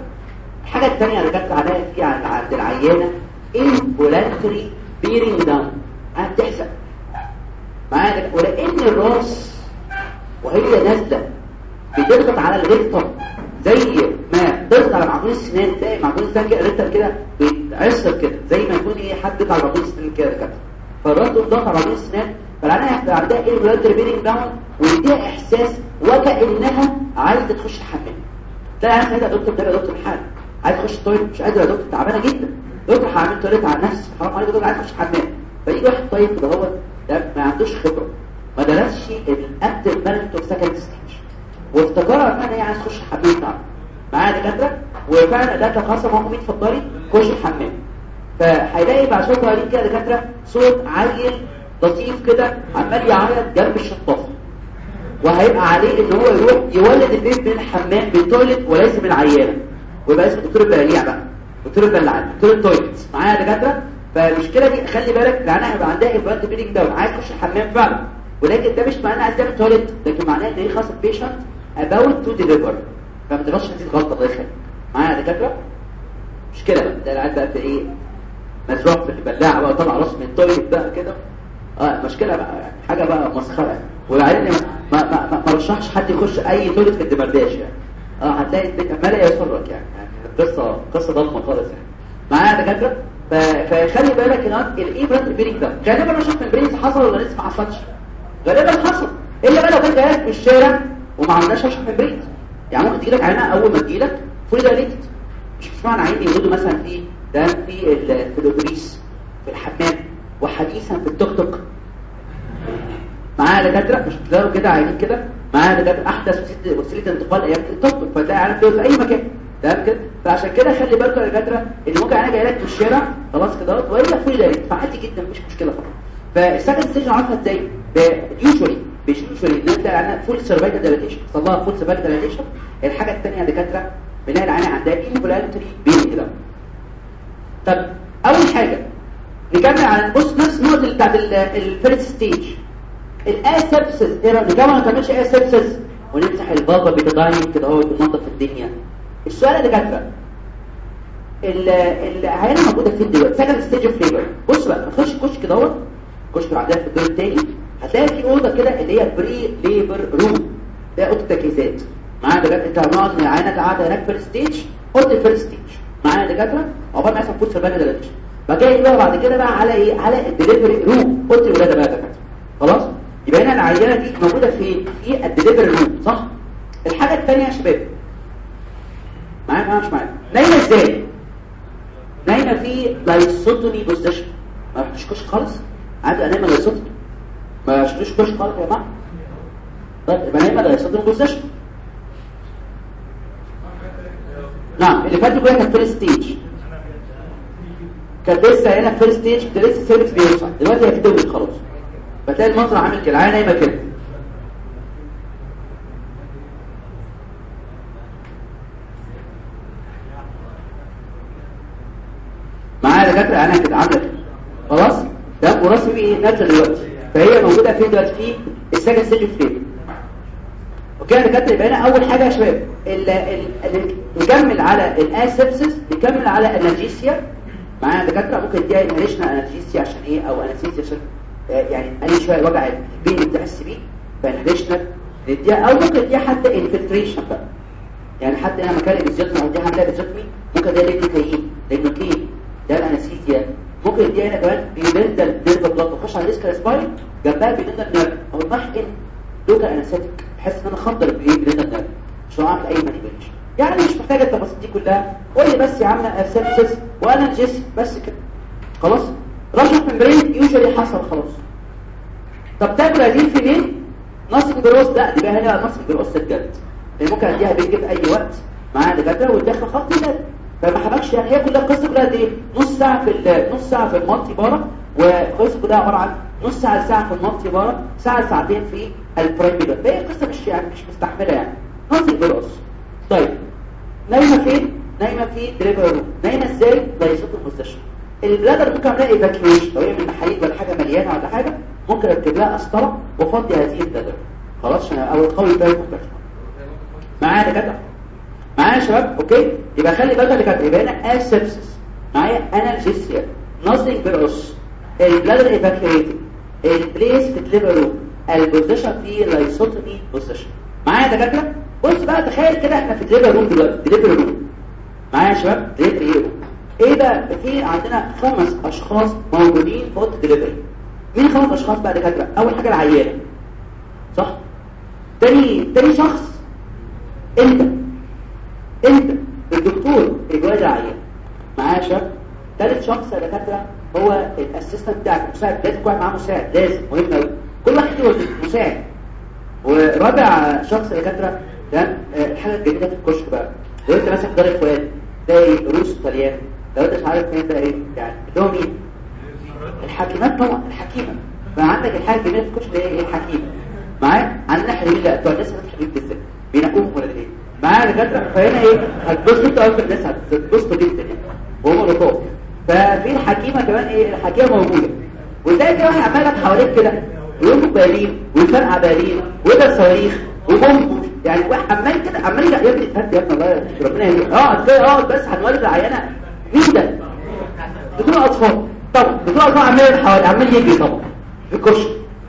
الحاجة الثانية جت عليها في عند العيانة involuntary bearing down. هتحصل معايا ولأن الراس وهي نازلة بتضغط على ال rectum زي ما على معجون السنان تلاقي معجون السنان كده ال rectum كده بيتعصر كده زي ما يكون إيه حد على معجون السنان كده كده فالراس ضغط على معجون السنان فالعيانه هيبقى عندها involuntary bearing down ويديها إحساس وكانها عايزة تخش الحمام تلاقي عايزه يا دكتور ده يا دكتور حاجة عايز تخش ال toilet مش قادر يا دكتور تعبانة جدا. دكتور هعمل toilet على نفسي حرام عليك دكتور عايز أخش الحمام فيجي واحد طيب كده هو ده ما عندوش خبرة ما درسش ال active management of second stage وافتكرها ان هي عايز تخش الحمام بتاعها معايا دكاترة؟ وفعلا ده تقاسم هو مين اتفضلي. خش الحمام فهيلاقي بعد شوية صغيرين كده دكاترة صوت عيل لطيف كده عمال يعيط جنب الشطافة. وهيبقى عليه إن هو يروح يولد ال baby من الحمام بال toilet وليس من العيانه ويبقى اسمه دكتور البلاليع بقى. دكتور البلعان دكتور ال toilet معايا يا دكاترة؟ فالمشكلة دي خلي بالك العيانه هيبقى عندها involuntary bearing down عايز تخش الحمام فعلا. ولكن ده مش معناه عايز تعمل toilet لكن معناه إن هي خلاص ال patient about to deliver فما تبقاش هتزيد غلطة الله يخليك. معايا يا دكاتره مشكله بقى. ده العيال بقى في إيه؟ مزروع في البلاعة بقى طلع راسه من التويلت بقى كده. آه مشكلة بقى يعني حاجة بقى مسخرة. والعيال ما ما ما, ما رشحش حد يخش أي تويلت في الدمرداش يعني. آه هتلاقي البيت ما لا يسرك يعني. يعني قصة ضخمه خالص يعني. معايا يا دكاتره فخلي بالك ان الايه برانت بيرنج ده. غالبا رشح في البرينز حصل ولا لسه ما حصلش. غالبا حصل. إلا بقى لو كان جايلك في الشارع وما عندناش rupture of membranes يعني ممكن تجيلك عيانة أول ما تجيلك full dilated مش سمعنا عيانين يولدوا مثلا في ده في الاتوبيس في الحمام وحديثا في التوك توك. معايا دكاترة؟ مش بتلاقوا كده عينين كده؟ معايا دكاترة. أحدث وسيله انتقال أيام التوك توك فتلاقي عينك في أي مكان. تمام كده؟ فعشان كده خلي بالكم يا دكاترة ان ممكن أنا جاي لك في الشارع خلاص كده وهي full dilated فعادي جدا مفيش مشكلة خالص. فال second stage نعرفها إزاي؟ usually usually ان انت عندك full cervical dilatation حصل لها full cervical dilatation الحاجة الثانية يا دكاترة بنلاقي العيانة عندها involuntary bearing كده. طب أول حاجة نكمل على بص نفس النقطه بتاعت ال first stage ال asepsis إيه رأيك؟ ما تعملش asepsis ونمسح بال Betadine كده هو بننظف الدنيا. السؤال اللي دكاترة العيانه موجودة فين دلوقتي. second stage of labor بص بقى كشك كده أهو. كشك بعدها في الدور الثاني هتلاقي في أوضة كده اللي هي pre labor room ده أوضة تجهيزات معايا دكاترة انت هنقعد العيانه قاعدة هناك في ال stage أوضة ال first stage معايا دكاترة؟ عقبال ما يحصل full cervical dilatation بعد كده بقى بعد كده بقى على إيه؟ على ال delivery room أوضة الولادة بقى دكاترة. خلاص؟ يبقى هنا العيانه دي موجودة في في ال delivery room صح؟ الحاجة الثانية يا شباب. معايا معايا مش معايا نايمة إزاي؟ نايمة في lithotomy position. ما رحتش كشك خالص؟ عادي نايمه لايسوتومي ما شفتوش كشك خالص يا جماعة. طيب يبقى نايمه lithotomy position نعم اللي فات كلها كانت first stage كانت لسه هنا first stage كانت لسه cervix بيوسع دلوقتي بتولد خلاص. فتلاقي المنظر عامل كده العيانة نايمه كده. معايا دكاترة؟ أنا كده عامله خلاص؟ ده وراسي إيه نازله دلوقتي. فهي موجودة فين دلوقتي؟ في ال second stage فين؟ okay يا دكاتره يبقى هنا أول حاجة يا شباب نكمل على ال asepsis نكمل على ال analgesia معايا دكاترة؟ ممكن اديها inhalational analgesia عشان إيه؟ أو anesthesia عشان يعني قال شوية وجع ال pain بتحس بيه ف inhalational نديها أو ممكن اديها حتى infiltration بقى. يعني حتى أنا مكان ال episiotomy أو اديها حتى ال episiotomy ممكن اديها lignocaine lignocaine ده ال anesthesia. ممكن اديها هنا كمان pudendal nerve block. تخش على ال ischial spine جنبها pudendal nerve. أو محقن local anesthetic. بحيث إن أنا أخدر بإيه pudendal nerve. مش هعمل أي manipulation يعني مش محتاجة التفاصيل دي كلها. قول لي بس يا عم اسبسس وأنا جيس بس كده. خلاص؟ رشح ممبرين يوجوالي حصل خلاص. طب تاكل هذه في مين؟ نصف جروس ده دي بقى هنا نصف جروس الجلد اللي ممكن أديها بيجي في أي وقت. معاها دكاترة وتدخل خط جلد فما حبكش يعني هي كلها القصة كلها دي نص ساعة في نص ساعة في المالتي بارا والقصة كلها عبارة عن نص ساعة ساعه في المالتي بارا ساعة ساعتين في ال primi فهي قصه مش يعني مش مستحملة يعني. nothing per os طيب. نايمة فين؟ نايمة في delivery room نايمة إزاي؟ lithotomy position. ال bladder ممكن أعملها evacuation لو هي من محاليل ولا حاجة مليانة ولا حاجة ممكن اركب لها قسطره وأفضي هذه ال bladder خلاص عشان أو قوي بالك معايا يا دكاترة؟ معايا يا شباب؟ okay؟ يبقى خلي بالك دكاتره يبقى هنا asepsis معايا؟ analgesia nothing per os ال bladder evacuating ال place room ال position في lithotomy position معايا يا دكاترة؟ بص بقى تخيل كده إحنا في ال delivery room دلوقتي. ال delivery room معايا يا شباب؟ delivery room إيه بقى؟ في عندنا خمس أشخاص موجودين في اوضه الدليفري مين خمس أشخاص بقى دكاترة؟ أول حاجة العيانة. صح؟ تاني تاني شخص. انت انت الدكتور الجواز العيان معايا يا شباب ثالث شخص يا دكاترة هو الأسيستنت بتاعك مساعد لازم يكون معاه مساعد لازم مهم قوي كل واحد له مساعد. ورابع شخص يا دكاترة ده الحاجة الجميله في الكشك بقى. لو انت ماسك دار اخوات تلاقي روس طليان. لو انت مش عارف فين ده إيه يعني اللي هو مين؟ الحكيمات طبعا الحكيمه فعندك الحاجة الجميله في الكشك اللي هي الحكيمة. معايا؟ عندنا حلوين لا بتوع الناس اللي حلوين بالذات بينقوهم ولا إيه معايا يا دكاترة فهنا إيه؟ هتبصوا أنتوا اول الناس هتبصوا جدا يعني. وهم لطاف ففي الحكيمة كمان إيه؟ الحكيمة موجودة. وتلاقي كده واحد عمال حواليك كده وينفق بالين ويفرقع بالين ويضرب صواريخ وبومب يعني واحد عمال كده عمال يا ابني هات يا ابني الله ربنا يهديك. آه كده آه بس هنولد العيانة. مين ده؟ دكتور أطفال. طبعا دكتور أطفال عمال حوالي عمال يجري طبعا. في الكشك.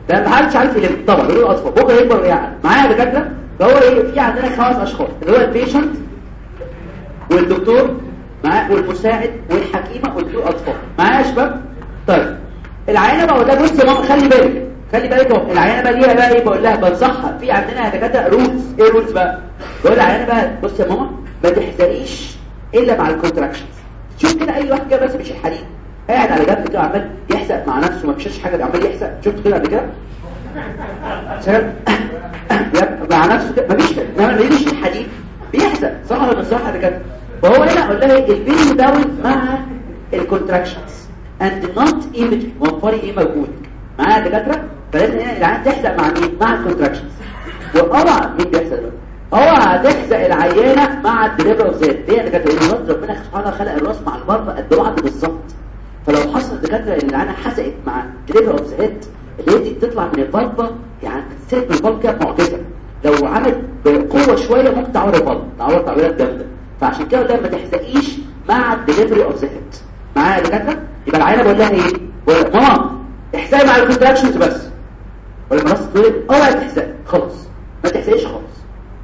ده ما حدش عارف يلم. طبعا دكتور أطفال. بكرة يكبر يعني معايا دكاترة؟ فهو إيه؟ في عندنا خمس أشخاص اللي هو ال patient والدكتور معاه والمساعد والحكيمة والدكتور أطفال. معايا يا شباب؟ طيب العيانه بقى ده بص يا ماما خلي بالك خلي بالك اهو العيانه بقى ليها بقى إيه؟ بقول لها بنصحها في عندنا دكاترة rules إيه rules بقى؟ بقول العيانه بقى بص يا ماما ما تحزقيش إلا مع ال contractions شوف كده أي واحد كده بس مش الحديد قاعد على جنب كده عمال يحزق مع نفسه ما فيش حاجة عمال يحزق. شفت كده قبل كده؟ مع نفسه كده مفيش ما ليش الحديد بيحزق صح ولا صح يا دكاترة؟ فهو هنا أقول لها bearing down مع ال contractions and not in between إيه موجود؟ معايا دكاترة؟ فلازم هنا العيان تحزق مع مين؟ مع ال contractions وأوعى مين بيحزق دلوقتي أوعى تحزق العيانة مع ال delivery of the head ليه يا دكاترة؟ لأن ربنا سبحانه خلق الرأس مع البطن قد بعض بالظبط. فلو حصل دكاترة إن العيانة حزقت مع ال delivery of the head اللي دي تطلع من ال vulva يعني بتسيب من كده معجزة. لو عملت بقوة شوية ممكن تعور ال vulva تعور تعويرات جامدة. فعشان كده ده ما تحزقيش مع ال delivery of the head معايا يا دكاترة؟ يبقى العيانة بقول لها إيه؟ بقول لها ماما احزقي مع ال contractions بس. ولا خلاص تقول اوعي تحزقي خلاص. ما تحزقيش خالص.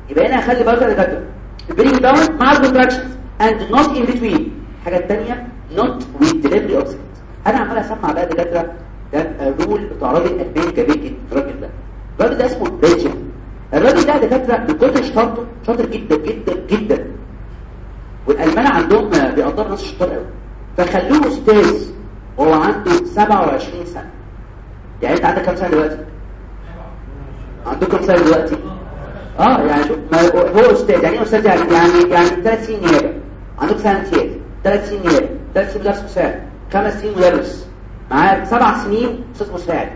يبقى هنا خلي بالك يا دكاترة. bearing down مع ال contractions and not in between الحاجة الثانية with delivery of the أنا عمال أسمع بقى دكاترة ده rule بتاع راجل جميل جدا الراجل ده الراجل ده اسمه Ritgen الراجل ده دكاتره من كتر شطارته شاطر جدا جدا جدا والالمان عندهم بيقدروا ناس شطار قوي فخلوه أستاذ وهو عنده 27 سنة. يعني انت عندك كام سنة دلوقتي؟ عندك كام سنة دلوقتي؟ آه يعني هو أستاذ. يعني إيه أستاذ؟ يعني يعني يعني ثلاث سنين نيابه عندك سنة امتياز ثلاث سنين نيابه ثلاث سنين مدرس مساعد خمس سنين مدرس. معاه سبع سنين أستاذ مساعد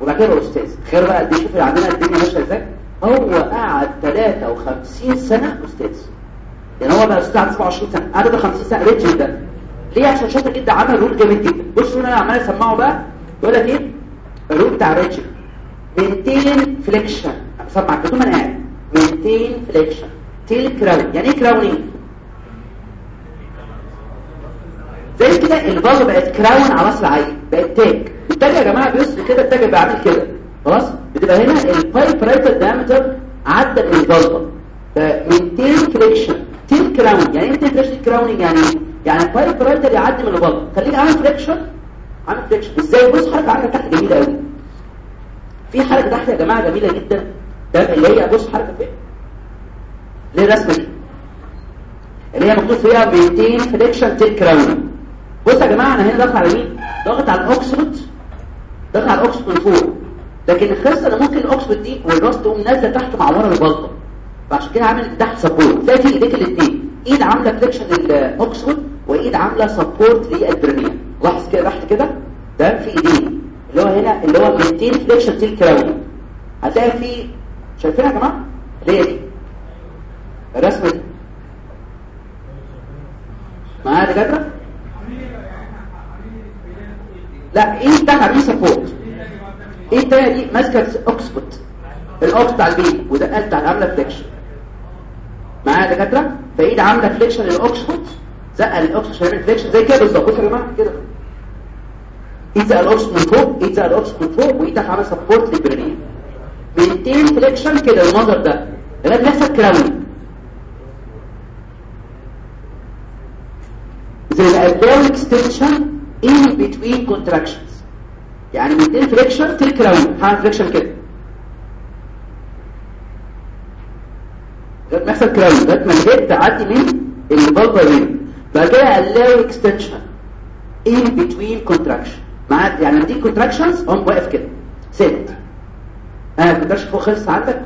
وبعد كده أستاذ. تخيلوا بقى قد إيه؟ شوف عندنا الدنيا ماشية إزاي. هو قعد 53 سنة أستاذ. يعني هو بقى أستاذ عنده 27 سنة. قعد 50 سنة. Ritgen ده. ليه؟ عشان شاطر جدا عمل rule جامد جدا. بصوا أنا عمال أسمعه بقى. يقول لك إيه؟ ال rule بتاع Ritgen. maintain flexion سمع ما أنا قاعد. maintain flexion till crowning. يعني إيه crowning زي كده ال vulva بقت crown على راس العيل بقت تاج. التاج يا جماعة بيصل كده التاج بيعمل كده. خلاص؟ بتبقى هنا ال biparietal diameter عدى من ال vulva ف maintain flexion till crowning يعني انت flexion crowning يعني إيه؟ يعني ال biparietal يعدي من ال vulva. خليك عامل flexion عامل flexion إزاي؟ بص حركة عامله تحت جميلة قوي في حركة تحت يا جماعة جميلة جدا. ده اللي هي بص حركة فين؟ ليه الرسمه دي. اللي هي مكتوب فيها maintain flexion till crowning بص يا جماعة أنا هنا ضغط على مين؟ ضغط على ال occiput ضغط على ال occiput من فوق. لكن الخصه أنا ممكن ال occiput دي والراس تقوم نازلة تحت مع ورا ال vulva. فعشان كده عامل تحت support في إيديك الاثنين إيد عاملة flexion ال occiput وإيد عاملة support لل perineum لاحظ كده تحت كده؟ ده في إيدين. اللي هو هنا اللي هو مينتين فليكشن تيل كراون هتلاقي في شايفينها يا جماعة؟ اللي هي دي. الرسمة دي. معايا دكاترة؟ لا إيه ده؟ عاملين سبورت إيه التانية دي ماسكة اوكسفورد الاوكس بتاع البيت وده بتاع عامله فليكشن معايا دكاترة؟ فايد عامله flexion لل occiput زق ال occiput عشان flexion زي كده بالظبط. بصوا يا جماعة كده. ايد زق ال occiput من فوق؟ ايد زق ال occiput من فوق؟ وايدك عامله support لل perineum maintain flexion كده المنظر ده. لغايه ما يحصل crowning then allow extension in between contractions. يعني maintain flexion till crowning هعمل flexion كده. ما يحصل crowning لغايه ما ال head تعدي من ال vulva بعد كده allow extension in between contraction. معاك يعني لما تيجي contractions قوم واقف كده. ست آه ال contraction فوق خلص عندك؟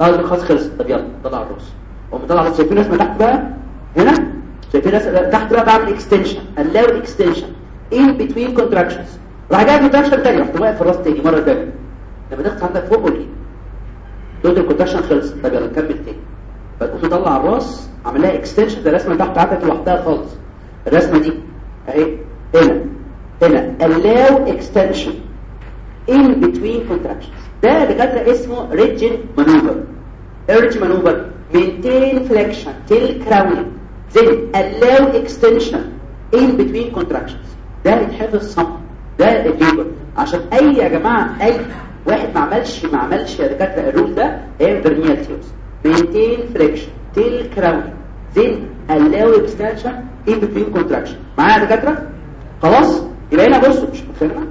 آه خلاص خلص طب يلا طلع الرأس. قوم طلع الرأس. شايفين ناس من تحت بقى؟ هنا؟ شايفين ناس تحت بقى بعمل extension allow extension. In between contractions. راح جاي contraction تاني رحت واقف في الراس تاني مرة تانيه لما تخلص عندك فوق قول دول ال contraction خلص طب يلا نكمل تاني. فتقوم تطلع الراس عامل لها extension الرسمة تحت عندك لوحدها خالص. الرسمة دي أهي هنا هنا. allow extension in between contractions. ده دكاتره اسمه Ritgen maneuver Ritgen maneuver maintain flexion till crowning. Then allow extension in between contractions. ده يتحفظ صم ده ال labor عشان أي يا جماعة أي واحد ما عملش ما عملش يا دكاترة ال rule ده هي perineal tears maintain flexion till crowning then allow extension in between contraction. معايا يا دكاترة؟ خلاص؟ يبقى هنا بصوا. مش مفهمه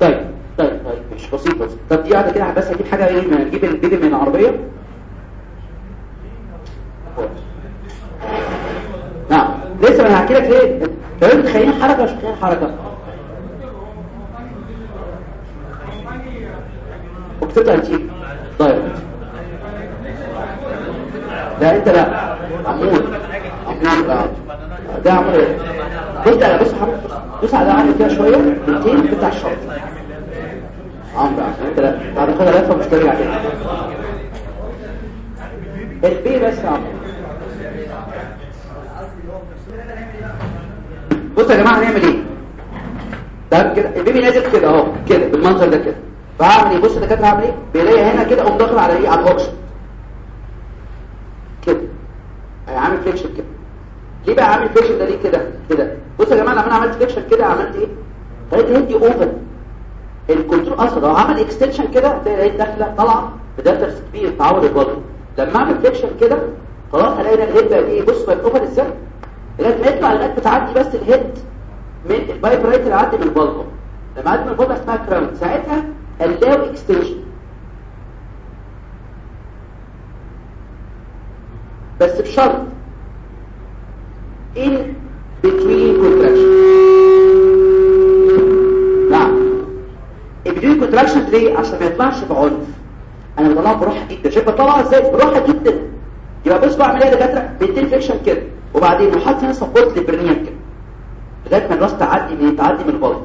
طيب طيب طيب. مش بسيط بسيط طب دي قاعدة كده بس أجيب حاجة إيه؟ أجيب ال baby من العربية. نعم. لسه أنا هحكي لك ليه؟ لو انت متخيلين حركة. مش متخيلين حركة. وكتبت هتجيب طيب. لا أنت لا. عمود عمود ده عمود بص على بص حركه بص على عامل كده شوية. بالتين بتاع الشرط عشان أنت لا. بعد كده لفه مش ترجع البي بس يا بصوا يا جماعة هنعمل إيه؟ ده كده البيبي نازل كده أهو كده بالمنظر ده كده. فهعمل إيه؟ بص الدكاترة هعمل إيه؟ بيلاقي هنا كده أقوم داخل على إيه؟ على الاوكسجين كده. عامل فليكشن كده. ليه بقى عامل فليكشن ده؟ ليه كده؟ كده. بصوا يا جماعة لما أنا عملت فليكشن كده عملت إيه؟ لقيت هدي أوفر. الكنترول أصلا لو عمل إكستنشن كده تلاقي الهيد داخله طالعة ب diameters كبير تعور ال vulva. لما أعمل flexion كده خلاص هلاقي ال head بقى إيه؟ بص بقى over إزاي؟ يطلع لغاية بتعدي بس ال head من ال biparietal اللي عدى من ال vulva لما عدى من ال vulva اسمها crowning. ساعتها allow extension بس بشرط in between contraction. نعم. Between contraction ليه عشان ما يطلعش بعنف. أنا بطلعه براحه جدا شايف بطلعه إزاي؟ براحه جدا يبقى بص بعمل إيه يا دكاترة؟ maintain flexion كده. وبعدين نحط هنا support لل perineum كده لغاية ما الراس تعدي من تعدي من ال vulva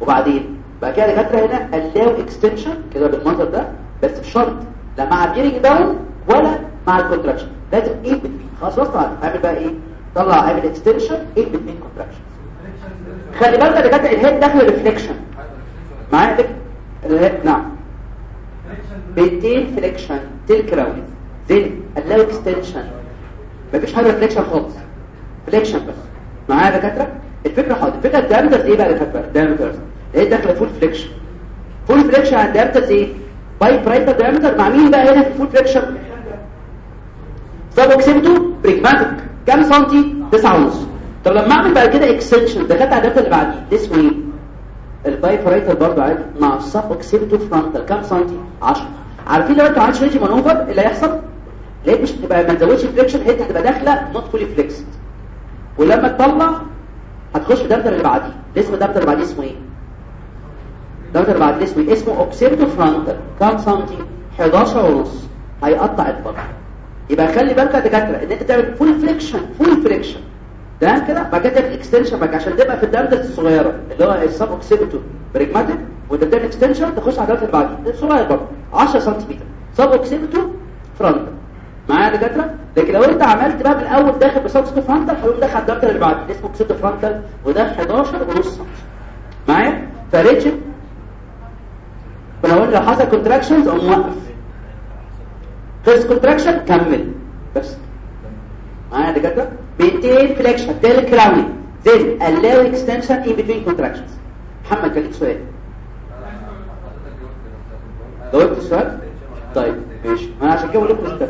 وبعدين بقى كده دكاترة هنا allow extension كده بالمنظر ده بس بشرط لا مع ال bearing down ولا مع ال contraction لازم in between خلاص وصل اعمل بقى إيه؟ طلع اعمل extension in between contraction خلي بالك دكاترة ال head داخل deflexion معايا ال head نعم. maintain flexion till crowning then allow extension مفيش حاجة deflexion خالص. flexion بس. معايا يا دكاترة؟ الفكرة حاضر. الفكرة ال diameter إيه بقى يا دكاترة؟ ال diameter إيه داخله full flexion full flexion عند diameter إيه؟ biparietal diameter مع مين بقى هنا في ال full flexion suboccipito bregmatic كام سنتي 9 ونص. طب لما أعمل بعد كده extension ده كانت الداتا اللي بعديه. اسمه إيه ال biparietal برضه عادي. مع ال suboccipito frontal كام سنتي 10 عارفين لو أنت عملتش Ritgen maneuver اللي هيحصل؟ ليه مش هتبقى ما تزودش flexion هي هتبقى داخلة not fully flexed ولما تطلع هتخش في ال diameter اللي بعديه. اسم ال diameter اللي بعديه اسمه إيه؟ ال diameter اللي بعديه اسمه اسمه occipito frontal كام سنتي؟ 11 ونص. هيقطع البطن يبقى خلي بالك يا دكاترة إن أنت تعمل full flexion full flexion ده كده؟ بعد كده تعمل extension بقى. عشان تبقى في ال diameter الصغيرة اللي هو ال suboccipito bregmatic وأنت بتعمل extension تخش على الدرجه اللي بعديه. صغير برضه. 10 سم suboccipito frontal معايا يا دكاترة؟ لكن لو انت عملت بقى من الأول داخل ب suboccipito frontal هيقوم داخل الدرجه اللي بعديه اسمه occipito frontal وده 11 ونص. معايا؟ فريتشن فلو لو حصل contractions أقوم موقف first contraction كمل. بس. معايا يا دكاترة؟ maintain flexion till crowning then allow extension in between contractions. محمد كان ليك سؤال. جاوبت السؤال؟ طيب ماشي. ما أنا عشان كده بقول لكم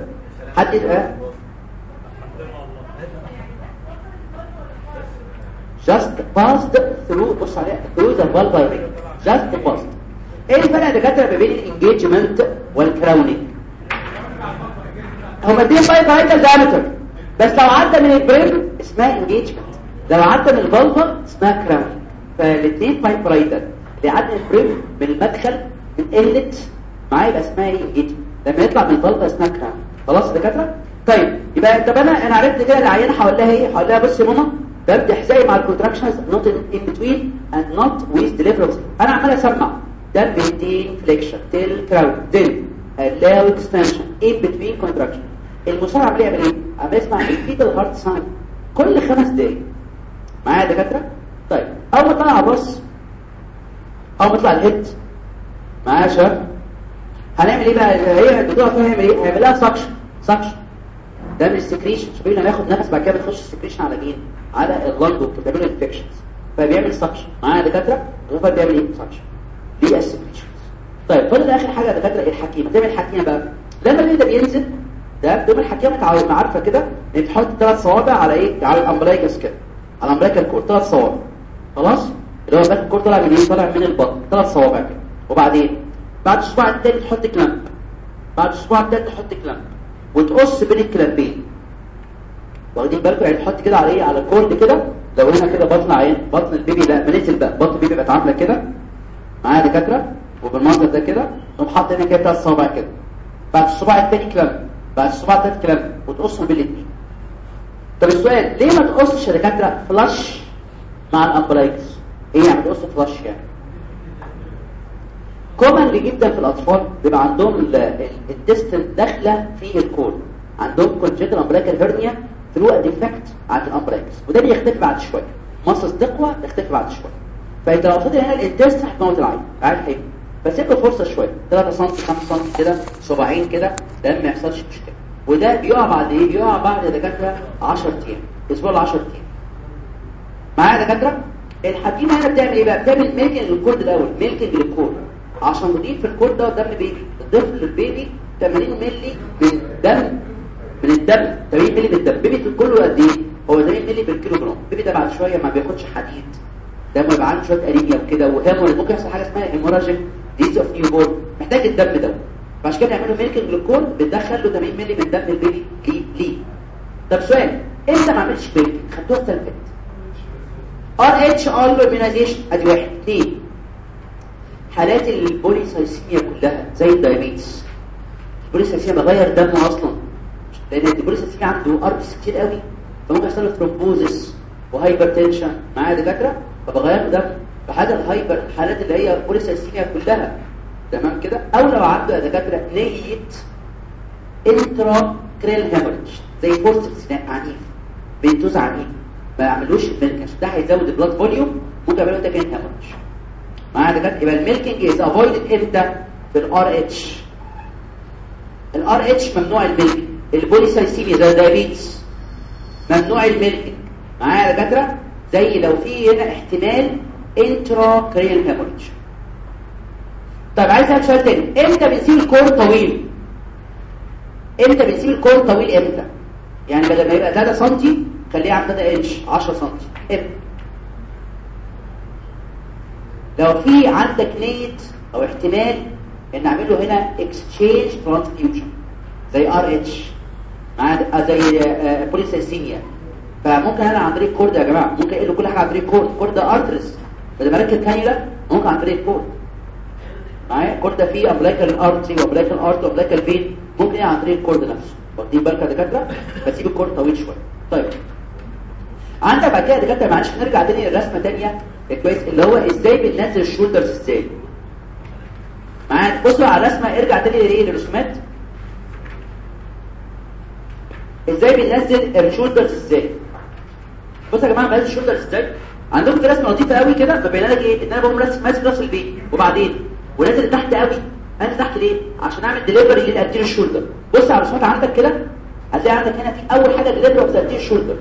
حد just passed through بص عليها through the vulvar ring just passed إيه الفرق يا دكاتره ما بين ال engagement وال crowning هما دي biparietal diameter بس لو عدى من ال brim اسمها engagement لو عدى من ال vulva اسمها crowning فالاثنين biparietal اللي عدى من ال brim من المدخل من قلت معايا يبقى اسمها إيه لما يطلع من ال vulva اسمها crowning خلاص دكاترة؟ طيب يبقى طب أنا أنا عرفت كده العيان هقول لها إيه؟ هقول لها بص يا ماما ابدئي احزقي مع ال contractions not in between and not with deliverance أنا عمال أسمع. ده maintain flexion till crowning then allow extension. In between contraction. المساعد عمال يعمل إيه؟ عمال يسمع ال fetal heart sound كل خمس دقايق. معايا يا دكاترة؟ طيب أول ما طلع بص أول ما يطلع ال head معايا يا شباب؟ هنعمل إيه بقى؟ هي الدكتور هتعمل إيه؟ هيعمل لها suction suction ده من ال secretion شوفي لما ياخد نفس بعد كده بتخش ال secretion على مين؟ على ال lung وبتعمل infections فبيعمل suction معايا يا دكاترة؟ وهو بيعمل إيه؟ suction دي ال secretion طيب فاضل آخر حاجة دكاترة الحكيمة. تعمل الحكيمة بقى. لما ال baby ده بينزل ده بدون الحكيمة متعود عارفه كده ان تحط ثلاث صوابع على إيه؟ على ال umbilicus كده على ال umbilicus ال cord ثلاث صوابع. خلاص؟ اللي هو باك ال cord طالع من إيه؟ طالع من البطن. ثلاث صوابع كده. وبعدين؟ بعد الصباع الثاني تحط clamp بعد الصباع الثالث تحط clamp وتقص بين الكلامبين واخدين بالكم؟ يعني تحط كده على إيه؟ على ال cord كده. لو هنا كده بطن عين بطن ال baby لا بنزل بقى بطن ال baby بقت عاملة كده. معايا دكاترة؟ وبالمنظر ده كده. تقوم حاطط هنا كده ثلاث صوابع كده. بعد الصباع الثاني clamp. بعد الصباع الثالث clamp. وتقصهم بالاثنين طب السؤال ليه ما تقصش يا دكاترة flush مع ال umbilicus إيه يعني تقص flush يعني؟ commonly جدا في الأطفال بيبقى عندهم ال intestine داخلة في ال cord عندهم congenital umbilical hernia through defect عند ال umbilicus وده بيختفي بعد شوية. muscles تقوى تختفي بعد شوية. فإنت لو فضل هنا ال intestine هتموت العيل. عارف حلو بس ادوا فرصة شوية. 3 سم 5 سم كده صباعين كده ده ما يحصلش مشكلة. وده بيقع بعد إيه؟ بيقع بعد دكاترة 10 أيام. أسبوع ل 10 أيام. معايا يا دكاترة؟ الحكيمة هنا بتعمل إيه بقى؟ بتعمل milking لل cord الأول. milking لل cord. عشان تضيف في ال cord ده دم baby تضيف لل baby 80 مللي من من الدم 80 مللي من الدم baby كله قد إيه؟ هو 80 مللي بالكيلو جرام ال baby ده بعد شوية ما بياخدش حديد. دمه يبقى عنده شوية انيميا وكده و hemorrhage ممكن يحصل حاجة اسمها hemorrhagic ديز اوف نيو محتاج الدم ده. فعشان كده بيعملوا ميلك جلوكون بتدخل له 80 مللي من دم البيبي ليه ليه. طب سؤال إمتى ما عملتش ميلك خدتوها فاتت ار اتش ار اورجانيزيشن أدي واحد. اثنين حالات البوليسايسيميا كلها زي الدايابيتس. البوليسايسيميا بغير دمه أصلا لأن البوليسايسيميا عنده أربس كتير قوي فممكن يحصل له ثرومبوزس وهايبرتنشن معايا دكاترة فبغير دم فحاجه الهايبر الحالات اللي هي بوليسايسيميا كلها تمام كده؟ أو لو عنده يا دكاترة نيت انترا كريل هيموريج زي سناء عنيف بينتوز عنيف. ما يعملوش الميلكنج ده هيزود البلاد فوليوم ممكن يعملوا تاكين هيموريج معايا دكاتره يبقى الميلكنج از افويدد إمتى؟ في الار اتش الار اتش ممنوع الميلكنج البوليسايسيميا زي الدايابيتس ممنوع ال milking معايا دكاترة؟ زي لو في هنا احتمال intracranial hemorrhage طيب عايز اسال سؤال تاني. إمتى بنسيب ال cord طويل؟ إمتى بنسيب ال cord طويل؟ إمتى؟ يعني بدل ما يبقى 3 سم خليه على 3 انش 10 سم إمتى؟ لو في عندك need أو احتمال إن له هنا exchange transfusion زي RH زي polycythemia فممكن أنا عن طريق cord يا جماعة. ممكن أقول كل حاجة عن طريق cord cord arteries بدل ما اركب ممكن عن طريق cord معايا؟ cord فيه umbilical artery و umbilical art و umbilical vein ممكن عن طريق ال cord نفسه. واخدين بالك يا دكاترة؟ بسيب ال cord طويل شوية. طيب. عندك بعد كده يا دكاترة معلش نرجع تاني للرسمه ثانية كويس؟ اللي هو إزاي بننزل ال shoulders إزاي معايا؟ بصوا على الرسمة ارجع تاني لإيه؟ للرسومات. إزاي بننزل ال shoulders إزاي بصوا يا جماعة بننزل ال shoulders إزاي عندكم رسمه لطيفة قوي كده فبين لك إيه؟ إن أنا بقوم ماسك راس البيبي. وبعدين؟ ونازل تحت قوي. انزل تحت ليه؟ عشان أعمل delivery لل anterior shoulder بص على الرسومات عندك كده هتلاقي عندك هنا في أول حاجة delivery of ال anterior shoulder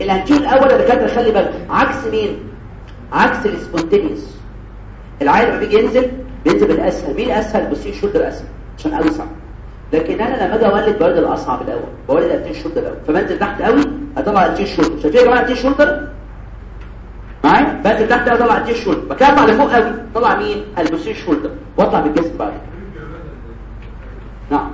ال anterior الأول يا دكاتره خلي بالك. عكس مين؟ عكس ال spontaneous العيل لما بيجي ينزل بينزل بالأسهل. مين اسهل posterior shoulder أسهل عشان اوسع لكن أنا لما أجي أولد بولد الأصعب الأول. بولد ال anterior shoulder الأول فبنزل تحت قوي أطلع ال anterior shoulder. شايفين يا جماعة ال anterior shoulder؟ معايا؟ بنزل تحت قوي أطلع ال anterior shoulder. أطلع لفوق قوي طلع مين؟ ال posterior shoulder. واطلع بالجسم بعد. نعم.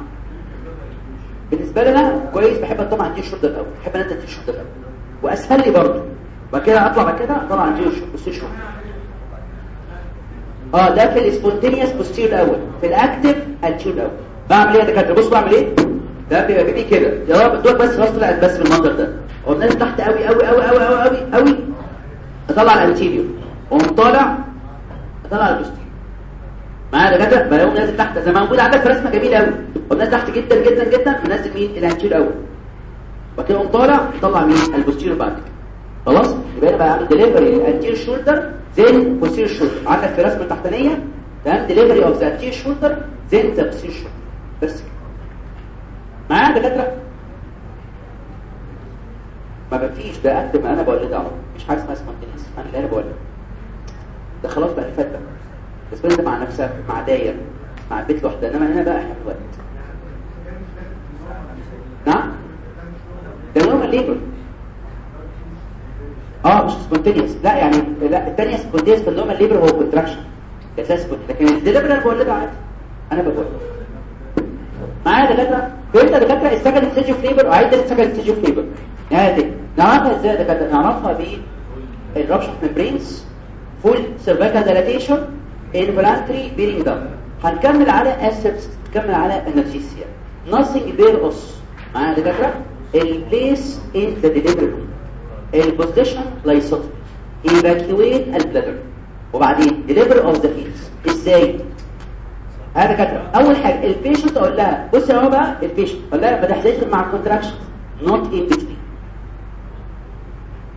بالنسبة لي أنا كويس بحب أطلع ال anterior shoulder الأول بحب أنزل ال anterior shoulder الأول وأسهل لي برضه. بعد كده أطلع بعد كده ال anterior posterior shoulder آه ده في ال spontaneous posterior الأول. في ال active anterior الأول. بعمل إيه يا دكاترة؟ بصوا بعمل إيه؟ ده بيبقى baby كده. يا رب دول بس راس طلعت بس بالمنظر ده. أقوم نازل تحت قوي قوي قوي قوي قوي قوي قوي أطلع ال anterior. واقوم طالع أطلع ال posterior معايا يا دكاترة؟ بلاقيهم نازل تحت. زي ما موجود عندك في رسمة جميلة قوي أقوم نازل تحت جدا جدا جدا. منزل مين؟ ال anterior الأول. وبعد كده اقوم طالع اطلع مين ال posterior بعد خلاص؟ يبقى أنا بعمل delivery لل anterior shoulder then posterior shoulder عندك في الرسمه التحتانيه تمام؟ delivery of the anterior shoulder then the posterior shoulder بس. كده معايا دكاترة؟ ما بفيش ده قد ما أنا بولدها أهو. مش حاجة اسمها spontaneous أنا اللي أنا بولد ده خلاص بقى فات ده بس أنت مع نفسك مع داير مع البيبي لوحدها إنما أنا بقى إحنا الوقت. نعم؟ ده normal labor آه مش spontaneous لا يعني لا الثانية spontaneous في ال normal labor هو contraction أساس لكن الدليفري أنا بولدها عادي. أنا بولد معايا دكاترة؟ فهمت دكاترة؟ ال second stage of labor وعايز ال second stage of labor يعني دي نعرفها إزاي دكاترة؟ نعرفها ب ال rupture membranes full cervical dilatation involuntary bearing down هنكمل على اسبس نكمل على انرجيسيا nothing there us. معايا يا دكاترة؟ البليس ان ذا ديليفري البوزيشن لايسوتومي ايفاكيويت البلادر وبعدين ديليفري اوف ذا فيتس إزاي؟ هذا كده. أول حاجة البيشنت أقول لها بص يا بقى البيشنت أقول لها ما تحتاجش مع الكونتراكشن not in between.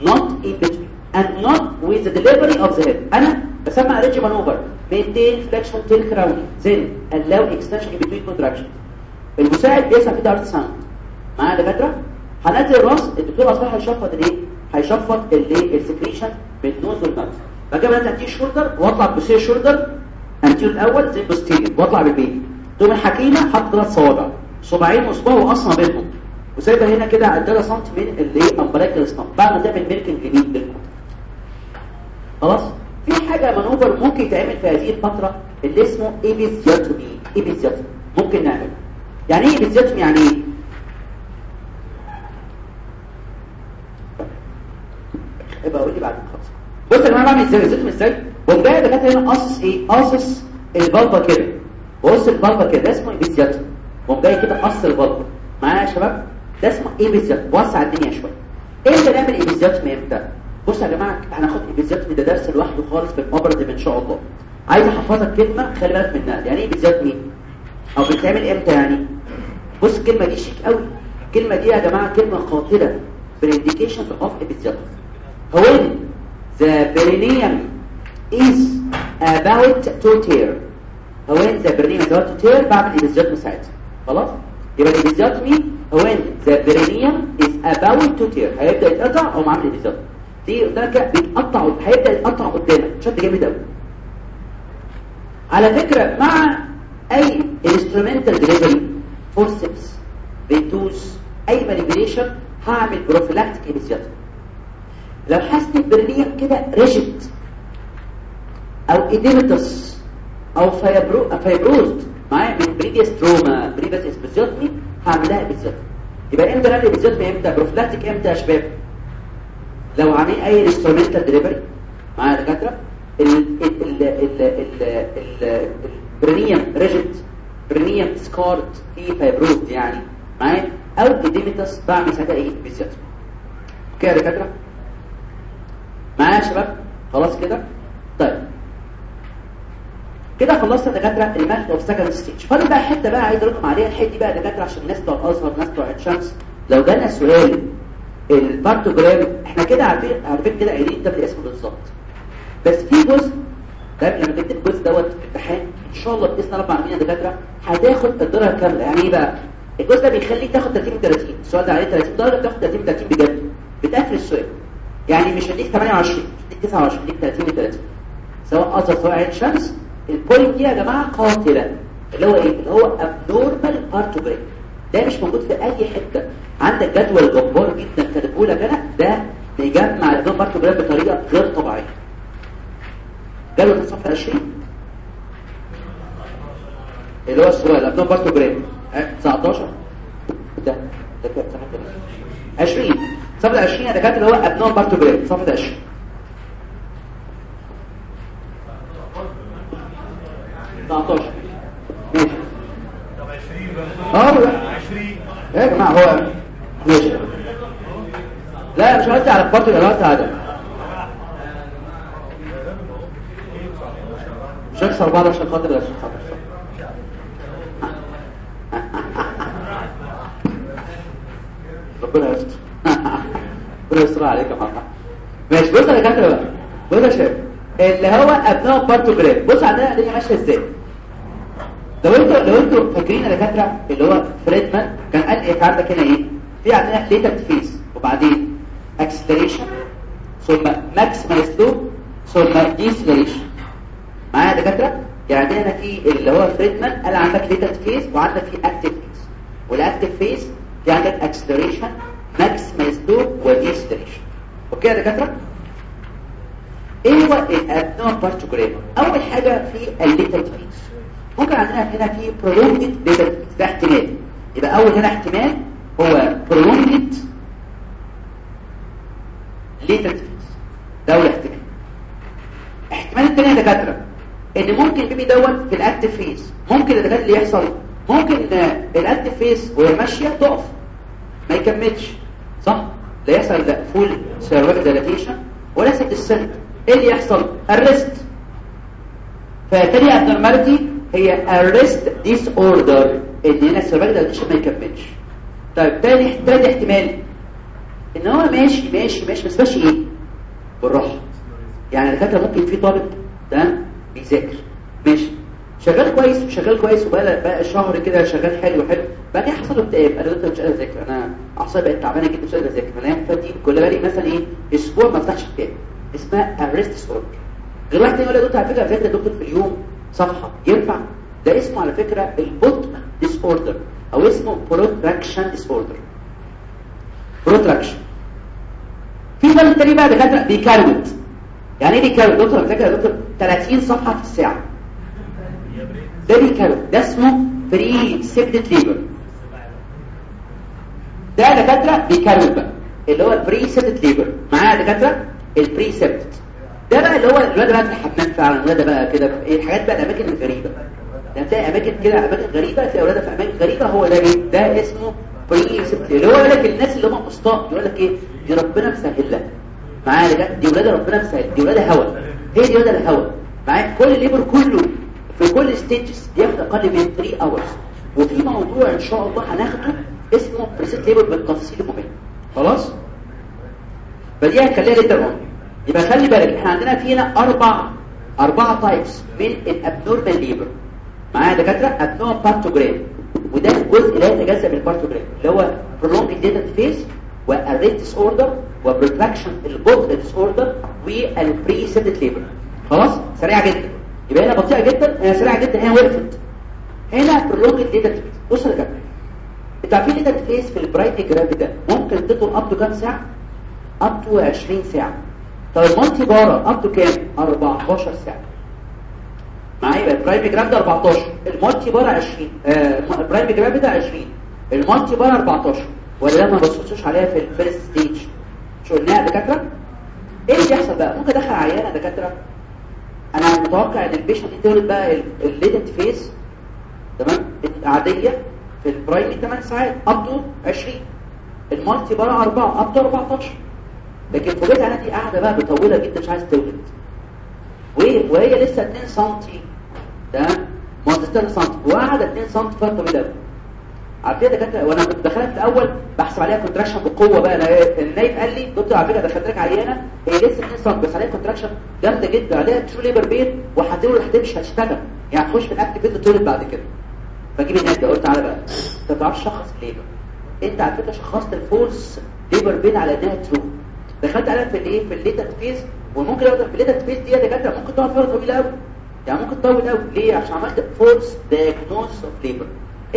Not in between. And not with the delivery of the head. أنا بسمع ريجي مانوفر. Maintain flexion till crowning. Then allow extension in between contractions. المساعد بيسمع في دارت ساوند معايا دكاتره هنزل الراس الدكتور أصلا هيشفط الايه هيشفط الايه السكريشن بالنوز بعد كده بدات تي شولدر واطلع بسير شولدر انتير الأول زي بوستيريور واطلع بالبيت. تقوم الحكيمة حط ثلاث صوابع. صباعين وصباع وقصنا بينهم. وسايبة هنا كده 3 سم من الايه امبريكال ستامب بعد ما تعمل ميركل جديد بينهم. خلاص؟ في حاجة maneuver ممكن يتعمل في هذه الفترة اللي اسمه episiotomy episiotomy ممكن نعمل يعني إيه episiotomy يعني إيه؟ يبقى أقول بعد خلاص بص يا جماعة بعمل إزاي episiotomy إزاي وقوم جاي دكاترة هنا قاصص إيه؟ قاصص ال vulva كده. بص ال vulva كده ده اسمه episiotomy وقوم جاي كده قص ال vulva معايا يا شباب؟ ده اسمه episiotomy وسع الدنيا شوية. إمتى نعمل episiotomy إمتى؟ بصوا يا جماعة هناخد episiotomy ده درس لوحده خالص في ال operative ان شاء الله عايز أحفظك كلمة خلي بالك منها. يعني إيه episiotomy أو بتتعمل إمتى يعني؟ بص الكلمة دي شيك قوي. الكلمة دي يا جماعة كلمة قاتله بال indication of episiotomy هو the perineum is about to tear. هو the perineum is about to tear بعمل episiotomy ساعتها خلاص يبقى ال episiotomy هو the perineum is about to tear. هيبدا يتقطع أو معامل episiotomy دي لك بيتقطع هيبدا يتقطع قدامك. شد جامد قوي على فكرة مع أي instrumental delivery forceps ventouse أي manipulation هعمل prophylactic episiotomy لو حسيت ال perineum كده rigid أو edematous أو fibro fibrosed معايا؟ من previous trauma previous episiotomy هعملها episiotomy يبقى إمتى نعمل episiotomy إمتى prophylactic إمتى يا شباب. لو عاملين أي instrumental delivery معايا دكاترة؟ ال perineum rigid perineum scarred في fibrosed يعني. معايا؟ أو edematous بعمل ساعتها إيه؟ episiotomy okay يا دكاترة؟ معايا يا شباب؟ خلاص كده؟ طيب. كده خلصنا دكاترة ال management of second stage فاضل بقى حتة بقى عايز أقول عليها الحتة دي بقى دكاترة عشان الناس بتوع الأزهر الناس بتوع عين شمس لو جالنا سؤال ال partogram إحنا كده عارفين عارفين كده قايلين ده بالاسم بالظبط. بس في جزء ده لما تكتب الجزء دوت في الامتحان إن شاء الله بإذن الله يا دكاترة هتاخد الدرجه كاملة. يعني إيه بقى؟ الجزء ده بيخليك تاخد 30 من 30 السؤال ده عليه 30 درجه بتاخد 30 من 30 بجد. بتقفل السؤال. يعني مش هديك 28 هديك 29 هديك 30 من 30 سواء ازهر سواء عين شمس ال point دي يا جماعة قاتلة. اللي هو إيه؟ اللي هو abnormal partogram ده مش موجود في أي حتة. عندك جدول جبار جدا كاتبه لك أنا ده بيجمع ال abnormal partogram بطريقة غير طبيعية. جدول في صفحه 20 اللي هو السؤال ال abnormal partogram 19 ده ده كام؟ صفحه 20 صفحة 20 يا دكاترة اللي هو abnormal partogram صفحة 20 19 ماشي. آه 20 يا جماعة هو ماشي. لا مش قصدي على ال part اللي قصدي على ده مش هكسر بعض عشان خاطر ربنا يستر. ربنا يستر عليك يا محمد ماشي بص يا دكاتره بقى. بص يا شباب اللي هو abnormal partogram بص عندنا الدنيا ماشيه إزاي؟ لو أنتوا لو أنتوا فاكرين يا دكاترة اللي هو فريدمان كان قال إيه؟ عندك هنا إيه؟ في عندنا latent phase وبعدين acceleration ثم maximal slope ثم deceleration معايا يا دكاترة؟ يعني عندنا في اللي هو فريدمان قال عندك latent phase وعندك في active phase وال active phase في عندك acceleration slope و deceleration okay يا دكاترة؟ إيه هو ال abnormal partogram أول حاجة في ال latent phase ممكن عندنا هنا في prolonged latent ده احتمال. يبقى أول هنا احتمال هو prolonged latent ده أول احتمال. احتمال الثاني يا دكاترة إن ممكن ال baby دوت في ال active phase ممكن اللي يحصل ممكن ال active phase وهي ماشية تقف. ما يكملش صح؟ لا يحصل full cervical dilatation ولا السن إيه اللي يحصل؟ arrest. فتاني abnormality هي arrest disorder. إن هنا ال cervical dilatation ما يكملش. طيب تاني تاني احتمال؟ إن هو ماشي ماشي ماشي بس ماشي إيه؟ بالراحة. يعني الدكاترة ممكن في طالب تمام بيذاكر. ماشي. شغال كويس شغال كويس وبقى بقى شهر كده شغال حلو حلو. بعد كده حصل اكتئاب. أنا دكتور مش قادر اذاكر أنا أعصابي بقت تعبانة جدا مش قادر أذاكر. أنا فاتي كل بالي مثلا إيه أسبوع ما افتحش كتاب. اسمها arrest disorder غير واحد يقول لي على فكرة ذاكر يا دكتور في اليوم صفحة. ينفع؟ ده اسمه على فكرة البطء disorder أو اسمه protraction disorder protraction في بقى التاني بقى دكاترة بيكروت. يعني إيه بيكروت؟ دكتور فاكر يا دكتور 30 صفحة في الساعة. بيكروت ده اسمه precipitated labor ده دكاترة بيكروت بقى. اللي هو ال precipitated labor معايا دكاترة؟ ال precipitated ده بقى اللي هو الولاد بقى الحمام فعلا. الولاد بقى كده الحاجات بقى الأماكن الغريبة. يعني تلاقي أماكن كده أماكن غريبة تلاقي أولاد في أماكن غريبة. هو ده إيه؟ ده اسمه precipitated اللي هو يقول لك الناس اللي هم بسطاء يقول لك إيه؟ دي ربنا مسهل لها معايا دي ولاد ربنا مسهل دي ولاد هوا. هي دي ولاد الهوا. معايا كل ال labor كله. في كل stages بياخد أقل من 3 hours وفي موضوع إن شاء الله هناخده اسمه precipitated labor بالتفصيل المهم خلاص؟ فدي هنخليها later on يبقى خلي بالك إحنا عندنا فينا أربع أربعة types من ال abnormal labor معايا دكاترة؟ abnormal partogram وده الجزء لا يتجزأ من ال partogram اللي هو prolonged latent phase وال arrest disorder و protraction البطء disorder وال precipitated labor خلاص؟ سريعه جدا. يبقى هنا بطيئة جدا هنا سريعة جدا هنا وقفت. هنا prolonged latent phase بص يا جماعة أنتوا عارفين latent phase في ال primigravida ده ممكن تطول up to كام ساعة؟ up to 20 ساعة. طب ال multipara up to كام؟ 14 ساعة. معايا يبقى ال primigravida ده 14 ال multipara 20 آه ال primigravida ده 20 ال multipara 14 ولا ما بصيتوش عليها في ال first stage شو قلناها دكاتره إيه اللي بيحصل بقى؟ ممكن أدخل عيانه دكاترة؟ أنا متوقع إن ال patient دي تولد بقى ال latent phase تمام؟ عاديه في البرايم 8 ساعات اب تو 20 المالتي بارا 4 اب تو 14 لكن فوجئت أنا دي قاعدة بقى مطوله جدا مش عايز تولد وهي لسه 2 سم تمام؟ مونتستير سم وقعد 2 سم فرق طويل قوي ده كانت وأنا دخلت الأول بحسب عليها كونتراكشن بقوة بقى. النايف قال لي دكتور على فكره دخلت لك عيانه هي لسه 2 سم بس عليها كونتراكشن جامدة جدا. عليها ترو ليبر بين وهتقول هتمشي هتشتغل. يعني هتخش في ال active phase تولد بعد كده. فجيب الناس قلت تعالى بقى. انت ما بتعرفش تشخص ال labor أنت على فكرة شخصت ال false labor pain على إنها true دخلت عليها في الإيه؟ في ال latent phase وممكن لو في ال latent phase دي دكاترة ممكن تقعد فتره طويلة قوي يعني ممكن تطول قوي ليه؟ عشان عملت false diagnosis of labor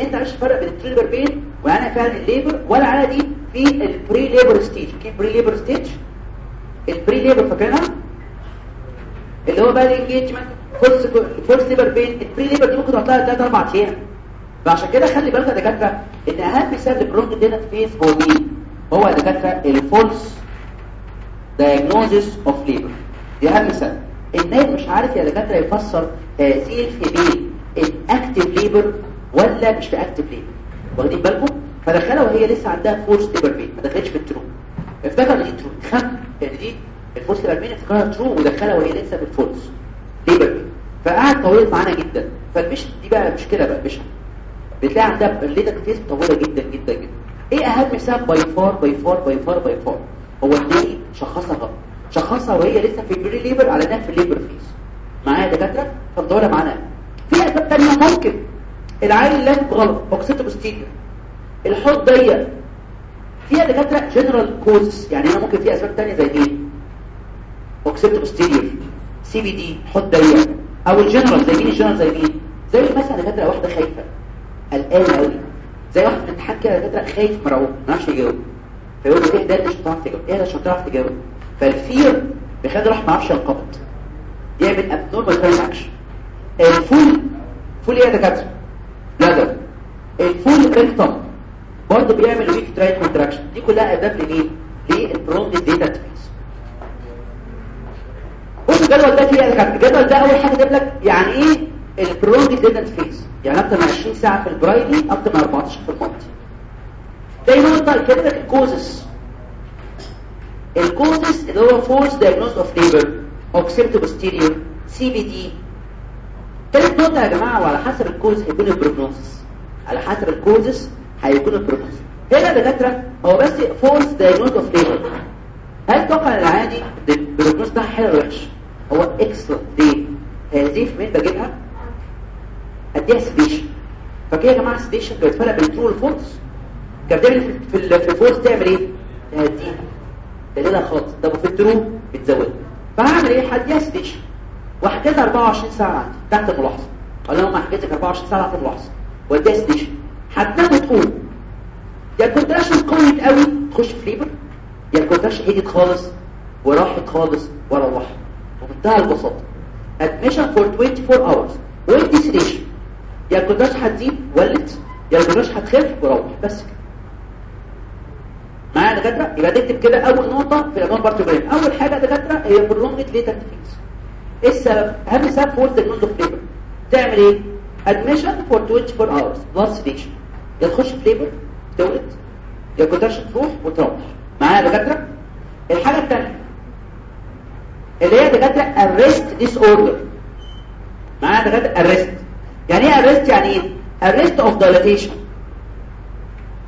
انت عرفت الفرق بين ال true labor pain وأنا فعلا ال labor ولا على دي في ال pre-labor stage في pre-labor stage ال pre-labor فاكرينها؟ اللي هو بقى ال engagement false false labor pain. ال pre-labor دي ممكن تطلع 3 4 أيام. فعشان كده خلي بالك يا دكاترة إن أهم سبب ال prolonged latent phase هو مين هو يا دكاترة ال false diagnosis of labor دي أهم سبب. الناس مش عارف يا دكاترة يفسر هذه ال female ال active labor ولا مش في active labor واخدين بالكم؟ فدخلها وهي لسه عندها false labor pain ما دخلتش في ال true. افتكر دي true خم ان دي ال false labor pain افتكرها true ودخلها وهي لسه في ال false labor pain فقعد طويل معانا جدا. فالمش دي بقى مشكلة بقى مش بتلاقي عندها ال latent phase طويلة جدا جدا جدا. إيه أهم سبب؟ by far by far by far by far هو ان انا شخصها غلط. شخصها وهي لسه في ال pre-labor على إنها في ال labor phase معايا دكاترة؟ فمدوره معانا. في أسباب ثانية ممكن. العيل لف غلط occipito posterior الحوض ضيق. فيها دكاترة general cause يعني هنا ممكن في أسباب ثانية زي إيه؟ occipito posterior CPD حوض ضيق. أو الجنرال زي مين الجنرال زي مين؟ زي مثلا دكاترة واحدة خايفة. قلقانة قوي زي واحد الامتحان كده دكاترة خايف مرعوب. ما يعرفش يجاوب فيقول له إيه ده مش هتعرف تجاوب. إيه ده مش هتعرف تجاوب. فال fear بيخلي الواحد ما يعرفش ينقبض. يعمل abnormal uterine action ال full full إيه يا دكاترة؟ لا ال full rectum برضه بيعمل weak uterine contraction دي كلها اسباب لمين؟ لل prolonged latent phase بص الجدول ده فيه دكاتره الجدول ده أول حاجة جاب لك يعني إيه؟ ال prolonged latent phase يعني أكتر من 20 ساعة في ال primi أكتر من 14 في ال multi. تاني نقطه كده لك ال causes ال causes اللي هو false diagnosis of labor occipito posterior CPD تالت نقطة يا جماعة وعلى حسب ال cause هيكون ال prognosis على حسب ال causes هيكون ال prognosis هنا دكاترة هو بس false diagnosis of labor هل توقع العادي ال prognosis ده حلو ولا وحش؟ هو excellent ليه؟ هذه في مين بجيبها؟ اديها sedation فكده يا جماعة ال sedation كانت فرق بين true وال false كانت بتعمل في في ال false تعمل إيه؟ تهديها دليلها خالص. طب وفي ال true بتزودها فهعمل إيه؟ هديها sedation وحجزها 24 ساعة. عندي تحت الملاحظة قال لهم هحجزك 24 ساعة تحت الملاحظة واديها sedation هتنام وتقوم يا ال contraction قويت قوي. تخش في labor. يا ال contraction هديت خالص. وراحت خالص. وروحت وبمنتهى البساطة admission for 24 hours. وادي sedation يا ال contraction هتزيد ولت يا ال contraction هتخف وروح. بس. كده معايا دكاترة؟ يبقى تكتب كده أول نقطة في العنوان partogram أول حاجة دكاترة هي prolonged latent phase إيه السبب؟ اهم سبب false diagnosis of labor تعمل إيه؟ admission for 24 hours plus sedation يا تخش في labor تولد. يا contraction تروح وتروح. معايا دكاترة؟ الحاجة الثانية اللي هي دكاترة arrest disorder معايا دكاترة؟ arrest يعني إيه arrest يعني إيه؟ arrest of dilatation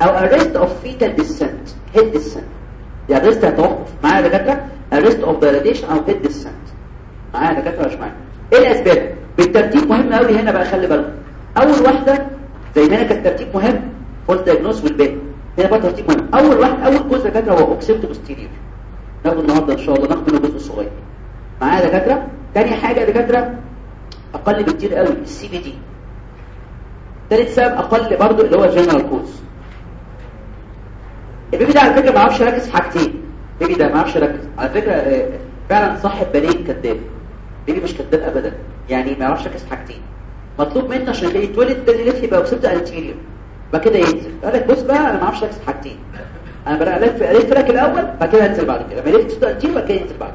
أو arrest of fetal descent head descent يعني arrest هتوقف معايا دكاترة؟ arrest of dilatation أو head descent معايا دكاتره مش معايا إيه الأسباب؟ بالترتيب مهم قوي هنا بقى خلي بالك. أول واحدة زي ما هنا كان الترتيب مهم false diagnosis والباقي هنا بقى ترتيب مهم. أول واحد أول جزء دكاتره هو occipito posterior ناخد النهارده إن شاء الله ناخد منه جزء صغير معايا دكاتره تاني حاجة دكاتره أقل بكتير قوي ال CPD ثالث سبب أقل برضو اللي هو general cause ال baby ده على فكرة ما يعرفش يركز في حاجتين. ال baby ده ما يعرفش يركز. على فكرة فعلا صاحب بالين كذاب. baby مش كذاب ابدا. يعني ما يعرفش يركز حاجتين. مطلوب منه عشان يلاقي يتولد ده يلف يبقى occipito anterior بعد كده ينزل. قال لك بص بقى أنا ما أعرفش اركز حاجتين. أنا بقى الف الف لك الأول بعد كده انزل بعد كده. لما occipito anterior بعد كده ينزل بعد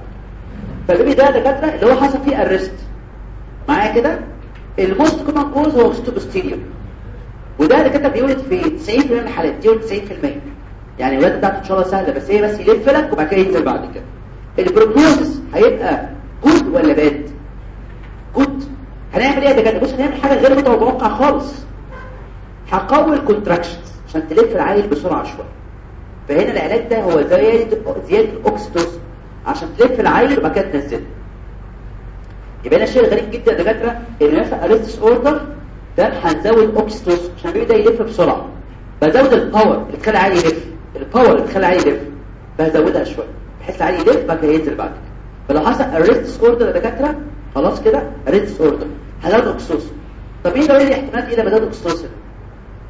فال baby ده دكاترة اللي هو حصل فيه arrest معايا كده؟ ال most common cause هو occipito posterior وده دكاترة بيولد في 90% من الحالات. بيولد 90% يعني الولادة بتاعته إن شاء الله سهلة بس هي بس يلف لك وبعد كده ينزل بعد كده. ال prognosis هيبقى good ولا bad good هنعمل إيه يا دكاترة؟ بص هنعمل حاجة غير متوقعة خالص. هقوي ال contractions عشان تلف العيل بسرعة شوية. فهنا العلاج ده هو زيادة زيادة ال oxytocin. عشان تلف العيل وبعد كده تنزله يبقى هنا شيء غريب جدا يا دكاترة إن مثلا arrest disorder ده هنزود oxytocin عشان ال baby ده يلف بسرعة. بزود ال power اللي تخلي العيل يلف. ال power اللي تخلي العيل يلف. بزودها شوية. بحيث العيل يلف بعد كده ينزل بعد كده. فلو حصل arrest disorder يا دكاتره خلاص كده arrest disorder هزود oxytocin طب إيه لو إيه الاحتمالات إيه لما بزود oxytocin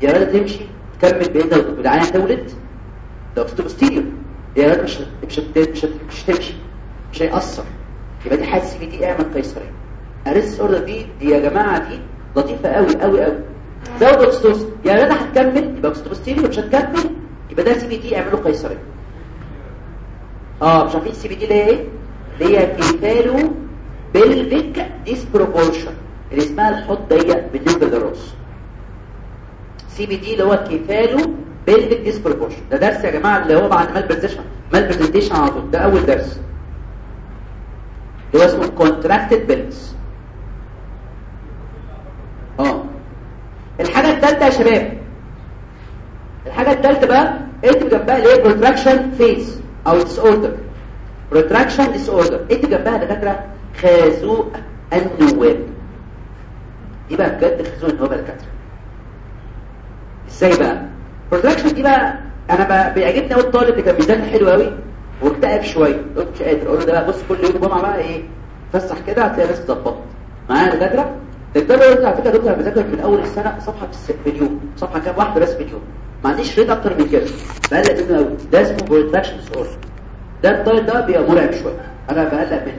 يا ريت تمشي تكمل باذن الله العيان تولد لو posterior يا ريت مش مش مش مش تمشي مش هيأثر. يبقى دي حادث سي دي اعمل قيصرية. arrest disorder دي دي يا جماعة دي لطيفة قوي قوي قوي زود oxytocin يا ريت هتكمل يبقى posterior مش هتكمل يبقى ده CPD اعمله قيصرية. آه مش عارفين ال CPD اللي هي إيه؟ هي cephalopelvic disproportion اللي اسمها الحوض ضيق بالنسبة للراس CPD اللي هو cephalopelvic disproportion ده درس يا جماعة اللي هو بعد malpresentation على طول. ده أول درس. اللي هو اسمه contracted pelvis آه. الحاجة الثالثه يا شباب. الحاجة الثالثه بقى اكتب جنبها اللي هي protraction phase أو disorder protraction disorder اكتب جنبها دكاتره خازوق النواب. دي بقى بجد خازوق النواب دكاتره إزاي بقى؟ protraction دي بقى أنا بيعجبني قوي الطالب اللي كان بيذاكر حلو قوي واكتئب شوية. قلت مش قادر. أقول له ده بص كل يوم جمعة بقى إيه؟ فسح كده هتلاقي نفسك ظبطت معايا يا دكاترة؟ الدكتور يقول على فكرة دكتور بذاكر من أول السنة صفحة في اليوم. صفحة كام؟ واحدة بس في اليوم. ما عنديش rate أكتر من كده. بقلق منه قوي ده اسمه protraction disorder ده الطالب ده بيبقى مرعب شوية أنا بقلق منه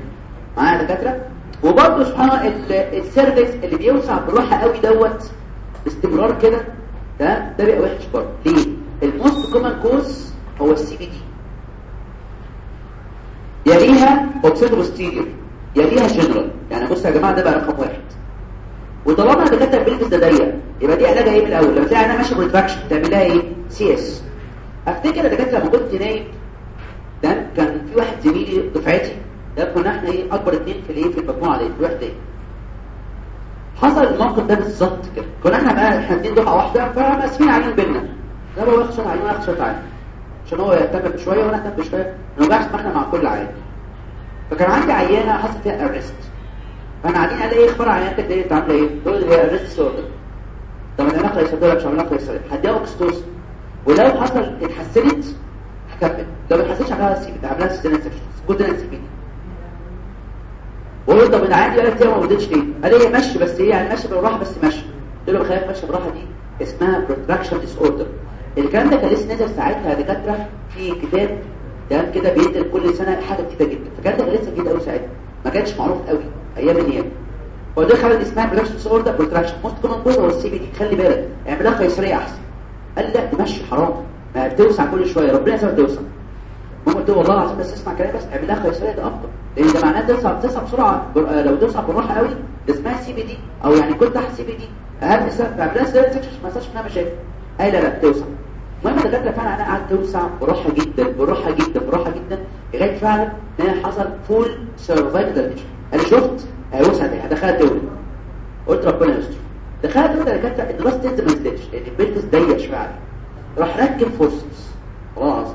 معايا يا دكاتره وبرضه سبحان الله ال cervix اللي بيوسع بالراحة قوي دوت باستمرار كده ده ده بيبقى وحش برضه. ليه؟ ال most common cause هو ال CPD يليها occipito posterior يليها جنرال يعني بص يا جماعة ده بقى رقم واحد. وطالما الدكاتره بيلبس ده ضيق يبقى دي علاجها إيه من الأول؟ لما تلاقي أنا ماشي بريتراكشن تعمل لها إيه؟ سي اس أفتكر يا دكاترة لما كنت نايم ده كان في واحد زميلي دفعتي ده كنا إحنا إيه أكبر اثنين في الإيه في المجموعه دي في الوحده دي حصل الموقف ده بالظبط كده. كنا إحنا بقى إحنا اثنين دفعة واحدة فمقسمين عليهم بينا ده هو ياخد شوية عيون وياخد شوية عيون عشان هو يهتم بشوية وأنا أهتم بشوية. ما نوجعش دماغنا مع كل عيان فكان عندي عيانة حصل فيها ارست فأنا قاعدين قال إيه إخبار عيانتك دي؟ أنت عاملة إيه؟ تقول لي ارست سورد طب أنا أنا قيصريه مش عاملها قيصريه هديها اوكستوس ولو حصل اتحسنت هكمل. لو ما اتحسنتش هعملها سي بي هعملها سيستم سكشن كنت أنا سي بي بقول له طب أنا عندي قالت ليه ما بديتش ليه قال لي مشي بس إيه يعني ماشي بالراحة بس ماشي قلت له بخاف ماشي بالراحة دي. اسمها بروتراكشن ديس اوردر الكلام ده كان لسه نازل ساعتها. دكاتره في كتاب ده كده بينزل كل سنة حاجة كده جدا. فكان ده لسه جديد قوي ساعتها. ما كانش معروف قوي أيام الأيام هو ده اسمها protraction disorder protraction most common cause هو ال CPD خلي بالك اعملها قيصرية أحسن. قال لا تمشي حرام. ما بتوسع كل شوية. ربنا يسامح توسع قلت له والله العظيم بس اسمع كلامي بس اعملها قيصريه ده أفضل. لأن ده معناه توسع توسع بسرعة. لو توسع بالراحة قوي ده اسمها CPD أو يعني كل تحت CPD أهم سبب تعملها cesarean section ما صارش منها مشاكل. أي لا لا توسع المهم الدكاتره فعلا أنا قعدت توسع براحة جدا براحة جدا براحة جدا لغاية فعلا إن حصل فول سرفايفل دايليشن أنا شفت وسعت إيه دخلت دوري قلت ربنا يستر. دخلت دوري الدكاتره الدراسه تنزل ما نزلتش لأن البنت ضيق شوية راح ركب فورسز خلاص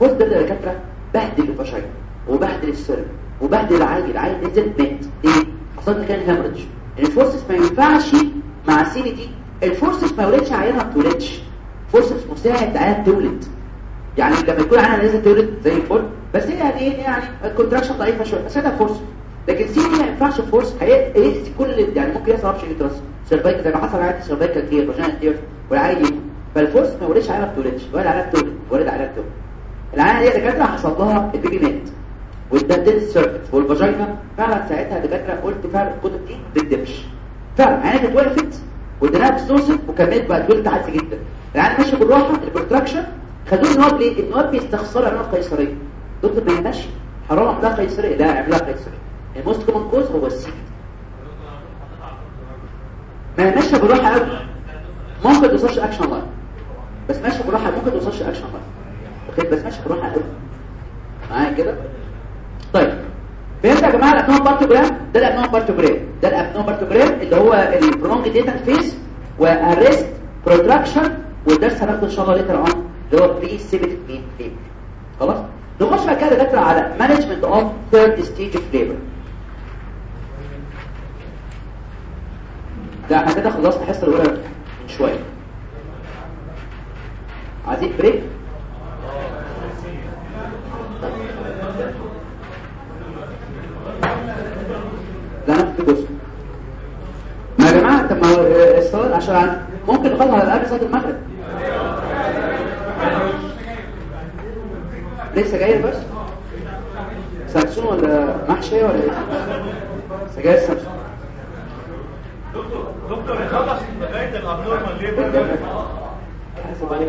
فورس ده الدكاتره بهدل الفشاية وبهدل السر وبهدل العيل العيل نزل مات إيه؟ حصل كان هامرج الفورسز ما ينفعش مع السي بي دي. الفورسز ما ولدش عيالها ما بتولدش فورسز مساعد عيال تولد. يعني لما يكون عيالها لازم تولد زي الفل بس هي يعني إيه؟ يعني الكونتراكشن ضعيفة شوية. بس ده فورس لكن سي دي ما ينفعش فورس هيأذي كل يعني ممكن يحصل رابش يوترس سيرفايكل زي ما حصل عادي سيرفايكل كتير فاجينا كتير فالفورس ما ولدش عيالها ما بتولدش ولا عيالها بتولد ولد عيالها بتولد العيال دي دكاترة حصل لها البيبي مات والدنتل سيرفكس والفاجينا فعلا ساعتها دكاترة قلت فعلا الكتب دي بتدبش فعلا عينها كانت وقفت ودناها بتوصف وكملت بقى اتولدت عادي جدا. العيال ماشيه بالراحة البروتراكشن خدوه النواب ليه النواب بيستخسروا عملها قيصرية. دكتور ما يمشي حرام عملها قيصرية. لا عملها قيصرية. الموست كومن كوز هو السي ما ماشيه بالراحة قوي ممكن توصلش اكشن لاين بس ماشيه بالراحة ممكن توصلش اكشن لاين واخد بس ماشي بالراحه قوي معايا كده؟ طيب. فهمت يا جماعة؟ ال abnormal partogram ده ال abnormal partogram ده ال abnormal partogram اللي هو ال prolonged latent phase و arrest protraction والدرس هناخده إن شاء الله later on اللي هو precipitate خلاص؟ نخش بقى كده دكتور على management of third stage of labor ده إحنا كده خلصنا الحصه الاولى من شوية. عايزين بريك ما يا جماعة طب ما الصلاة عشان ممكن نخلص على الأقل صلاة المغرب. ليه سجاير بس سامسون ولا محشي ولا إيه؟ سجاير سامسون دكتور دكتور يخلص لغايه الابنورمال حاسب عليك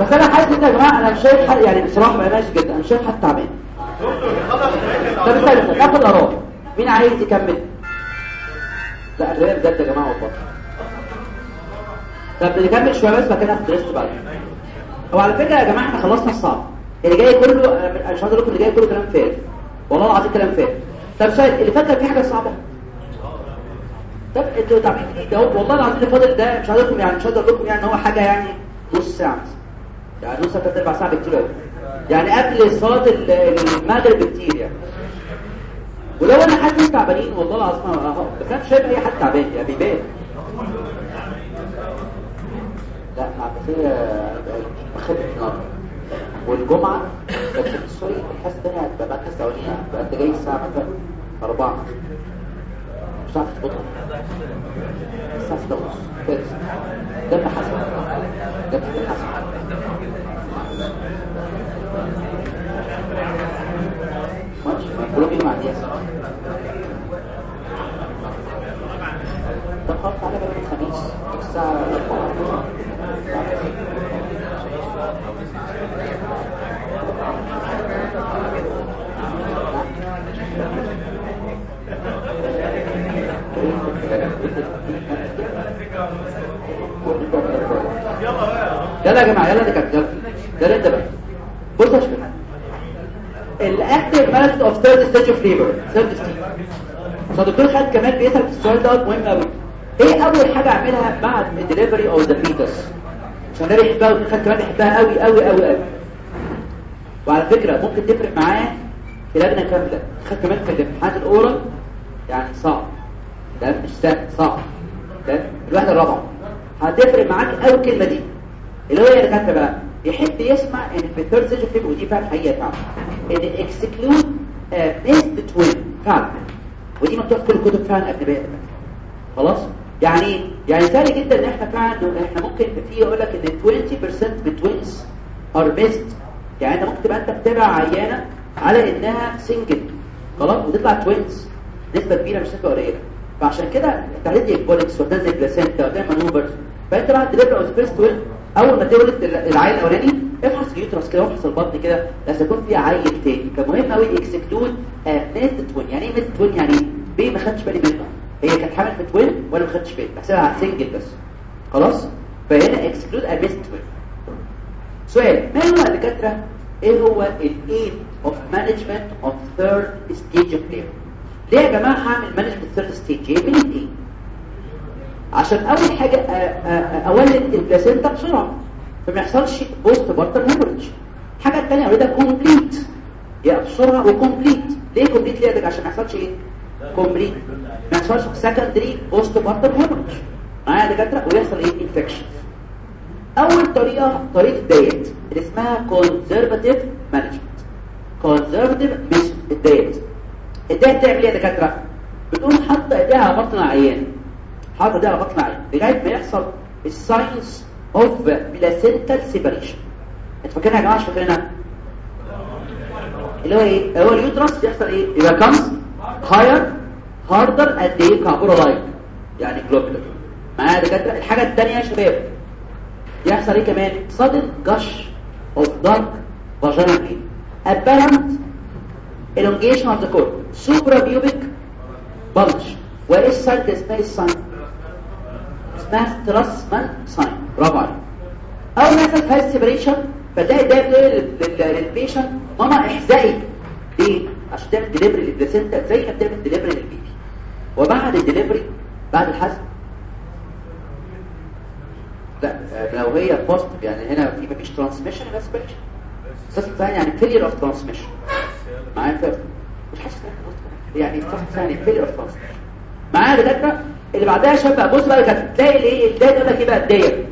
بس أنا حاسس ان يا جماعة أنا شايف حد يعني بصراحة ما ماشي جدا. أنا شايف حد تعبان. طب استنى ناخد اراء مين عايز يكمل؟ لا الرئه بجد يا جماعة والله. طب نكمل شوية بس بعد كده ريست بعد هو على فكرة يا جماعة إحنا خلصنا الصعب. اللي جاي كله أنا مش أقول لكم اللي جاي كله كلام فارغ والله العظيم كلام فارغ طب سؤال اللي فات كان في حاجة صعبة؟ طب أنتوا تعملوا إيه ده والله العظيم اللي فاضل ده مش لكم يعني مش أقول لكم يعني هو حاجة يعني نص ساعة. يعني نص ساعة تلات أربع ساعه بكتير قوي يعني قبل صلاة ال- المغرب بكتير يعني. ولو أنا حاسس تعبانين والله العظيم اهو بس أنا مش شايف أي حد تعبان يعني بيبان. لا العباسية خدت النهارده والجمعة بس سوري الحاسة الثانية هتبقى بقى الحاسة الأولانية أنت جاي الساعة مثلا أربعة. مش هتعرف تظبطها الساعة ستة ونص. كده ده اللي حصل. ده اللي حصل. ماشي. ما كلهم يجوا الناس طب خلاص تعالى بقى الخميس. الساعة 4 يلا يا جماعة يلا ده كده ده انت بقى. بص يا شباب ال active management of third stage of labor third stage فالدكتور خالد كمان بيسأل في السؤال ده مهم قوي إيه أول حاجة اعملها بعد ال delivery of the fetus عشان ده بيحبها والدكتور خالد كمان بيحبها قوي قوي قوي قوي وعلى فكرة ممكن تفرق معاه في لجنه كامله خد كمان في الامتحانات ال oral يعني صعب. ده مش سهل صعب. ده الواحده الرابعة. هتفرق معاك قوي الكلمة دي. اللي هو اللي كاتبه بقى يحب يسمع إن سيجن فيلم ودي فعلا حقيقه فعلا ان اكسكلود نيست توين فعلا ودي مكتوبه في كل الكتب فعلا اجنبيه خلاص؟ يعني؟ يعني سهل جدا إن إحنا فعلا إحنا ممكن في يقول لك إن 20% من توينز ار ميست يعني أنت ممكن تبقى أنت متابع عيانة على إنها سنجل خلاص؟ وتطلع توينز نسبة كبيرة مش نسبة قليلة. فعشان كده تحديد البولكس وتنزل بلاسنتا وتعمل مانوفرز فأنت بعد دليفري أو سبيس توين أول ما تولد العيل الأولاني افحص اليوترس كده وافحص البطن كده لازم يكون في عيل تاني. فمهم قوي اكسكلود نيست توين يعني إيه نيست توين يعني بيه ما خدتش بالي منه. هي كانت حامل في توين وأنا ما خدتش بالي؟ بحسبها سنجل بس. خلاص؟ فهنا اكسكلود نيست توين سؤال ما هو يا دكاتره إيه هو ال aim of management of third stage of labor ليه يا جماعة هعمل management third stage إيه؟ إيه؟ عشان أول أ- أولد ال placenta بسرعة. فما يحصلش postpartum hemorrhage الحاجة الثانية أولدها complete بسرعة و complete ليه complete ليه؟ عشان ما يحصلش إيه؟ complete ما يحصلش secondary postpartum hemorrhage معايا يا دكاترة؟ ويحصل إيه؟ infection أول طريقة طريقة الداية اللي اسمها conservative management conservative مش الداية. الداية بتعمل إيه يا دكاترة؟ بتقوم حاطة إيديها على بطن العيان. ايديها على بطن العيان لغاية ما يحصل ال signs of placental separation أنتوا فاكرينها يا جماعة؟ مش فاكرينها؟ اللي هو إيه؟ هو ال uterus بيحصل إيه؟ becomes higher harder قد إيه كابورا like يعني globular معايا يا دكاتره الحاجة الثانية يا شباب يحصل إيه كمان؟ sudden gush of dark vaginal bleeding apparent elongation of the cord. Suprapubic bulge. وايه ال sign ده اسمها ال sign اسمها Strassmann sign برافو عليك ما يحصل هاي separation فتلاقي ده لل patient ماما احزقي ليه عشان تعمل delivery لل placenta زي ما بتعمل delivery لل baby وبعد الدليفري بعد الحزم. لا لو هي بوست يعني هنا في مفيش ترانسميشن يبقى سبريشن أساس ثاني يعني فيلير اوف ترانسميشن معايا فاهم مش حاسس يعني أساس ثاني فيلير اوف ترانسميشن معايا دكاترة اللي بعدها شاب بقى بص بقى تلاقي الايه الدايه تقول لك إيه بقى الدايه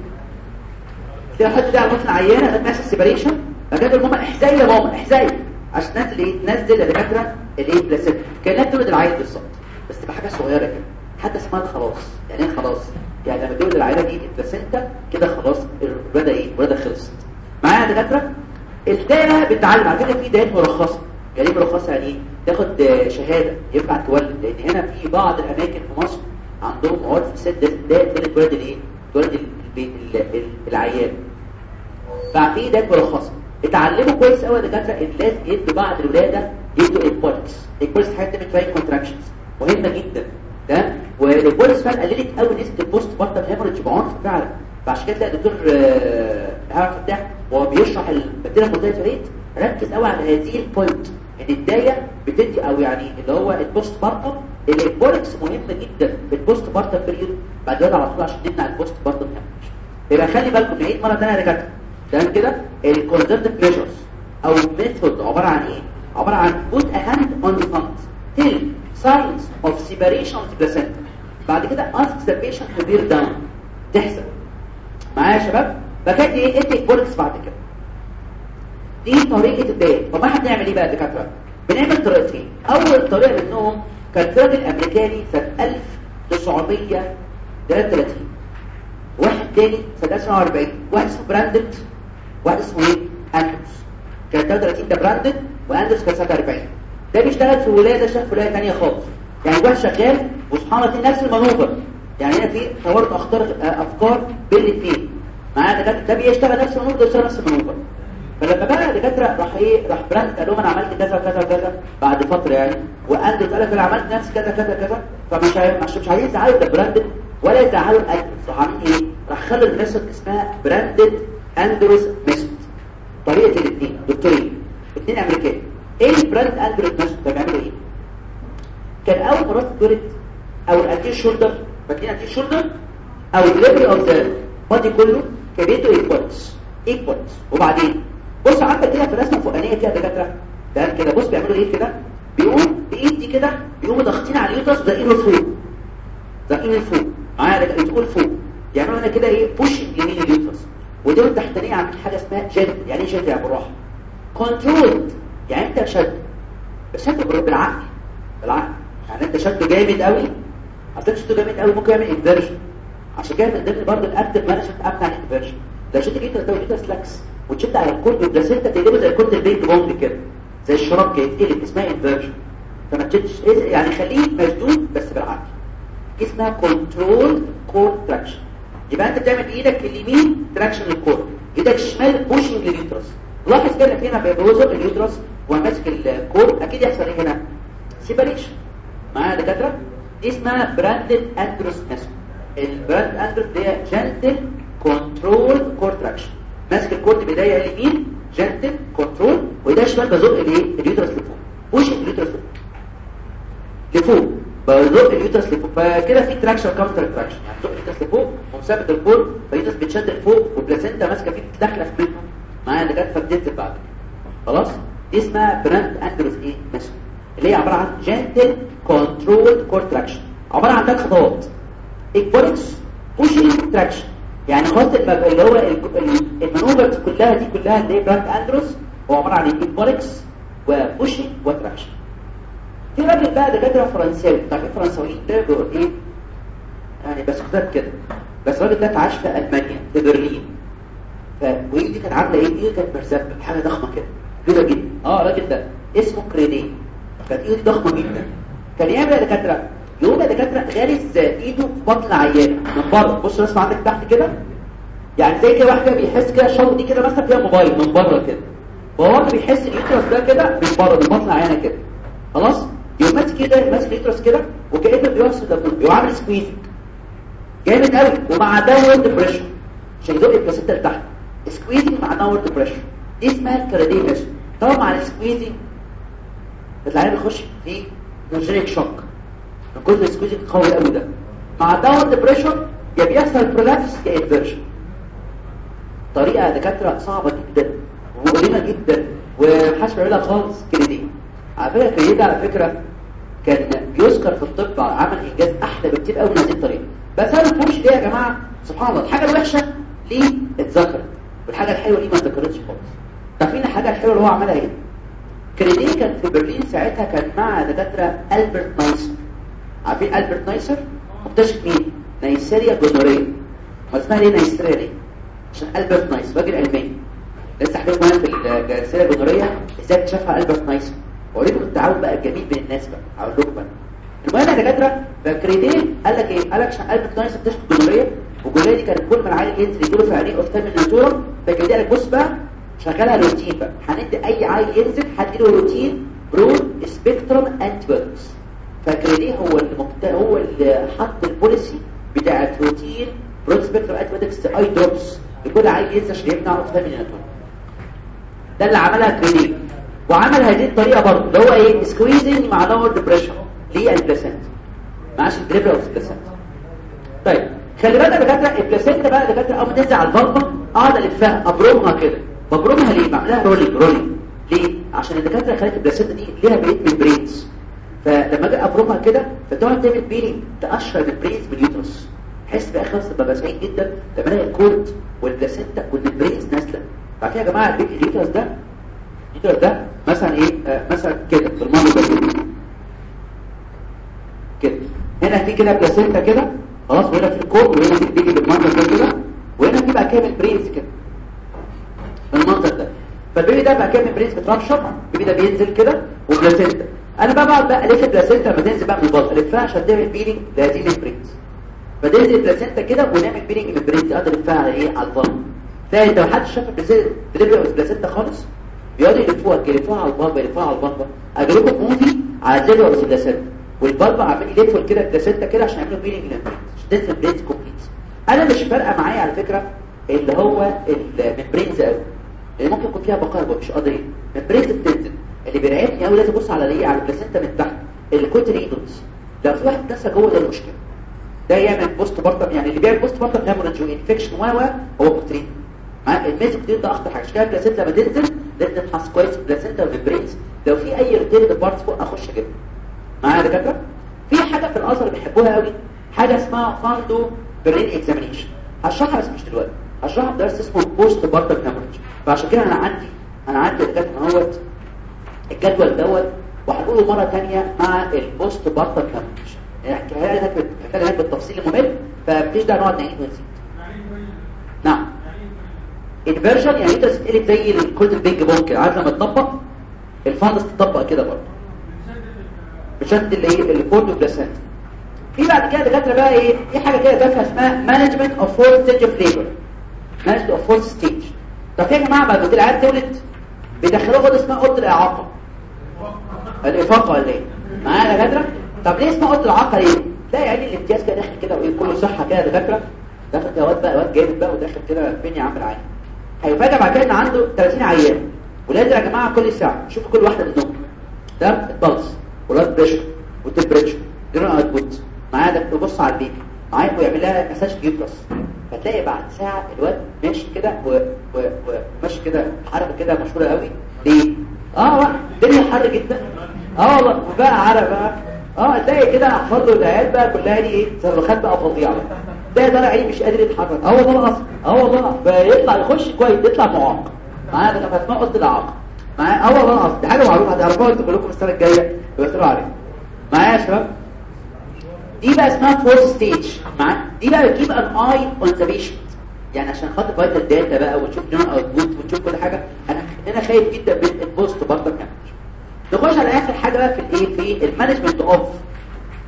كده حد ده على العيانه ده بيحصل سيبريشن فجاب ماما احزاي يا ماما احزاي. عشان إيه؟ تنزل يا دكاترة الايه placenta كأنها بتولد العيل بالظبط. بس تبقى حاجة صغيرة كده. حتى اسمها خلاص. يعني إيه خلاص؟ يعني لما تولد العيلة دي ال placenta كده خلاص الولاده إيه؟ الولاده خلصت معايا يا دكاترة؟ الدايه بتتعلم على فكرة في دايات مرخصة. يعني إيه مرخصة؟ يعني إيه؟ تاخد شهادة ينفع تولد. لأن هنا في بعض الأماكن في مصر عندهم في الست داية تولد الإيه؟ تولد ال- ال- ال- العيان. ده مرخصه اتعلموا كويس قوي يا دكاترة إن لازم يدوا بعد الولادة يدوا ال ecbolics ال ecbolics حاجة بتعمل uterine contractions مهمة جدا. تمام؟ وال ecbolics فعلا قللت قوي نسبة ال postpartum hemorrhage بعنف فعلا. فعشان كده تلاقي الدكتور آه، عارف فتاح وهو بيشرح البكتيريا المرتبطه ريت. ركز قوي على هذه ال point ان الداية بتدي أو يعني اللي هو ال postpartum ال ecbolics مهمه جدا. في ال postpartum period بعد الولاده على طول عشان نمنع ال postpartum يبقى خلي بالكم نعيد مرة ثانية يا تمام كده؟ ال conservative measures أو method عبارة عن إيه؟ عبارة عن put a hand on the fundus. Till signs of separation بعد كده ask the patient to bear down. تحزق. معايا يا شباب؟ فكانت إيه؟ ادي ecbolics بعد كده. دي طريقة الدايه طب إحنا بنعمل إيه بقى يا دكاتره بنعمل طريقتين. أول طريقة منهم كان راجل امريكاني سنه 1933 واحد تاني سنة 1940 واحد اسمه Brandt واحد اسمه إيه؟ Andrews كان 33 ده Brandt و Andrews كان سنه 40 ده بيشتغل في ولاية ده شاف ولاية ثانية خالص. يعني واحد شغال وسبحان الله نفس ال maneuver يعني هنا في توارد أخطار أفكار بين الاثنين معايا ده بيشتغل نفس ال maneuver ده بيشتغل نفس ال maneuver فلما بقى الدكاتره راح إيه؟ راح Brandt قال لهم أنا عملت كذا كذا كذا بعد فترة يعني. و Andrews قال أنا عملت نفس كذا كذا كذا. فمش مش, مش عايزين يزعلوا ده Brandt ولا يزعلوا ال Andrews راح عاملين إيه؟ راح خلوا ال method اسمها Brandt Andrews method طريقة الاثنين دكتورين. اثنين أمريكان. إيه ال Brandt Andrews method ده بيعملوا إيه؟ كان أول ما تتولد ال anterior shoulder فاكرين ال anterior shoulder أو ال delivery of the body كله كان بيدوا ecbolics ecbolics وبعدين بص عندك كده في الرسمه الفوقانيه يا دكاترة. ده كده؟ بص بيعملوا إيه كده؟ بيقوم بايد دي كده بيقوموا ضاغطين على ال uterus زقينه فوق. زقينه فوق. معايا ده بتقول فوق. يعملوا هنا كده إيه؟ push يمين ال uterus. ودول التحتانيه عاملين حاجة اسمها جد يعني إيه جد يا بالراحه control يعني أنت شد. بس شد بالعقل. بالعقل. يعني أنت شد جامد قوي عشان شد جامد قوي ممكن يعمل inversion عشان كده من برضه ال active management امنع ال inversion لو شد جدا ده ال uterus lax وتشد على ال cord وال placenta تقلبه زي ال cord ال ping pong كده زي الشراب كده يتقلب اسمها inversion فما تشدش يعني خليه مشدود بس بالعقل دي اسمها controlled cord traction يبقى انت بتعمل بايدك اليمين traction لل cord إيدك الشمال pushing لل uterus لاحظ كده هنا بي push ال uterus وماسك ال cord أكيد يحصل إيه هنا؟ separation معايا يا دكاترة؟ دي اسمها Brandt Andrews method ال Brandt Andrews دي gentle controlled cord traction ماسك ال cord بايديا اليمين gentle control وايديا الشمال بزق الإيه؟ ال uterus لفوق. push ال uterus لفوق؟ لفوق. بزق ال uterus لفوق. فكده في traction counter traction. يعني زق ال uterus لفوق ومثبت ال cord فال uterus بتشد لفوق وال placenta ماسكة فيه داخله في منه معايا اللي جت فبتنزل بعد خلاص؟ دي اسمها Brandt Andrews إيه؟ method اللي هي عبارة عن gentle controlled cord traction. عبارة عن ثلاث خطوات ecbolics pushing traction؟ يعني المب... اللي هو ال maneuvers كلها دي كلها اللي هي Brandt Andrews هو عبارة عن ecbolics و pushing و traction. في راجل بقى دكاترة فرنساوي. طيب الفرنساويين ده؟ بيقول إيه؟ يعني بس خدت كده. بس الراجل ده عاش في ألمانيا في برلين. ف وايدي كانت عاملة إيه؟ ايدي كانت massive حاجة ضخمة كده كده جدا. آه الراجل ده اسمه كريديه. كانت ايده ضخمة جدا. كان يعمل يا دكاترة؟ يا دكاترة غارس إيده بطن العيان من بره. بص الرسمه عندك تحت كده. يعني زي كده واحد بيحس كده الشنطه دي كده مثلا فيها موبايل من بره كده. فهو بيحس ال uterus ده كده من بره من بطن العيانه كده. خلاص؟ يقوم ماسك كده ماسك ال uterus كده وكأنه بيوصل للبطن يقوم عامل squeezing جامد قوي. ومع downward pressure عشان يزق ال placenta لتحت. squeezing مع downward pressure دي اسمها ال Credé's method طبعا مع ال squeezing العيان بيخش في neurogenic shock كتر ال squeezing قوي قوي ده مع downward pressure يا بيحصل prolapse يا inversion طريقه دكاتره صعبه جدا ومؤلمه جدا ومحدش بيعملها خالص كريدي على فكره كريدي على فكره كان بيذكر في الطب عمل انجاز أحلى بكتير قوي من هذه الطريقة بس أنا ما بفهمش ليه يا جماعة سبحان الله الحاجة الوحشه ليه اتذكرت والحاجة الحلوه ليه ما اتذكرتش خالص عارفين الحاجة الحلوه اللي هو عملها إيه كريدي كان في برلين ساعتها كان مع دكاتره البرت نايسر عارفين ألبرت نايسر؟ مكتشف مين؟ Neisseria gonorrhoeae ما اسمها ليه نيسيريا ليه عشان ألبرت نايسر راجل ألماني. لسه حكيت معانا في الجنسيه إزاي اكتشفها ألبرت نايسر؟ أوريكم التعاون بقى الجميل بين الناس بقى. هقول لكم بقى. المهم يا دكاترة فكريديه قال لك إيه؟ قال لك عشان ألبرت نايسر اكتشف ال gonorrhea وال gonorrhea دي كانت كل ما العيل ينزل يجيله في عينيه ophthalmia neonatorum فكريديه قال لك بص بقى شغالها روتين بقى. هندي أي عيل ينزل هديله routine broad spectrum antibiotics فكريديه هو اللي مقت... هو اللي حط ال policy بتاعت routine broad spectrum antibiotics eye drops لكل عيل ينزل عشان يمنع neonatorum ده اللي عملها كريديه وعمل هذه الطريقة برضه اللي هو إيه؟ سكويزنج مع داونورد بريشر للبلاسنت معاش الدريبل اوف البلاسنت طيب خلي بالك يا دكاترة البلاسنت بقى يا دكاترة أول تنزل على البلطه أقعد الفها أبرمها كده. ببرمها ليه؟ بعملها رولينج رولينج ليه؟ عشان الدكاترة خلت البلاسنت دي ليها بريد من بريدز فلما أجي أبرمها كده فتقعد تعمل بيلينج تقشر البريدز باليوترس. حس خلاص ببقى سعيد جدا. ألاقي الكورد والبلاسنتا والبريدز نازلة. بعد كده يا جماعة اليوترس ده اليوترس ده مثلا إيه؟ آه مثلا كده بالمنظر ده. كده. هنا في كده بلاسنتا كده. خلاص وهنا في الكورد وهنا في بيجي بالمنظر ده كده. وهنا في بقى كامل بريدز كده. بالمنظر ده. فالبيبي ده بقى كامل بريدز بترابشر البيبي ده بينزل كده وبلاسنتا أنا بقى بقعد بقى ألف البلاسنتا لما تنزل بقى من البطن الفها عشان تعمل بيلينج لهذه البريدز فتنزل ال placenta كده ونعمل peeling من ال membranes أقدر الفها على إيه؟ على البطن تلاقي انت محدش شاف ال placenta خالص بيقعدوا يلفوها يلفوها على ال vulva يلفوها على ال vulva أجيب لكم movie على زيرو أو placenta وال vulva عمال يلفوا كده ال placenta كده عشان يعملوا peeling لل membranes عشان تنزل ال membranes complete أنا مش فارقة معايا على فكرة اللي هو ال membranes قوي اللي ممكن يكون فيها بقايا مش قضيه ال membranes بتنزل اللي بيرعبني قوي لازم ابص على إيه على ال placenta من تحت. ال cotyledons لو في واحد نفسه جوه ده المشكلة ده يعمل postpartum يعني اللي بيعمل postpartum hemorrhage و infection و هو كوتريد الميزوكتين ده اخطر حاجة. كده ال placenta لما تنزل لازم نفحص كويس ال placenta وال membranes لو في أي retained part فوق أخش أجيبها. معايا يا دكاترة؟ في حاجة في الأزهر بيحبوها قوي. حاجة اسمها فاندو برين examination هشرحها بس مش دلوقتي. هشرحها في درس اسمه postpartum hemorrhage فعشان كده أنا عندي أنا عندي الجدول اهوت الجدول دوت وهنقوله مرة ثانية مع البوست بارتم هيموريدج الحكاية الحكاية لك بالتفصيل الممل؟ فمفيش داعي نقعد نعيد ونزيد نعم. انفيرجن يعني أنت تتقلب زي الكود البيج بونج كده عارف لما تطبق الفانس تطبق كده برضه. بشد اللي الكود والبلاسنت في بعد كده دكاترة بقى إيه؟ في حاجة كده دافعه اسمها مانجمنت اوف فورث ستيج اوف ليبر management of fourth stage طب يا جماعة بعد ما العيال تولد بيدخلوها اوضه اسمها اوضه الإعاقة. الإفاقة ولا إيه؟ معايا يا دكاتره طب ليه اسمها اوضه الإعاقة ليه؟ لا يعني الإمتياز كده داخل كده وايه كله صحة كده يا دكاتره داخل كده واد بقى واد جامد بقى وداخل كده فين يا عم العيان هيفاجئ بعد كده إن عنده 30 عيان ولازم يا جماعة كل ساعة. شوفوا كل واحدة منهم. ده ال pulse. وال blood pressure. وال temperature general output معايا؟ ده بيبص على البيبي. معايا ويعمل لها مساج يوترس فتلاقي بعد ساعة الواد ماشي كده وماشي كده حركة كده مشهورة قوي. ليه؟ آه الدنيا حر جدا. آه والله. وبقى عرق بقى. آه تلاقي كده له العيال بقى كلها دي إيه؟ صرخات بقى فظيعة. ده ده عيني مش قادر يتحرك. آه والله العظيم. آه والله فيطلع يخش كويس يطلع معاق معايا ده اسمها قصد الاعاقه معايا؟ آه والله العظيم. دي حاجة معروفة. هتعرفوها أنتوا كلكم السنة الجاية. بيسالوا عليها معايا يا شباب؟ دي بقى اسمها فورث ستيج معايا دي بقى بتجيب ان اي اون ذا يعني عشان خاطر فايتال داتا بقى وتشوف جنرال اوتبوت وتشوف كل حاجة. أنا أنا خايف جدا من البوست برضه كمان نخش على آخر حاجة بقى في الايه في المانجمنت اوف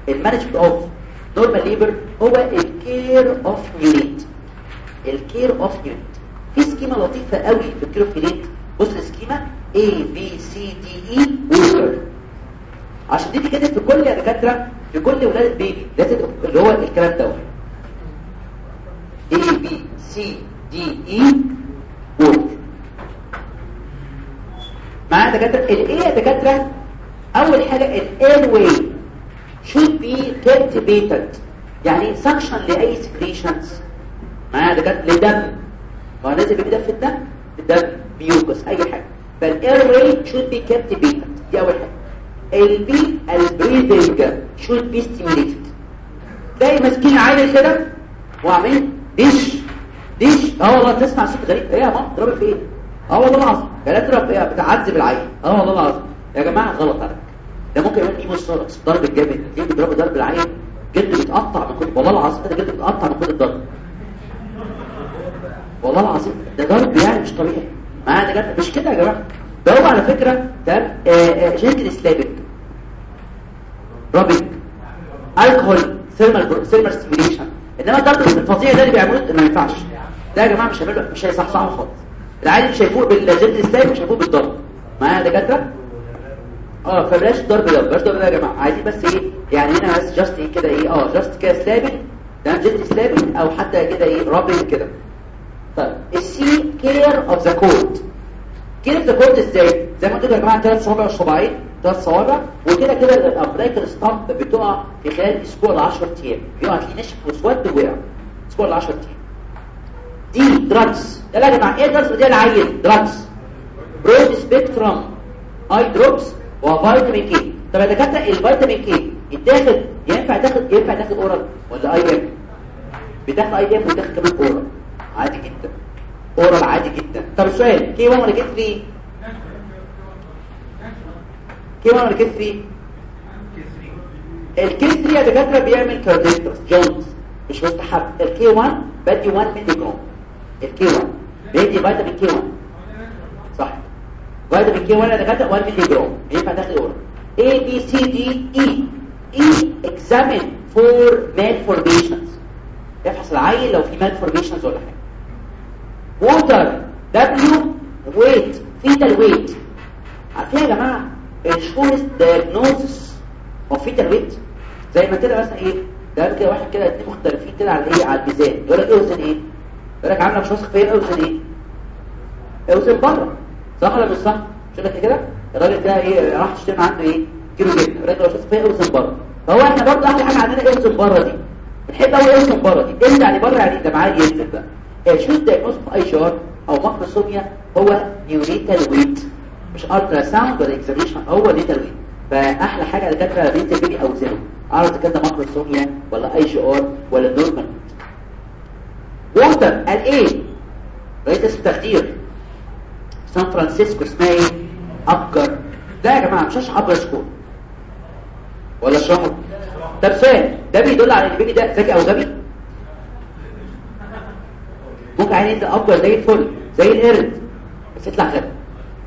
المانجمنت اوف نورمال ليبر هو الكير اوف يونيت الكير اوف يونيت في سكيما لطيفة قوي في الكير اوف يونيت بص السكيما A B C D E water عشان دي كده في كل يا دكاترة في كل ولاد بيبي لازم اللي هو الكلام دوت A B C D E وورك معايا دكاترة؟ الايه يا دكاترة أول حاجة ال airway should be evacuated يعني suction لأي secretions. معايا دكاترة؟ لدم. ما هو لازم يبقى ده في الدم؟ الدم بيوكس أي حاجة. فال airway should be evacuated دي أول حاجة. ال B ال breathing should be stimulated. تلاقي ماسكين عيل كده. وعاملين ديش. ديش. آه والله تسمع صوت غريب. إيه يا ماما؟ ضربت في إيه؟ آه والله العظيم. يا تضرب. إيه بتعذب العيل آه والله العظيم. يا جماعة غلط عليك. ده ممكن يقول إيه مصاركس ضرب الجامد. ليه بيضربوا ضرب العيل جلده بيتقطع من كل والله العظيم ده جلده بيتقطع من كل الضرب. والله العظيم. ده ضرب يعني مش طبيعي. معايا ده جد مش كده يا جماعة. ده هو على فكرة ده gentle slapping rubbing الكحول thermal thermal stimulation إنما الضرب الفظيع ده اللي بيعملوه ما ينفعش. ده يا جماعة مش هيعمل مش هيصحصحه خالص. العادي مش هيفوق بال gentle slapping مش هيفوق بالضرب. معايا دكاترة؟ آه فبلاش ضرب ده بلاش ضرب ده يا جماعة. عايزين بس إيه؟ يعني هنا بس just إيه كده إيه؟ آه just كده slapping ده gentle slapping أو حتى كده إيه؟ rubbing كده. طيب ال C care of the cord care of the cord إزاي؟ زي ما قلت لكم يا جماعة ثلاث صوابع صباعين ثلاث صوابع وكده كده ال umbilical stump بتقع في خلال أسبوع ل 10 أيام. بيقع تلاقيه نشف واسود ووقع أسبوع ل 10 أيام. D drugs ده يا جماعة إيه drugs دي العيل drugs broad spectrum eye drops وفيتامين K طب يا دكاترة الفيتامين K يتاخد ينفع تاخد ينفع تاخد oral ولا IM بتاخد IM وتاخد كمان oral عادي جدا. oral عادي جدا. طب السؤال K 1 ولا K 3 K 1 ولا K 3 ال K 3 يا دكاتره بيعمل kernicterus jaundice مش مستحب ال K 1 بدي 1 مللي جرام ال K 1 بيدي فيتامين K 1 صح فيتامين K 1 يا دكاتره 1 مللي جرام ينفع تاخد oral A B C D E. E examine for malformations افحص العيل لو في malformations ولا حاجة water W weight fetal weight عارفين يا جماعة ال surest diagnosis of fetal weight زي ما كده مثلا إيه؟ ده كده واحد كده اتنين مختلفين كده على إيه؟ على الميزان. يقول لك اوزن إيه؟ يقول لك عامله مش فين؟ اوزن إيه؟ اوزن بره. صح ولا مش صح؟ مش لك كده؟ الراجل ده إيه؟ راح يشتري عنده إيه؟ كيلو جبنه الراجل مش واثق فين؟ اوزن بره. فهو إحنا برضه أحلى حاجة عندنا اوزن بره دي؟ بنحب قوي اوزن بره دي. انت يعني بره يعني؟ ده معاه ينزل بقى؟ sure diagnosis في IUGR أو macrosomia هو neonatal weight. مش ultrasound ولا examination هو neonatal weight فأحلى حاجة الدكاتره بنت بيبي اوزنه اعرف كده macrosomia ولا IUGR ولا normal water ال A رئيس التخدير سان فرانسيسكو اسمها إيه؟ Apgar. لا يا جماعة مش هشرح Apgar score. ولا اشرحه طب سؤال ده بيدل على إن البيبي ده ذكي أو غبي؟ ممكن عين ينزل Apgar زي الفل زي القرد. بس يطلع غبي.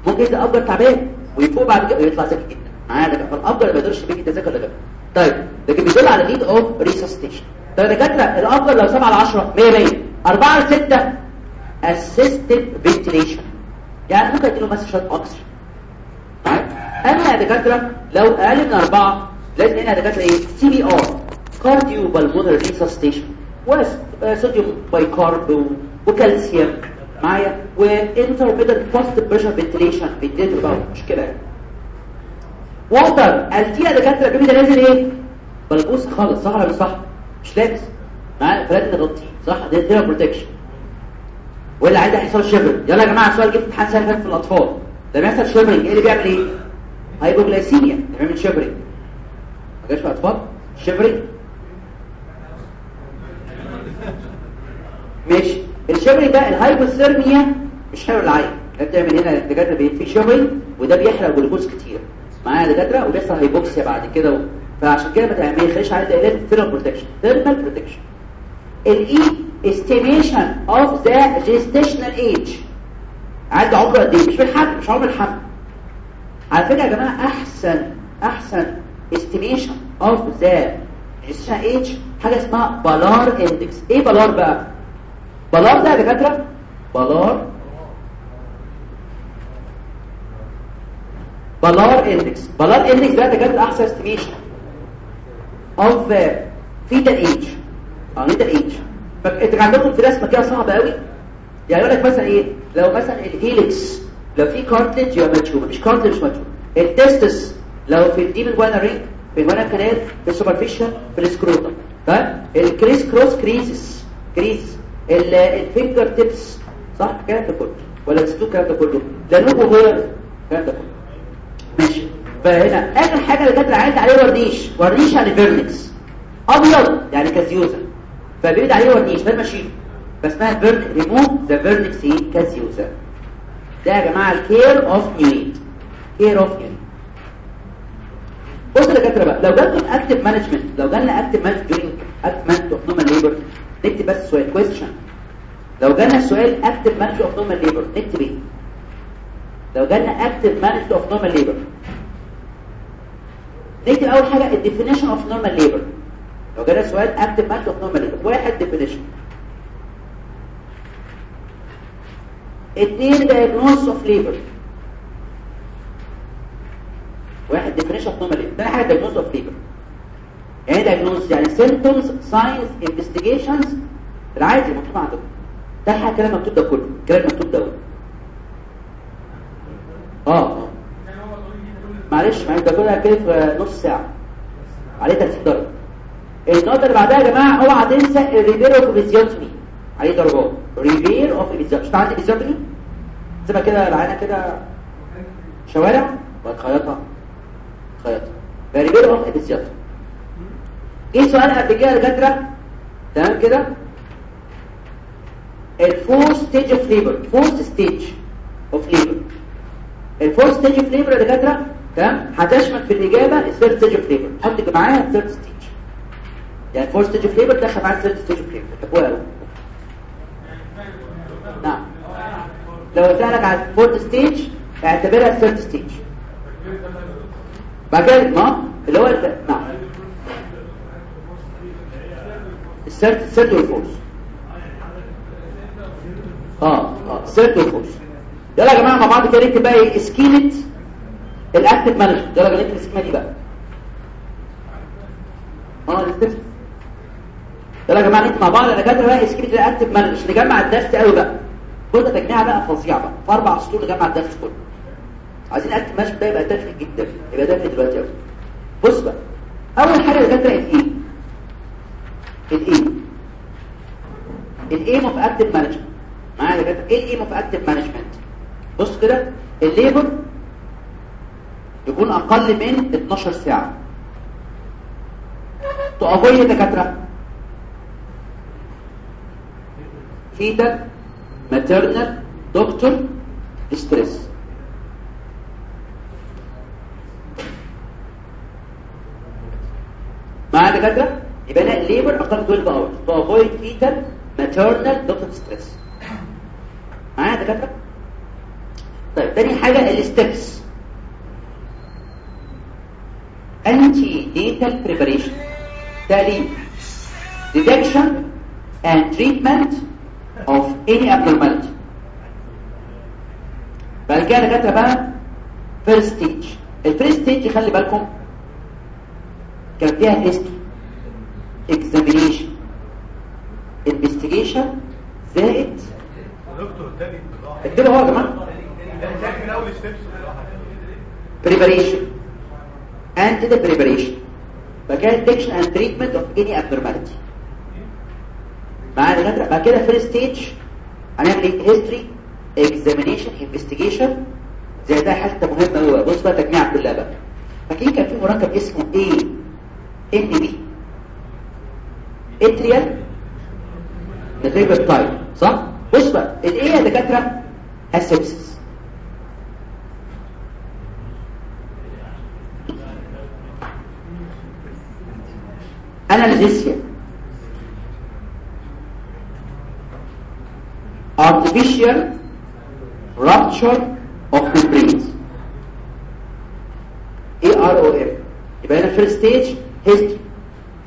ممكن ينزل Apgar تعبان ويفوق بعد كده ويطلع ذكي جدا. معايا ده فال Apgar ما يقدرش ده ذكي ولا طيب لكن بيدل على need of resuscitation طب يا دكاترة ال Apgar لو 7 على 10 100 100 4 على 6 assisted ventilation يعني ممكن أديله مثلا شوية اكسجين طيب أما يا دكاترة لو أقل من 4 لازم هنا يا دكاترة إيه؟ CPR cardiopulmonary resuscitation و sodium bicarb وكالسيوم. معايا. و intermittent positive pressure ventilation بيديته بقى مش كده يعني water ال T يا دكاترة البيبي ده نازل إيه؟ بلبوس خالص صح ولا مش صح؟ مش لابس. معايا؟ فلازم نغطيه صح؟ ده ده protection ولا عايز يحصل shivering يلا يا جماعة سؤال جه في امتحان سنة في الأطفال. ده بيحصل shivering إيه اللي بيعمل إيه؟ hypoglycemia بيعمل shivering ما جاش في الأطفال؟ shivering ماشي. ال shivering ده ال hypothermia مش حلو للعين. ده بتعمل هنا الدكاتره بيبقى في shivering وده بيحرق جلوكوز كتير. معايا دكاترة؟ وبيحصل hypoxia بعد كده و... فعشان كده ما تعمليش عايز لازم thermal protection thermal protection ال E estimation of the gestational age عايز عمره قد إيه؟ مش بالحمل مش عمر الحمل على فكرة يا جماعة أحسن أحسن estimation of the gestational age حاجة اسمها Ballard index إيه Ballard بقى؟ Ballard ده يا دكاترة؟ Ballard. Ballard index Ballard index ده دكاترة احسن estimation of fetal age آه fetal age فانت كان عندكم في رسمة كده صعبة قوي؟ يعني يقول لك مثلا إيه؟ لو مثلا ال helix لو في cartilage يبقى mature مفيش cartilage مش mature ال testes لو في الديمن وأنا رينج في الوانا كانال في السوبرفيشال في السكروتم تمام ال criss cross creases crease ال fingertips صح؟ الكلام ده كله. ولا نسيتوا الكلام ده كله. لأنه غير الكلام ده كله. ماشي. فهنا آخر حاجة اللي كانت عايز عليه ورنيش. ورنيش يعني vernix أبيض يعني caseosa. فبيرد عليه ورنيش. ده الماشين. فاسمها فيرن ريموف ذا فيرنكس كازيوزا. ده يا جماعة ال care of neonate care of neonate بص يا دكاترة بقى. لو جالكم active management لو جالنا active management during active management of normal labor نكتب بس سؤال question لو جالنا السؤال active management of normal labor نكتب إيه لو جالنا active management of normal labor نكتب أول حاجة ال definition of normal labor لو جالنا سؤال active management of normal labor واحد definition اثنين diagnosis of labor واحد definition of normal labor. تاني حاجة diagnosis of labor. يعني diagnosis يعني symptoms signs investigations. العادي مكتوب تاني حاجة الكلام مكتوب ده كله الكلام مكتوب ده آه. معلش معلش ده كله كده في نص ساعة. عليه 30 درجة. النقطة اللي بعدها يا جماعة اوعى تنسى ال repair of episiotomy عليه درجات repair of episiotomy عندي episiotomy سيبها كده العينه كده. شوارع؟ وتخيطها خيطها repair of episiotomy إيه سؤال قبل كده يا دكاترة؟ تمام كده؟ ال fourth stage of labor fourth stage of labor ال fourth stage of labor يا دكاترة؟ تمام؟ هتشمل في الإجابة ال third stage of labor حط معايا ال third stage يعني ال fourth stage of labor دخل معايا ال third stage of labor تحبوها قوي نعم. لو قلت لك على ال fourth stage اعتبرها ال third stage بعد كده ما؟ اللي هو نعم. الثيرد الثيرد والفورث آه آه الثيرد والفورث يلا يا جماعة مع بعض كده نكتب بقى إيه scheme ال active management يلا نكتب ال scheme دي بقى. آه يلا يا جماعة نكتب مع بعض أنا كاتب بقى scheme ال active management نجمع الدرس قوي بقى. كل ده تجميع بقى فظيع بقى. في أربع سطور نجمع الدرس كله. عايزين ال active management ده يبقى تافه جدا. يبقى تافه دلوقتي قوي بص بقى أول حاجة اللي كاتبه الايه الايه ال aim of active management معايا يا جدع إيه ال aim of active management بص كده ال labor يكون أقل من 12 ساعة. تقابل دكاترة. fetal maternal distress معايا دكاترة؟ يبقى أنا ال labor أقل 12 hour to avoid fetal maternal distress معايا دكاترة؟ طيب تاني حاجة ال steps antenatal preparation تالي detection and treatment of any abnormality. بعد كده دكاترة بقى first stage. ال first stage خلي بالكم كان فيها history examination. Investigation زائد دكتور تاني اكتبوا اهو يا جماعة. Preparation. And the preparation. بعد كده detection and treatment of any abnormality. دكاتره بعد كده first stage هنعمل إيه history examination investigation. زي ده حتة مهمه قوي بص بقى تجميع كلها بقى. فاكرين كان في مركب اسمه A ان بي اتريال نتيجه صح بص بقى الايه يا دكاتره اسيبسس analgesia artificial rupture of membranes AROM يبقى هنا first stage history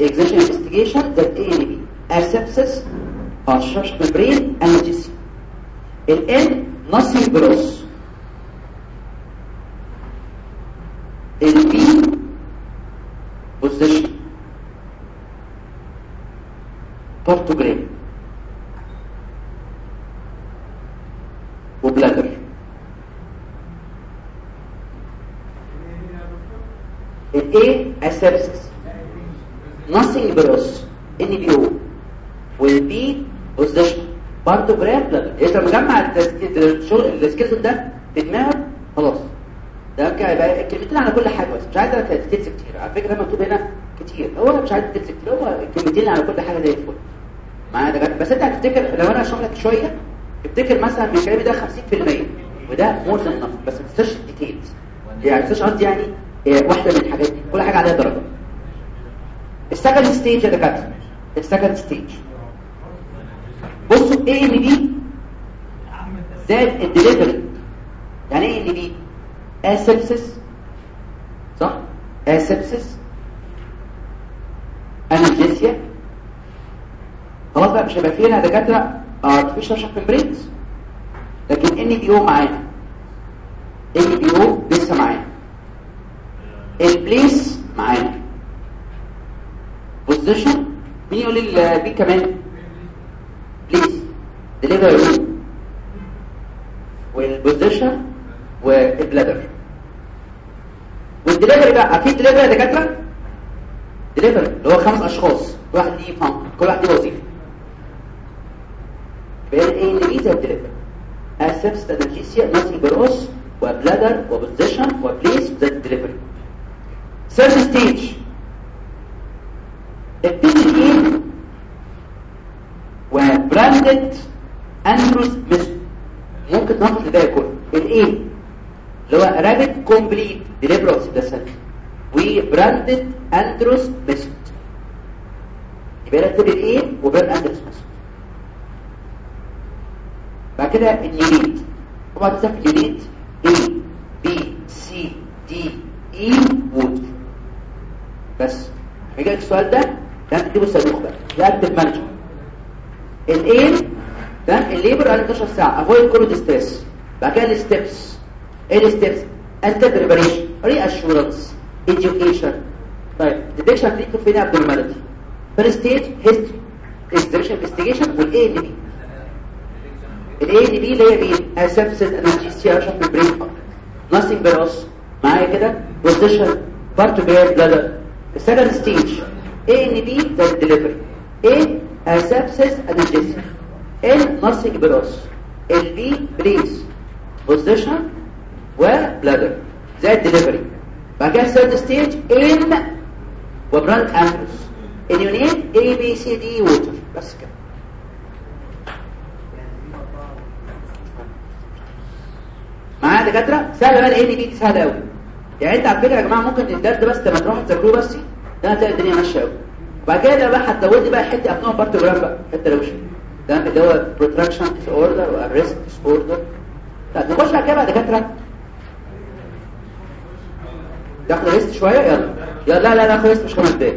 examination investigation that AAB asepsis or short membrane analgesia. الان nothing gross. grows. B position part to grave, برتوجرين وبلادر الايه اسبس مش عايز تكتب كتير هو الكلمتين على كل حاجة زي الفل. معايا ده بس أنت هتفتكر لو أنا اشرح لك شوية افتكر مثلا من كلامي ده 50% وده more than enough بس ما تنساش ال details يعني ما تنساش قصدي يعني إيه، واحدة من الحاجات دي. كل حاجة عليها درجة. ال second stage يا دكاترة. ال second stage بصوا A N B زائد الدليفري يعني A N B asepsis صح؟ asepsis analgesia خلاص بقى مش هيبقى فينا دكاتره artificial rupture membranes لكن NPO معانا NPO لسه معانا ال place معانا position مين يقول لي ال B كمان؟ place delivery والبوزيشن والبلادر والدليفري بقى أكيد دليفري دكاترة؟ دليفري اللي هو خمس أشخاص واحد ليه فان كل واحد ليه وظيفة. بين إيه اللي بيزا الدليفري اسبس انالجيسيا ناسي بروس وبلادر وبوزيشن وبليس زي الدليفري ثيرد ستيج البي إيه وبراندد اندروس ميثود ممكن ناخد الباقي كله. الايه اللي هو رابid كومبليت ديليفري اوف سيداسن وبراندد اندروس ميثود يبقى رتب الايه وبراند اندروس ميثود بعد كده اليونيت طبعا تسافر اليونيت A B C D E وود بس. هيجي السؤال ده ده تكتبه الصندوق بقى. ده اكتب مانجمنت الايه ده الليبر قال 12 ساعة. افويد كل ستريس بعد كده الستبس إيه الستبس انت بريباريشن ري اشورنس education. طيب. ديتكشن ليك فين ابنورماليتي فيرست ستيج هيستوري انفستيجيشن انفستيجيشن والاي ان بي الاي ان بي اللي هي مين اسبسس انرجيسيا شوف البرين ناثينج بروس معايا كده؟ بوزيشن بارت بير بلادر السكند ستيج اي ان بي ده الدليفري إيه اسبسس انرجيسيا ال ناثينج بروس البي بريس بوزيشن وبلادر زي الدليفري بعد كده الثيرد ستيج ان وبراند اندروس اليونين اي بي سي دي ووتر بس كده معايا دكاترة سهلة بقى الاي دي سهلة قوي يعني أنت على فكرة يا جماعة ممكن الدرس ده بس لما تروحوا تذاكروه بس ده هتلاقي الدنيا ماشية قوي وبعد كده بقى هتزود لي بقى حتة abnormal partogram بقى حتة روشه ده اللي هو protraction disorder و arrest disorder طب نخش على كده بقى دكاترة. تاخد rest شوية؟ يلا. يلا لا لا لا rest مش خمس دقايق